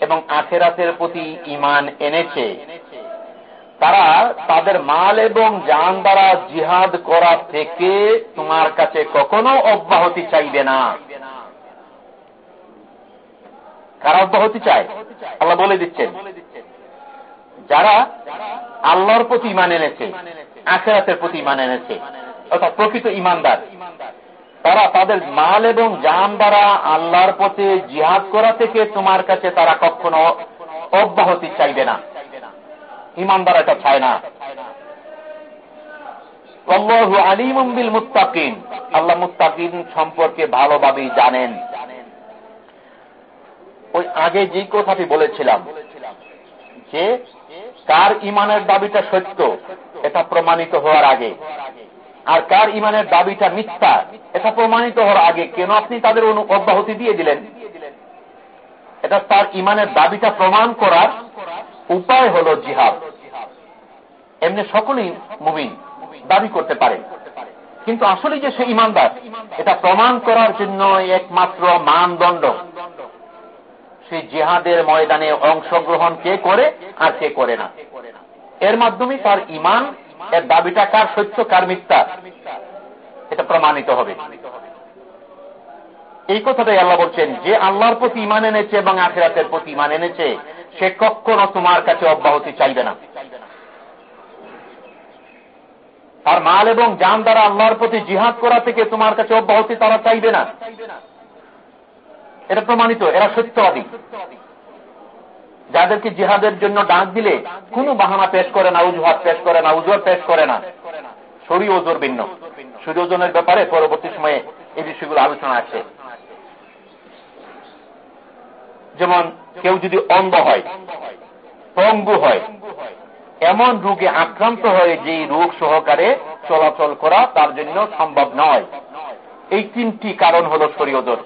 এবং আখেরাতের প্রতি ইমান এনেছে। তারা তাদের মাল এবং যান দ্বারা জিহাদ করা থেকে তোমার কাছে কখনো অব্যাহতি চাইবে না। কারা অব্যাহতি চায়? আল্লাহ বলে দিচ্ছেন। যারা আল্লাহর প্রতি ইমান এনেছে, আখেরাতের প্রতি ইমান এনেছে, অর্থাৎ প্রকৃত ইমানদার তারা তাদের মাল এবং জান দ্বারা আল্লাহর পথে জিহাদ করা থেকে তোমার কাছে তারা কখনো অব্যাহতি চাইবে না। ইমানদার এটা চায় না। আল্লাহ সম্পর্কে জানেন। ওই আগে যে কথাটি বলেছিলাম, যে কার ইমানের দাবিটা সত্য, এটা প্রমাণিত হওয়ার আগে। আর কার ইমানের দাবিটা মিথ্যা, এটা প্রমাণিত হওয়ার আগে কেন আপনি তাদের অব্যাহতি দিয়ে দিলেন? এটা তার ইমানের দাবিটা প্রমাণ করার উপায় হল জিহাদ। এমনি সকলেই মুমিন, দাবি করতে পারে। কিন্তু আসলে যে সে ইমানদার এটা প্রমাণ করার জন্য একমাত্র মানদণ্ড। সেই জিহাদের ময়দানে অংশগ্রহণ কে করে আর কে করে না। এর মাধ্যমে তার ইমান এর দাবিটা কার সত্য, কার মিথ্যা? এটা প্রমাণিত হবে। এই কথাটাই আল্লাহ বলছেন, যে আল্লাহর প্রতি ইমান এনেছে এবং আখেরাতের প্রতি ইমান এনেছে, সে কখনো তোমার কাছে অব্যাহতি চাইবে না। তার মাল এবং জান দ্বারা আল্লাহর প্রতি জিহাদ করা থেকে তোমার কাছে অব্যাহতি তারা চাইবে না। এটা প্রমাণিত, এরা সত্যবাদী। যাদেরকে জিহাদের জন্য ডাক দিলে, কোনো বাহানা পেশ করে না উজুহাত পেশ করে না, উজোর পেশ করে না। শরী ওজোর ভিন্ন। শরী ওজনের ব্যাপারে পরবর্তী সময়ে এই বিষয়গুলো আলোচনা আছে। যেমন, কেউ যদি অন্ধ হয়, পঙ্গু হয়, এমন রোগে আক্রান্ত হয়ে যে রোগ সহকারে চলাচল করা তার জন্য সম্ভব নয়। এই তিনটি কারণ হল শরীয়দর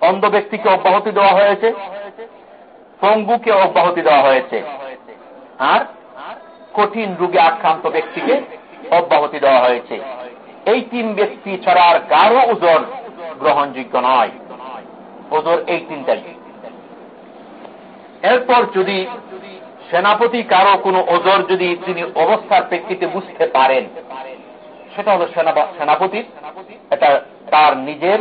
অন্ধ ব্যক্তিকে অব্যাহতি দেওয়া হয়েছে। পঙ্গুকে অব্যাহতি দেওয়া হয়েছে। আর কঠিন রোগে আক্রান্ত ব্যক্তিকে অব্যাহতি দেওয়া হয়েছে। এই তিন ব্যক্তি ছাড়া আর কারও ওজন গ্রহণযোগ্য নয়। ওজোর এই তিনটাই। এরপর যদি সেনাপতি কারও কোনো ওজোর যদি তিনি অবস্থার প্রেক্ষিতে বুঝতে পারেন, সেটা হল সেনাপতির, এটা তার নিজের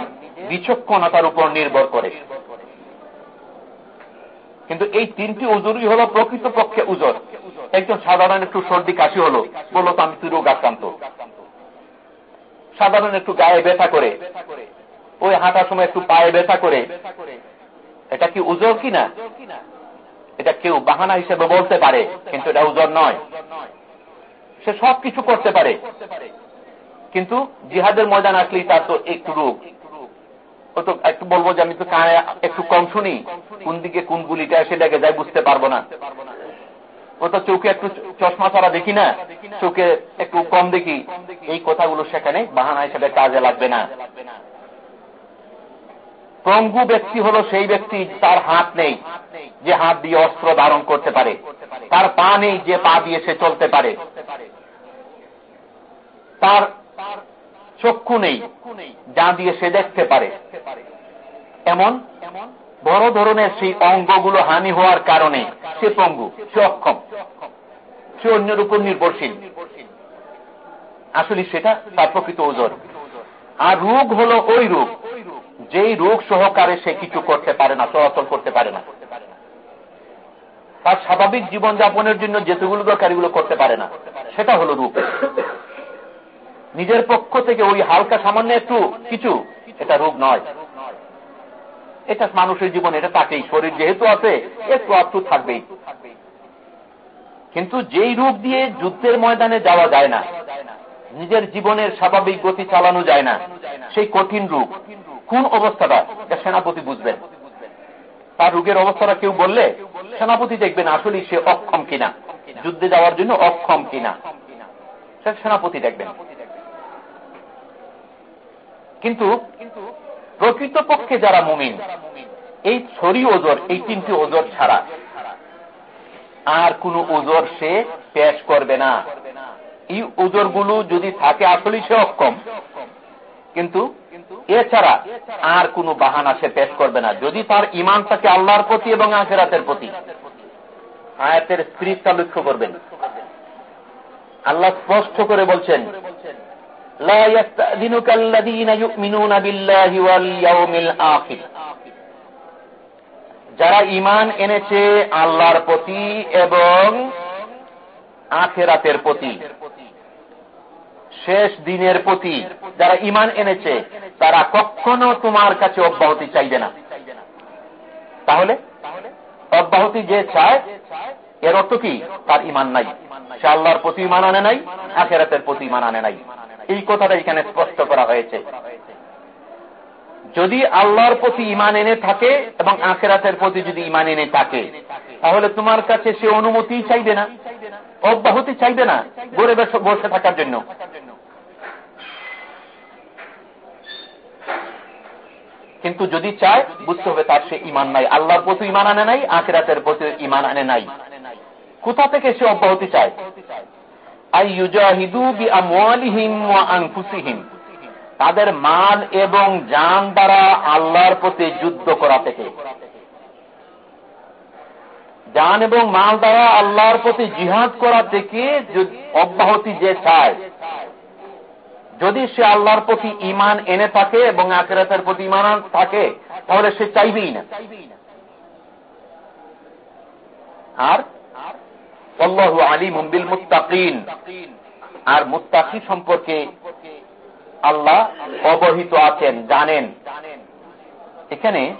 বিচক্ষণতার উপর নির্ভর করে। কিন্তু এই তিনটি উজুরই হল প্রকৃত পক্ষে উজর। একজন সাধারণ একটু সর্দি কাশি হলো, বলল, তো আমি রোগ আক্রান্ত সাধারণ একটু গায়ে ব্যথা করে, ওই হাঁটার সময় একটু পায়ে ব্যথা করে। এটা কি উজর কিনা? এটা কেউ বাহানা হিসেবে বলতে পারে, কিন্তু এটা উজর নয়। সে সব কিছু করতে পারে। কিন্তু জিহাদের ময়দান আসলেই তার তো একটু রোগ। একটু বলব যে আমি তো কানে একটু কম শুনি, কোন দিকে কোন গুলিটা এসে লেগে যায় বুঝতে পারব না। ও তো চোখে একটু চশমা ছাড়া দেখি না, চোখে একটু কম দেখি, এই কথাগুলো সেখানে বাহানা হিসেবে কাজে লাগবে না। পঙ্গু ব্যক্তি হলো সেই ব্যক্তি, তার হাত নেই, যে হাত দিয়ে অস্ত্র ধারণ করতে পারে। তার পা নেই, যে পা দিয়ে সে চলতে পারে। তার চক্ষু নেই, যা দিয়ে সে দেখতে পারে। এমন বড় ধরনের সেই অঙ্গগুলো হানি হওয়ার কারণে সে পঙ্গু সে অক্ষম সে অন্যের উপর নির্ভরশীল। আসলে সেটা তার প্রকৃত ওজোর আর রোগ হলো ওই রোগ, যেই রোগ সহকারে সে কিছু করতে পারে না, চলাচল করতে পারে না। তার স্বাভাবিক জীবন যাপনের জন্য যেগুলো দরকার এগুলো করতে পারে না, সেটা হলো রূপ নিজের পক্ষ থেকে ওই হালকা সামান্য একটু, কিছু, এটা রোগ নয়। এটা মানুষের জীবন, এটা তাকেই, শরীর যেহেতু আছে, একটু আত্মু থাকবেই। কিন্তু যেই রূপ দিয়ে যুদ্ধের ময়দানে যাওয়া যায় না, নিজের জীবনের স্বাভাবিক গতি চালানো যায় না, সেই কঠিন রূপ কোন অবস্থাটা সেনাপতি বুঝবেন। তার রোগের অবস্থাটা কেউ বললে, সেনাপতি দেখবেন আসলে সে অক্ষম কিনা, যুদ্ধে যাওয়ার জন্য অক্ষম কিনা। সেনাপতি দেখবেন। কিন্তু প্রকৃতপক্ষে যারা মুমিন, এই ছড়ি ওজোর, এই তিনটি ওজোর ছাড়া আর কোন ওজোর সে পেশ করবে না। এই ওজোরগুলো যদি থাকে আসলে সে অক্ষম। কিন্তু এছাড়া আর কোন বাহানা সে পেশ করবে না। যদি তার ইমান থাকে আল্লাহর প্রতি এবং আখেরাতের প্রতি, আয়াতের স্ত্রীটা লক্ষ্য করবেন। আল্লাহ স্পষ্ট করে বলছেন যারা ইমান এনেছে আল্লাহর প্রতি এবং আখেরাতের প্রতি, শেষ দিনের প্রতি যারা ইমান এনেছে, তারা কখনো তোমার কাছে অব্যাহতি চাইবে না। তাহলে? অব্যাহতি যে চায়, এর অর্থ কি? তার ইমান নাই। সে আল্লাহর প্রতি ইমান আনে নাই, আখেরাতের প্রতি ইমান আনে নাই। এই কথাটা এখানে স্পষ্ট করা হয়েছে। যদি আল্লাহর প্রতি ইমান এনে থাকে এবং আখেরাতের প্রতি যদি ইমান এনে থাকে, তাহলে তোমার কাছে সে অনুমতি চাইবে না, অব্যাহতি চাইবে না গড়ে বসে থাকার জন্য। কিন্তু যদি চায়, বুঝতে হবে তার সে ইমান নাই। আল্লাহর প্রতি ইমান আনে নাই, আখেরাতের প্রতি ইমান আনে নাই। কোথা থেকে সে অব্যাহতি চায়? তাদের মাল এবং যান দ্বারা আল্লাহর প্রতি যুদ্ধ করা থেকে। যান এবং মাল দ্বারা আল্লাহর প্রতি জিহাদ করা থেকে অব্যাহতি যে চায়। যদি সে আল্লাহর প্রতি ইমান এনে থাকে এবং আকেরাতের প্রতি ইমান থাকে, তাহলে সে চাইবেই না। আর আল্লাহ আলী মুম্বিল মুস্তাকিন আর মুস্তাকি সম্পর্কে আল্লাহ অবহিত আছেন, জানেন। এখানে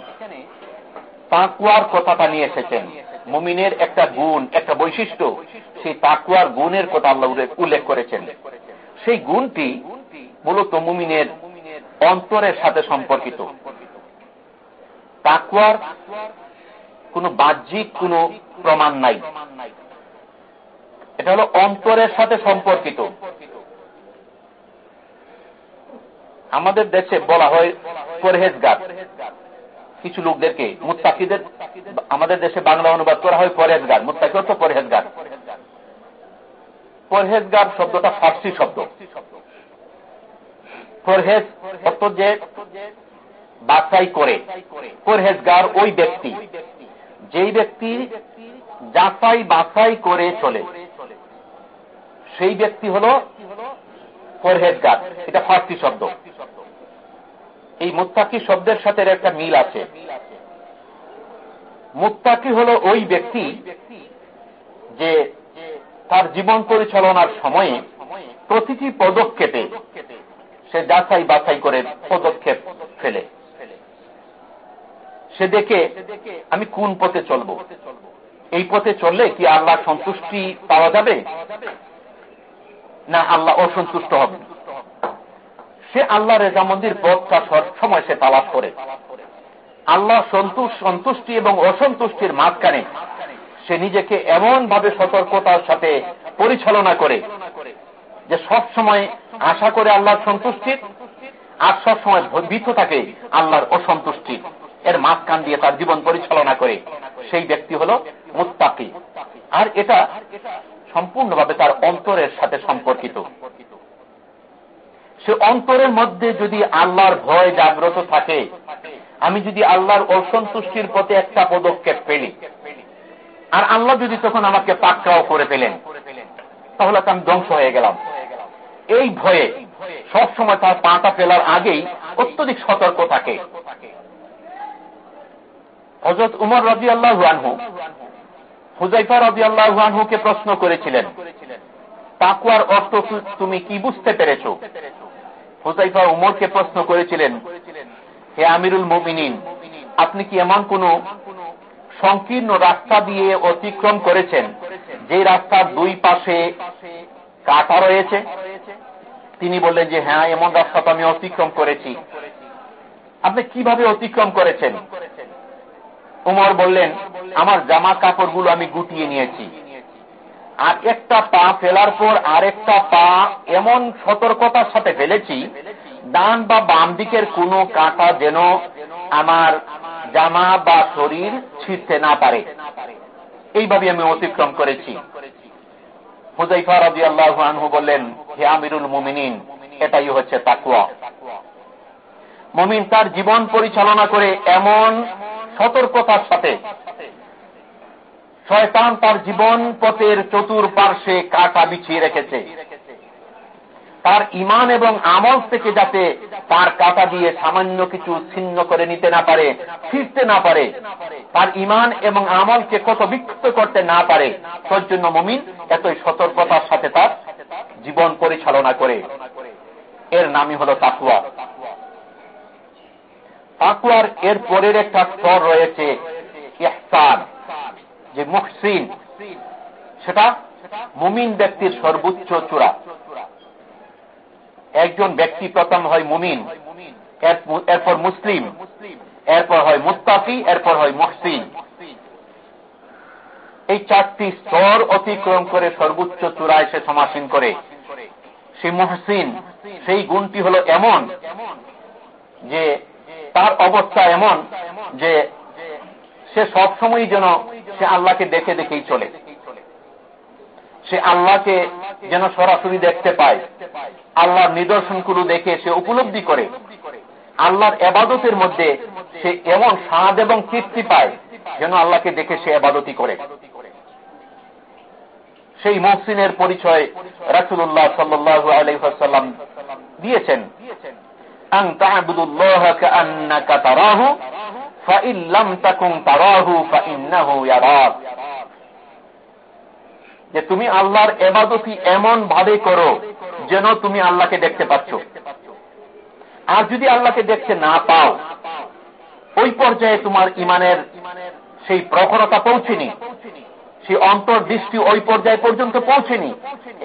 তাকুয়ার কথাটা নিয়ে এসেছেন। মুমিনের একটা গুণ, একটা বৈশিষ্ট্য, সেই তাকুয়ার গুণের কথা আল্লাহ উল্লেখ করেছেন। সেই গুণটি মূলত মুমিনের অন্তরের সাথে সম্পর্কিত। তাকুয়ার কোন বাহ্যিক কোন প্রমাণ নাই। এটা হলো অন্তরের সাথে সম্পর্কিত। আমাদের দেশে বলা হয় পরহেজগার। কিছু লোকদেরকে, মুত্তাকিদের, আমাদের দেশে বাংলা অনুবাদ করা হয় পরহেজগার। মুত্তাকি অর্থ পরহেজগার। পরহেজগার শব্দটা ফার্সি শব্দ। পরহেজ অর্থ যে বাছাই করে। পরহেজগার ওই ব্যক্তি। যেই ব্যক্তি যাচাই বাছাই করে চলে। সেই ব্যক্তি হল পরহেজগার। এটা ফার্সি শব্দ। এই মুত্তাকি শব্দের সাথে একটা মিল আছে। মুত্তাকি হল ওই ব্যক্তি যে তার জীবন পরিচালনার সময়ে প্রতিটি পদক্ষেপে সে যাচাই বাছাই করে পদক্ষেপ ফেলে। সে দেখে, আমি কোন পথে চলব? এই পথে চললে কি আল্লাহ সন্তুষ্টি পাওয়া যাবে? না আল্লাহ অসন্তুষ্ট হবে। সে আল্লাহ রেজামন্দির পথটা সব সময় সে তালাশ করে। আল্লাহ সন্তুষ্টি এবং অসন্তুষ্টির মাঝখানে সে নিজেকে এমন ভাবে সতর্কতার সাথে পরিচালনা করে যে সব সময় আশা করে আল্লাহর সন্তুষ্টির আর সব সময় ভীত থাকে আল্লাহর অসন্তুষ্টির এর মাঝখান দিয়ে তার জীবন পরিচালনা করে। সেই ব্যক্তি হল মুস্তাকি আর এটা সম্পূর্ণভাবে তার অন্তরের সাথে সম্পর্কিত। সে অন্তরের মধ্যে যদি আল্লাহর ভয় জাগ্রত থাকে, আমি যদি আল্লাহর অসন্তুষ্টির পথে একটা পদক্ষেপ পেলি আর আল্লাহ যদি তখন আমাকে পাকড়াও করে পেলেন তাহলে তো আমি ধ্বংস হয়ে গেলাম। এই ভয়ে সবসময় তার পাটা ফেলার আগেই অত্যধিক সতর্ক থাকে। হজরত উমর রাজি আল্লাহ হুজাইফা রাজি আল্লাহুকে প্রশ্ন করেছিলেন তাকুয়ার অর্থ তুমি কি বুঝতে পেরেছ? হুজাইফা উমরকে প্রশ্ন করেছিলেন, হে আমিরুল মুমিনিন, আপনি কি এমন কোন সংকীর্ণ রাস্তা দিয়ে অতিক্রম করেছেন যে রাস্তার দুই পাশে কাটা রয়েছে? তিনি বললেন যে হ্যাঁ এমন রাস্তা তো আমি অতিক্রম করেছি। আপনি কীভাবে অতিক্রম করেছেন? উমর বললেন, আমার জামা কাপড়গুলো আমি গুটিয়ে নিয়েছি। আর একটা পা ফেলার পর আরেকটা পা এমন সতর্কতার সাথে ফেলেছি, ডান বা বাম দিকের কোন কাঁটা যেন আমার জামা বা শরীর ছিঁড়তে না পারে। এইভাবে আমি অতিক্রম করেছি। হুজাইফা রাজি আল্লাহ আনহু বললেন, হে আমিরুল মুমিনিন, এটাই হচ্ছে তাকুয়া মুমিন তার জীবন পরিচালনা করে এমন সতর্কতার সাথে। শয়তান তার জীবন পথের চতুর্পার্শ্বে কাটা বিছিয়ে রেখেছে। তার ইমান এবং আমল থেকে যাতে তার কাটা দিয়ে সামান্য কিছু ছিন্ন করে নিতে না পারে ফিরতে না পারে, তার ইমান এবং আমলকে কত বিক্ষিপ্ত করতে না পারে, তোর জন্য মমিন এতই সতর্কতার সাথে তার জীবন পরিচালনা করে। এর নামই হল তাকুয়া তাকুয়ার এর পরের একটা স্তর রয়েছে, ইহসান, যে মুহসিন। সেটা মুমিন ব্যক্তির সর্বোচ্চ চূড়া। একজন ব্যক্তি প্রথম হয় মুমিন এরপর মুসলিম, এরপর হয় মুস্তাফি এরপর হয় মুহসিন। এই চারটি স্তর অতিক্রম করে সর্বোচ্চ চূড়ায় সে সমাসীন করে। সে মহসিন, সেই গুণটি হল এমন যে তার অবস্থা এমন যে সে সবসময় যেন সে আল্লাহকে দেখে দেখেই চলে। সে আল্লাহকে যেন সরাসরি দেখতে পায়। আল্লাহর নিদর্শনগুলো দেখে সে উপলব্ধি করে। আল্লাহর এবাদতের মধ্যে সে এমন স্বাদ এবং তৃপ্তি পায় যেন আল্লাহকে দেখে সে এবাদতি করে। সেই মহসিনের পরিচয় রাসুল্লাহ সাল্লু আলহাম দিয়েছেন। আন তা'বুদুল্লাহ কাআন্নাকা তারাহু, ফাইন লাম তাকুন তারাহু ফাইন্নাহু ইয়ারাক। যে তুমি আল্লাহর এবাদতি এমন ভাবে করো যেন তুমি আল্লাহকে দেখতে পাচ্ছ। আর যদি আল্লাহকে দেখতে না পাও, ওই পর্যায়ে তোমার ইমানের সেই প্রখরতা পৌঁছেনি, সেই অন্তর্দৃষ্টি ওই পর্যায়ে পর্যন্ত পৌঁছেনি।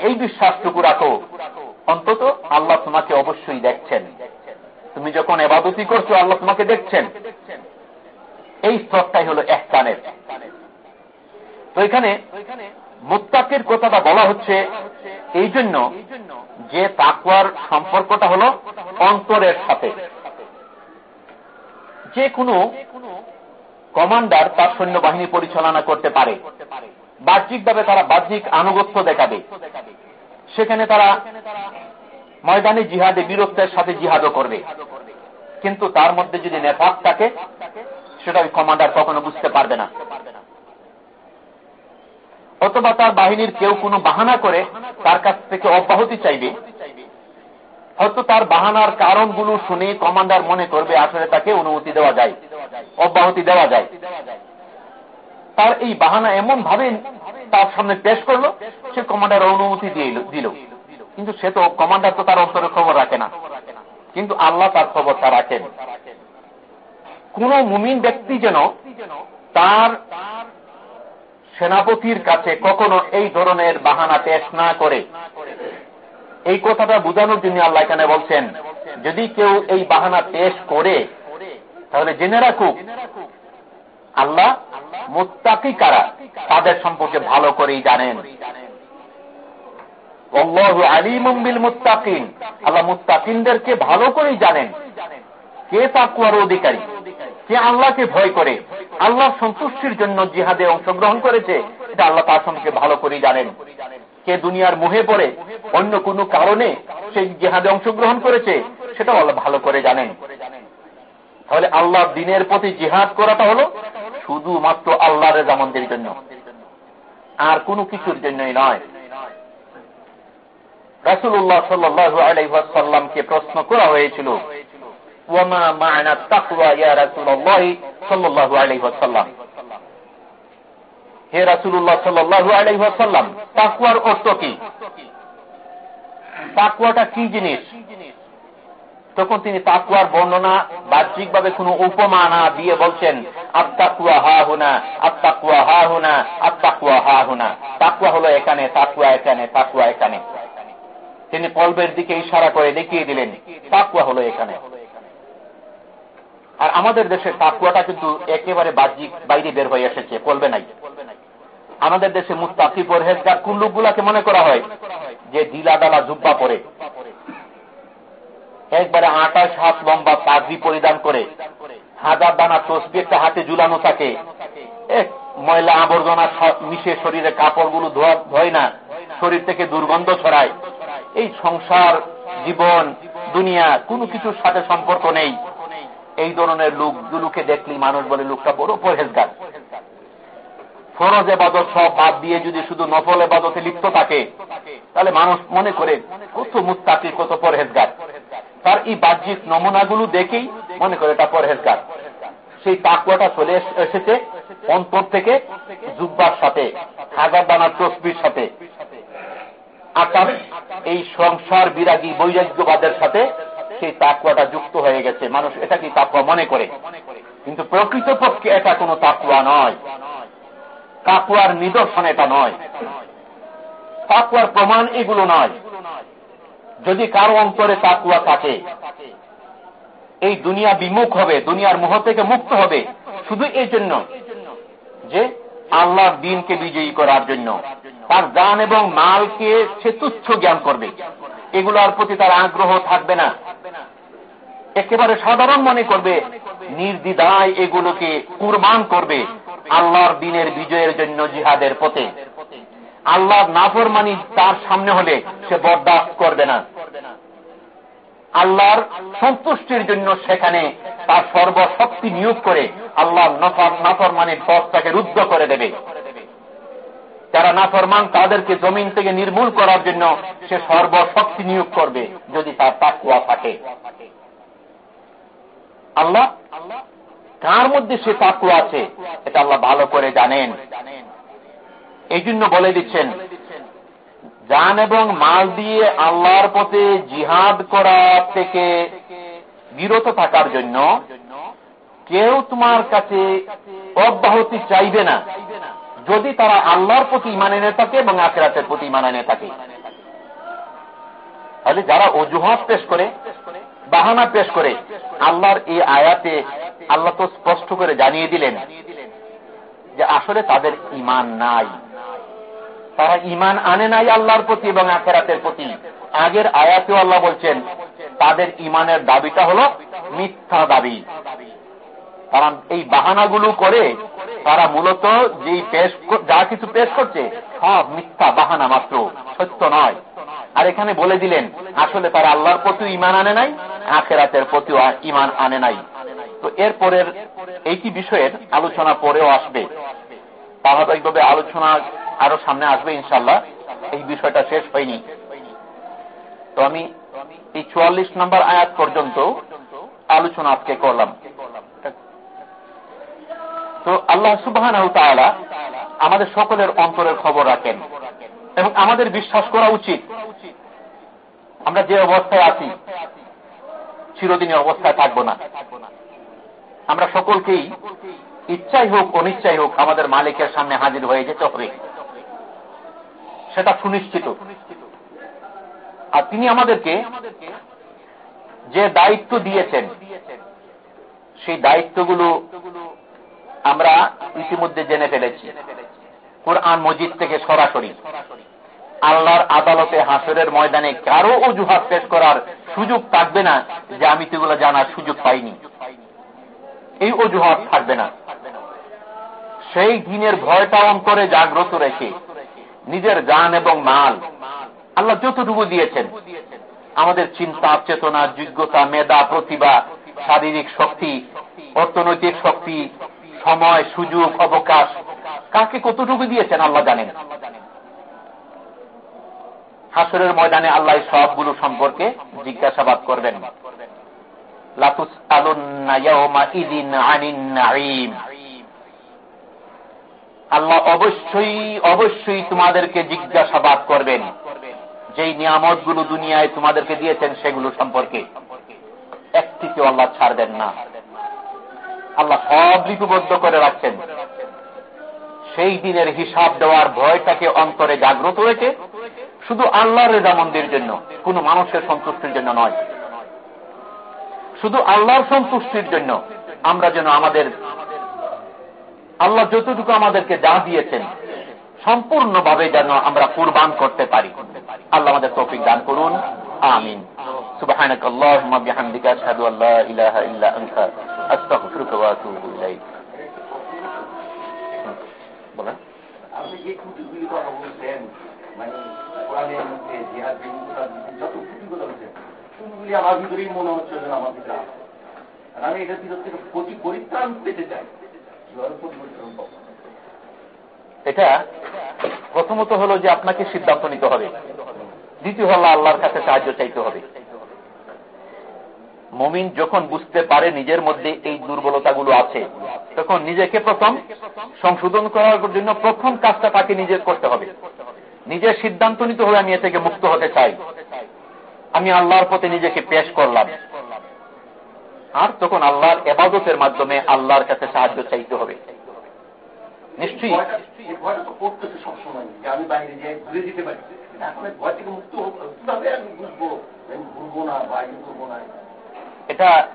এই বিশ্বাসটুকু রাখো। অন্তত আল্লাহ তোমাকে অবশ্যই দেখছেন। তুমি যখন এবাদতি করছ, আল্লাহ তোমাকে দেখছেন। এই স্তরটাই হল একটানের তো এখানে মুত্তাকের কথাটা বলা হচ্ছে এই জন্য যে তাকুয়ার সম্পর্কটা হল অন্তরের সাথে। যে কোনো কমান্ডার তার সৈন্যবাহিনী পরিচালনা করতে পারে। বাহ্যিকভাবে তারা বাহ্যিক আনুগত্য দেখাবে। সেখানে তারা ময়দানে জিহাদে, বীরত্বের সাথে জিহাদও করবে। কিন্তু তার মধ্যে যদি নেফাক থাকে, সেটা ওই কমান্ডার কখনো বুঝতে পারবে না। অথবা তার বাহিনীর কেউ কোনো বাহানা করে, তার কাছ থেকে অব্যাহতি চাইবে। হয়তো তার বাহানার কারণগুলো শুনে কমান্ডার মনে করবে, আসলে তাকে অনুমতি দেওয়া যায়, অব্যাহতি দেওয়া যায়। তার এই বাহানা এমন ভাবে তার সামনে পেশ করল, সে কমান্ডার অনুমতি দিল। কিন্তু সে তো কমান্ডার তো তার অন্তরের খবর রাখে না। কিন্তু আল্লাহ তার খবরটা রাখেন। কোন মুমিন ব্যক্তি যেন তার সেনাপতির কাছে কখনো এই ধরনের বাহানা পেশ না করে। এই কথাটা বোঝানোর জন্য আল্লাহ এখানে বলছেন, যদি কেউ এই বাহানা পেশ করে, তাহলে জেনে রাখুক, আল্লাহ মুত্তাকি কারা, তাদের সম্পর্কে ভালো করেই জানেন। আল্লাহ ভালো করেই জানেন কে তাকুয়ার অধিকারী, কে আল্লাহকে ভয় করে। আল্লাহ সন্তুষ্টির জন্য জিহাদে অংশগ্রহণ করেছে, এটা আল্লাহ ভালো জানেন। কে দুনিয়ার মুহে পড়ে, অন্য কোনো কারণে সেই জেহাদে অংশগ্রহণ করেছে সেটা আল্লাহ ভালো করে জানেন। তাহলে আল্লাহ দিনের প্রতি জিহাদ করাটা হলো শুধুমাত্র আল্লাহ রেজামন্দের জন্য। আর কোনো কিছুর জন্যই নয়। রাসুল্লাহ সাল্লু আলাইসাল্লামকে প্রশ্ন করা হয়েছিল, ওয়ামা মায়না তাকুয়া ইয়া রাসুল্লাহ সাল্লাহ আলাইসাল্লাম হে রাসুল্লাহ সাল্লু আলাইসাল্লাম তাকুয়ার অর্থ কি? তাকুয়াটা কি জিনিস? তখন তিনি তাকুয়ার বর্ণনা বাহ্যিকভাবে কোন উপমা না দিয়ে বলছেন আত্মাকুয়া হা হুনা আত্মাকুয়া হা হুনা আত্মাকুয়া হা হুনা। তাকুয়া হলো এখানে তাকুয়া এখানে তাকুয়া এখানে। তিনি কল্পের দিকে ইশারা করে দেখিয়ে দিলেন তাকুয়া হলো এখানে। আর আমাদের দেশের তাকুয়াটা কিন্তু একেবারে বাহ্যিক বাইরে বের হয়ে এসেছে কলবে নাই। আমাদের দেশে মুস্তাফি পরহেজগার কোন লোকগুলাকে মনে করা হয় যে ডিলা ডালা জুব্বা পরে? একবারে আটাশ হাত লম্বা পাগড়ি পরিধান করে, হাজার দানা তসবি একটা হাতে ঝুলানো থাকে। ময়লা আবর্জনা মিশে শরীরে কাপড়গুলো ধোয় না, শরীর থেকে দুর্গন্ধ ছড়ায়। এই সংসার, জীবন, দুনিয়া, কোনো কিছুর সাথে সম্পর্ক নেই। এই ধরনের লোকগুলোকে দেখলি মানুষ বলে লোকটা বড় পরহেজগার। ফরজ এবাদত সব বাদ দিয়ে যদি শুধু নফল এবাদতে লিপ্ত থাকে, তাহলে মানুষ মনে করে, কত মুস্তাকি কত পরহেজগার। তার এই বাহ্যিক নমুনাগুলো দেখেই মনে করে এটা পরহেজগার। সেই তাকুয়াটা চলে এসেছে অন্তর থেকে জুব্বার সাথে, হাজার দানার তসবির সাথে। আকার এই সংসার বিরাগী বৈরাগ্যবাদের সাথে সেই তাকুয়াটা যুক্ত হয়ে গেছে। মানুষ এটা কি তাকুয়া মনে করে। কিন্তু প্রকৃতপক্ষে এটা কোনো তাকুয়া নয়। তাকুয়ার নিদর্শন এটা নয়। তাকুয়ার প্রমাণ এগুলো নয়। যদি কারও অন্তরে তাকুয়া থাকে, এই দুনিয়া বিমুখ হবে, দুনিয়ার মোহ থেকে মুক্ত হবে, শুধু এই জন্য যে আল্লাহর দিনকে বিজয়ী করার জন্য। তার দান এবং মালকে সে তুচ্ছ জ্ঞান করবে। এগুলোর প্রতি তার আগ্রহ থাকবে না। একেবারে সাধারণ মনে করবে নির্দিদায় এগুলোকে কুরবান করবে আল্লাহর দিনের বিজয়ের জন্য জিহাদের পথে। আল্লাহর নাফরমানি তার সামনে হলে সে বরদাস্ত করবে না। আল্লাহর সন্তুষ্টির জন্য সেখানে তার সর্বশক্তি নিয়োগ করে আল্লাহর নাফরমানির পথটাকে রুদ্ধ করে দেবে। যারা নাফরমান তাদেরকে জমিন থেকে নির্মূল করার জন্য সে সর্বশক্তি নিয়োগ করবে যদি তার তাকুয়া থাকে। আল্লাহ, কার মধ্যে সে তাকুয়া আছে, এটা আল্লাহ ভালো করে জানেন। এই জন্য বলে দিচ্ছেন যান এবং মাল দিয়ে আল্লাহর পথে জিহাদ করা থেকে বিরত থাকার জন্য কেউ তোমার কাছে অব্যাহতি চাইবে না। যদি তারা আল্লাহর প্রতি ইমান এনে থাকে এবং আখেরাতের প্রতি ইমান এনে থাকে। তাহলে যারা অজুহাত পেশ করে, বাহানা পেশ করে, আল্লাহর এই আয়াতে আল্লাহ তো স্পষ্ট করে জানিয়ে দিলেন যে আসলে তাদের ইমান নাই। তারা ইমান আনে নাই আল্লাহর প্রতি এবং আখেরাতের প্রতি। আগের আয়াতেও আল্লাহ বলছেন, তাদের ইমানের দাবিটা হল মিথ্যা দাবি। তারা এই বাহানাগুলো করে তারা মূলত যেই পেশ যা কিছু পেশ করছে, সব মিথ্যা বাহানা মাত্র, সত্য নয়। আর এখানে বলে দিলেন, আসলে তারা আল্লাহর প্রতি ইমান আনে নাই, আখেরাতের প্রতিও ইমান আনে নাই। তো এরপরের এইটি বিষয়ের আলোচনা পরেও আসবে। ধারাবাহিকভাবে আলোচনা আরও সামনে আসবে ইনশাল্লাহ এই বিষয়টা শেষ হয়নি। তো আমি এই চুয়াল্লিশ নম্বর আয়াত পর্যন্ত আলোচনা আজকে করলাম। তো আল্লাহ সুবাহ আমাদের সকলের অন্তরের খবর রাখেন এবং আমাদের বিশ্বাস করা উচিত। আমরা যে অবস্থায় আছি চিরদিনের অবস্থায় থাকব না। আমরা সকলকেই ইচ্ছাই হোক, অনিচ্ছাই হোক আমাদের মালিকের সামনে হাজির হয়ে যেতে হবে। সেটা সুনিশ্চিত। আর তিনি আমাদেরকে যে দায়িত্ব দিয়েছেন, সেই দায়িত্বগুলো আমরা ইতিমধ্যে জেনে ফেলেছি। কোরআন মজিদ থেকে সরাসরি। আল্লাহর আদালতে হাসরের ময়দানে কারও অজুহাত পেশ করার সুযোগ থাকবে না যে আমি সেগুলো জানার সুযোগ পাইনি। এই অজুহাত থাকবে না। সেই দিনের ভয়টা অন্তরে জাগ্রত রেখে নিজের গান এবং মাল। আল্লাহ যতটুকু দিয়েছেন। আমাদের চিন্তা, চেতনা, যোগ্যতা, মেধা, প্রতিভা, শারীরিক শক্তি, অর্থনৈতিক শক্তি, সময়, সুযোগ, অবকাশ, কাকে কতটুকু দিয়েছেন আল্লাহ জানেন? হাসরের ময়দানে আল্লাহ সবগুলো সম্পর্কে জিজ্ঞাসাবাদ করবেন। আল্লাহ অবশ্যই অবশ্যই তোমাদেরকে জিজ্ঞাসাবাদ করবেন। যেই নিয়ামতগুলো দুনিয়ায় তোমাদেরকে দিয়েছেন সেগুলো সম্পর্কে। একটিকে আল্লাহ ছাড়বেন না। আল্লাহ সব লিপিবদ্ধ করে রাখছেন। সেই দিনের হিসাব দেওয়ার ভয়টাকে অন্তরে জাগ্রত রেখে শুধু আল্লাহর রেজামন্দির জন্য, কোন মানুষের সন্তুষ্টির জন্য নয়। শুধু আল্লাহর সন্তুষ্টির জন্য আমরা যেন আমাদের আল্লাহ যতটুকু আমাদেরকে যা দিয়েছেন সম্পূর্ণভাবে যেন আমরা কুরবান করতে পারি আল্লাহ আমাদের তৌফিক দান করুন আমিন سبحانك اللهم بحمدك أشهد أن لا إله إلا أنت أستغفرك وأتوب إليك বলেন আপনি যে ত্রুটিগুলি কথা বলছেন মানে কোরআনের মধ্যে জিহাদ যত ত্রুটিগুলো হয়েছেন ত্রুটিগুলি আমার ভিতরেই মনে হচ্ছে যেন আমার ভিতরে আছে আর আমি এটার ভিতর থেকে প্রতি পরিত্রাণ পেতে চাই কিভাবে পরিবর্তন পাবো এটা প্রথমত হলো যে আপনাকে সিদ্ধান্ত নিতে হবে। দ্বিতীয় হলো আল্লাহর কাছে সাহায্য চাইতে হবে। মমিন যখন বুঝতে পারে নিজের মধ্যে এই দুর্বলতাগুলো আছে, তখন নিজেকে প্রথম সংশোধন করার জন্য প্রথম কাজটা তাকে নিজের করতে হবে। নিজের সিদ্ধান্ত নিতে হবে আমি এ থেকে মুক্ত হতে চাই। আমি আল্লাহর পথে নিজেকে পেশ করলাম। আর তখন আল্লাহর এবাদতের মাধ্যমে আল্লাহর কাছে সাহায্য চাইতে হবে। নিশ্চয়ই। এই ভয়টা তো পড়তেছে সবসময় যে আমি বাইরে যাই ঘুরে যেতে পারি। এখন এই ভয় থেকে মুক্ত আমি ঘুরবো না বা না? এটা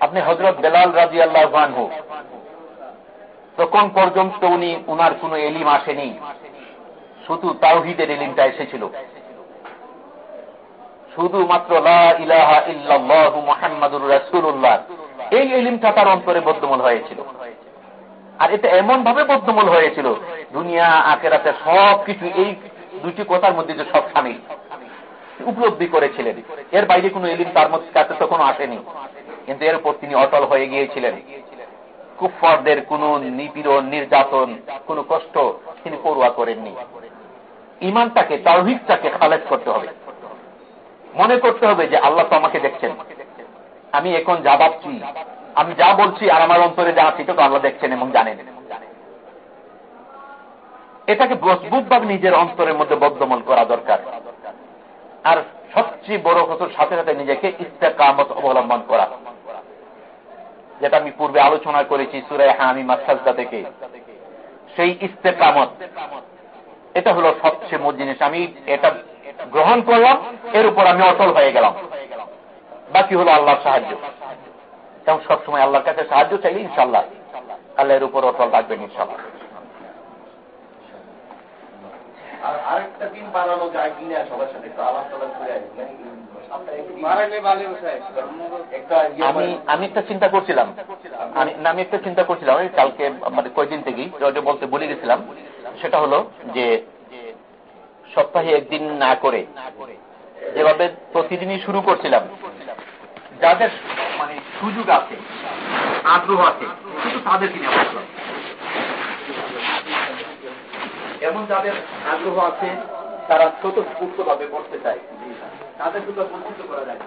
আপনি হজরত বেলাল রাজি আল্লাহ হোক তখন পর্যন্ত উনি উনার কোন এলিম আসেনি। শুধু তাওহিদের এলিমটা এসেছিল। শুধুমাত্র এই এলিমটা তার অন্তরে বদ্ধমূল হয়েছিল। আর এটা এমন ভাবে বদ্ধমূল হয়েছিল, দুনিয়া, আখেরাতে সব কিছু এই দুটি কথার মধ্যে যে সব সামিল। উপলব্ধি করেছিলেন। এর বাইরে কোনো এলিম তার মধ্যে কাছে তখনও আসেনি। কিন্তু এর উপর তিনি অটল হয়ে গিয়েছিলেন। কুফরদের কোন নিপীড়ন, নির্যাতন, কোন কষ্ট তিনি পড়ুয়া করেননি। ইমানটাকে তাওহিদটাকে খালেজ করতে হবে। মনে করতে হবে যে আল্লাহ তো আমাকে দেখছেন। আমি এখন যা ভাবছি, আমি যা বলছি আর আমার অন্তরে যা আছি তো আল্লাহ দেখছেন এবং জানেন। এটাকে মজবুতভাবে নিজের অন্তরের মধ্যে বদ্ধমল করা দরকার। আর সবচেয়ে বড় কথার সাথে সাথে নিজেকে ইস্তেকামত অবলম্বন করা। যেটা আমি পূর্বে আলোচনা করেছি সুরায় হামি মাসাজদা থেকে। সেই ইস্তেকামত, এটা হলো সবচেয়ে মূল জিনিস। আমি এটা গ্রহণ করলাম এর উপর আমি অটল হয়ে গেলাম। বাকি হলো আল্লাহর সাহায্য। এবং সবসময় আল্লাহর কাছে সাহায্য চাইলে ইনশাল্লাহ আল্লাহ এর উপর অটল রাখবেন ইনশাল্লাহ। আর আরেকটা দিন বানানো যায় কিনা সবার সাথে একটু আলাপ করে আসি। মানে একটা ইয়ে আমি আমি একটা চিন্তা করছিলাম। আমি- একটা চিন্তা করছিলাম। ওই কালকে মানে কয়েকদিন থেকেই বলতে বলে গেছিলাম। সেটা হলো যে সপ্তাহে একদিন না করে। যেভাবে প্রতিদিনই শুরু করছিলাম। যাদের মানে সুযোগ আছে, আগ্রহ আছে, শুধু তাদের কিনে এমন যাদের আগ্রহ আছে, তারা স্বতঃস্ফূর্ত ভাবে করতে চায়। তাদের দুটো বঞ্চিত করা যায়।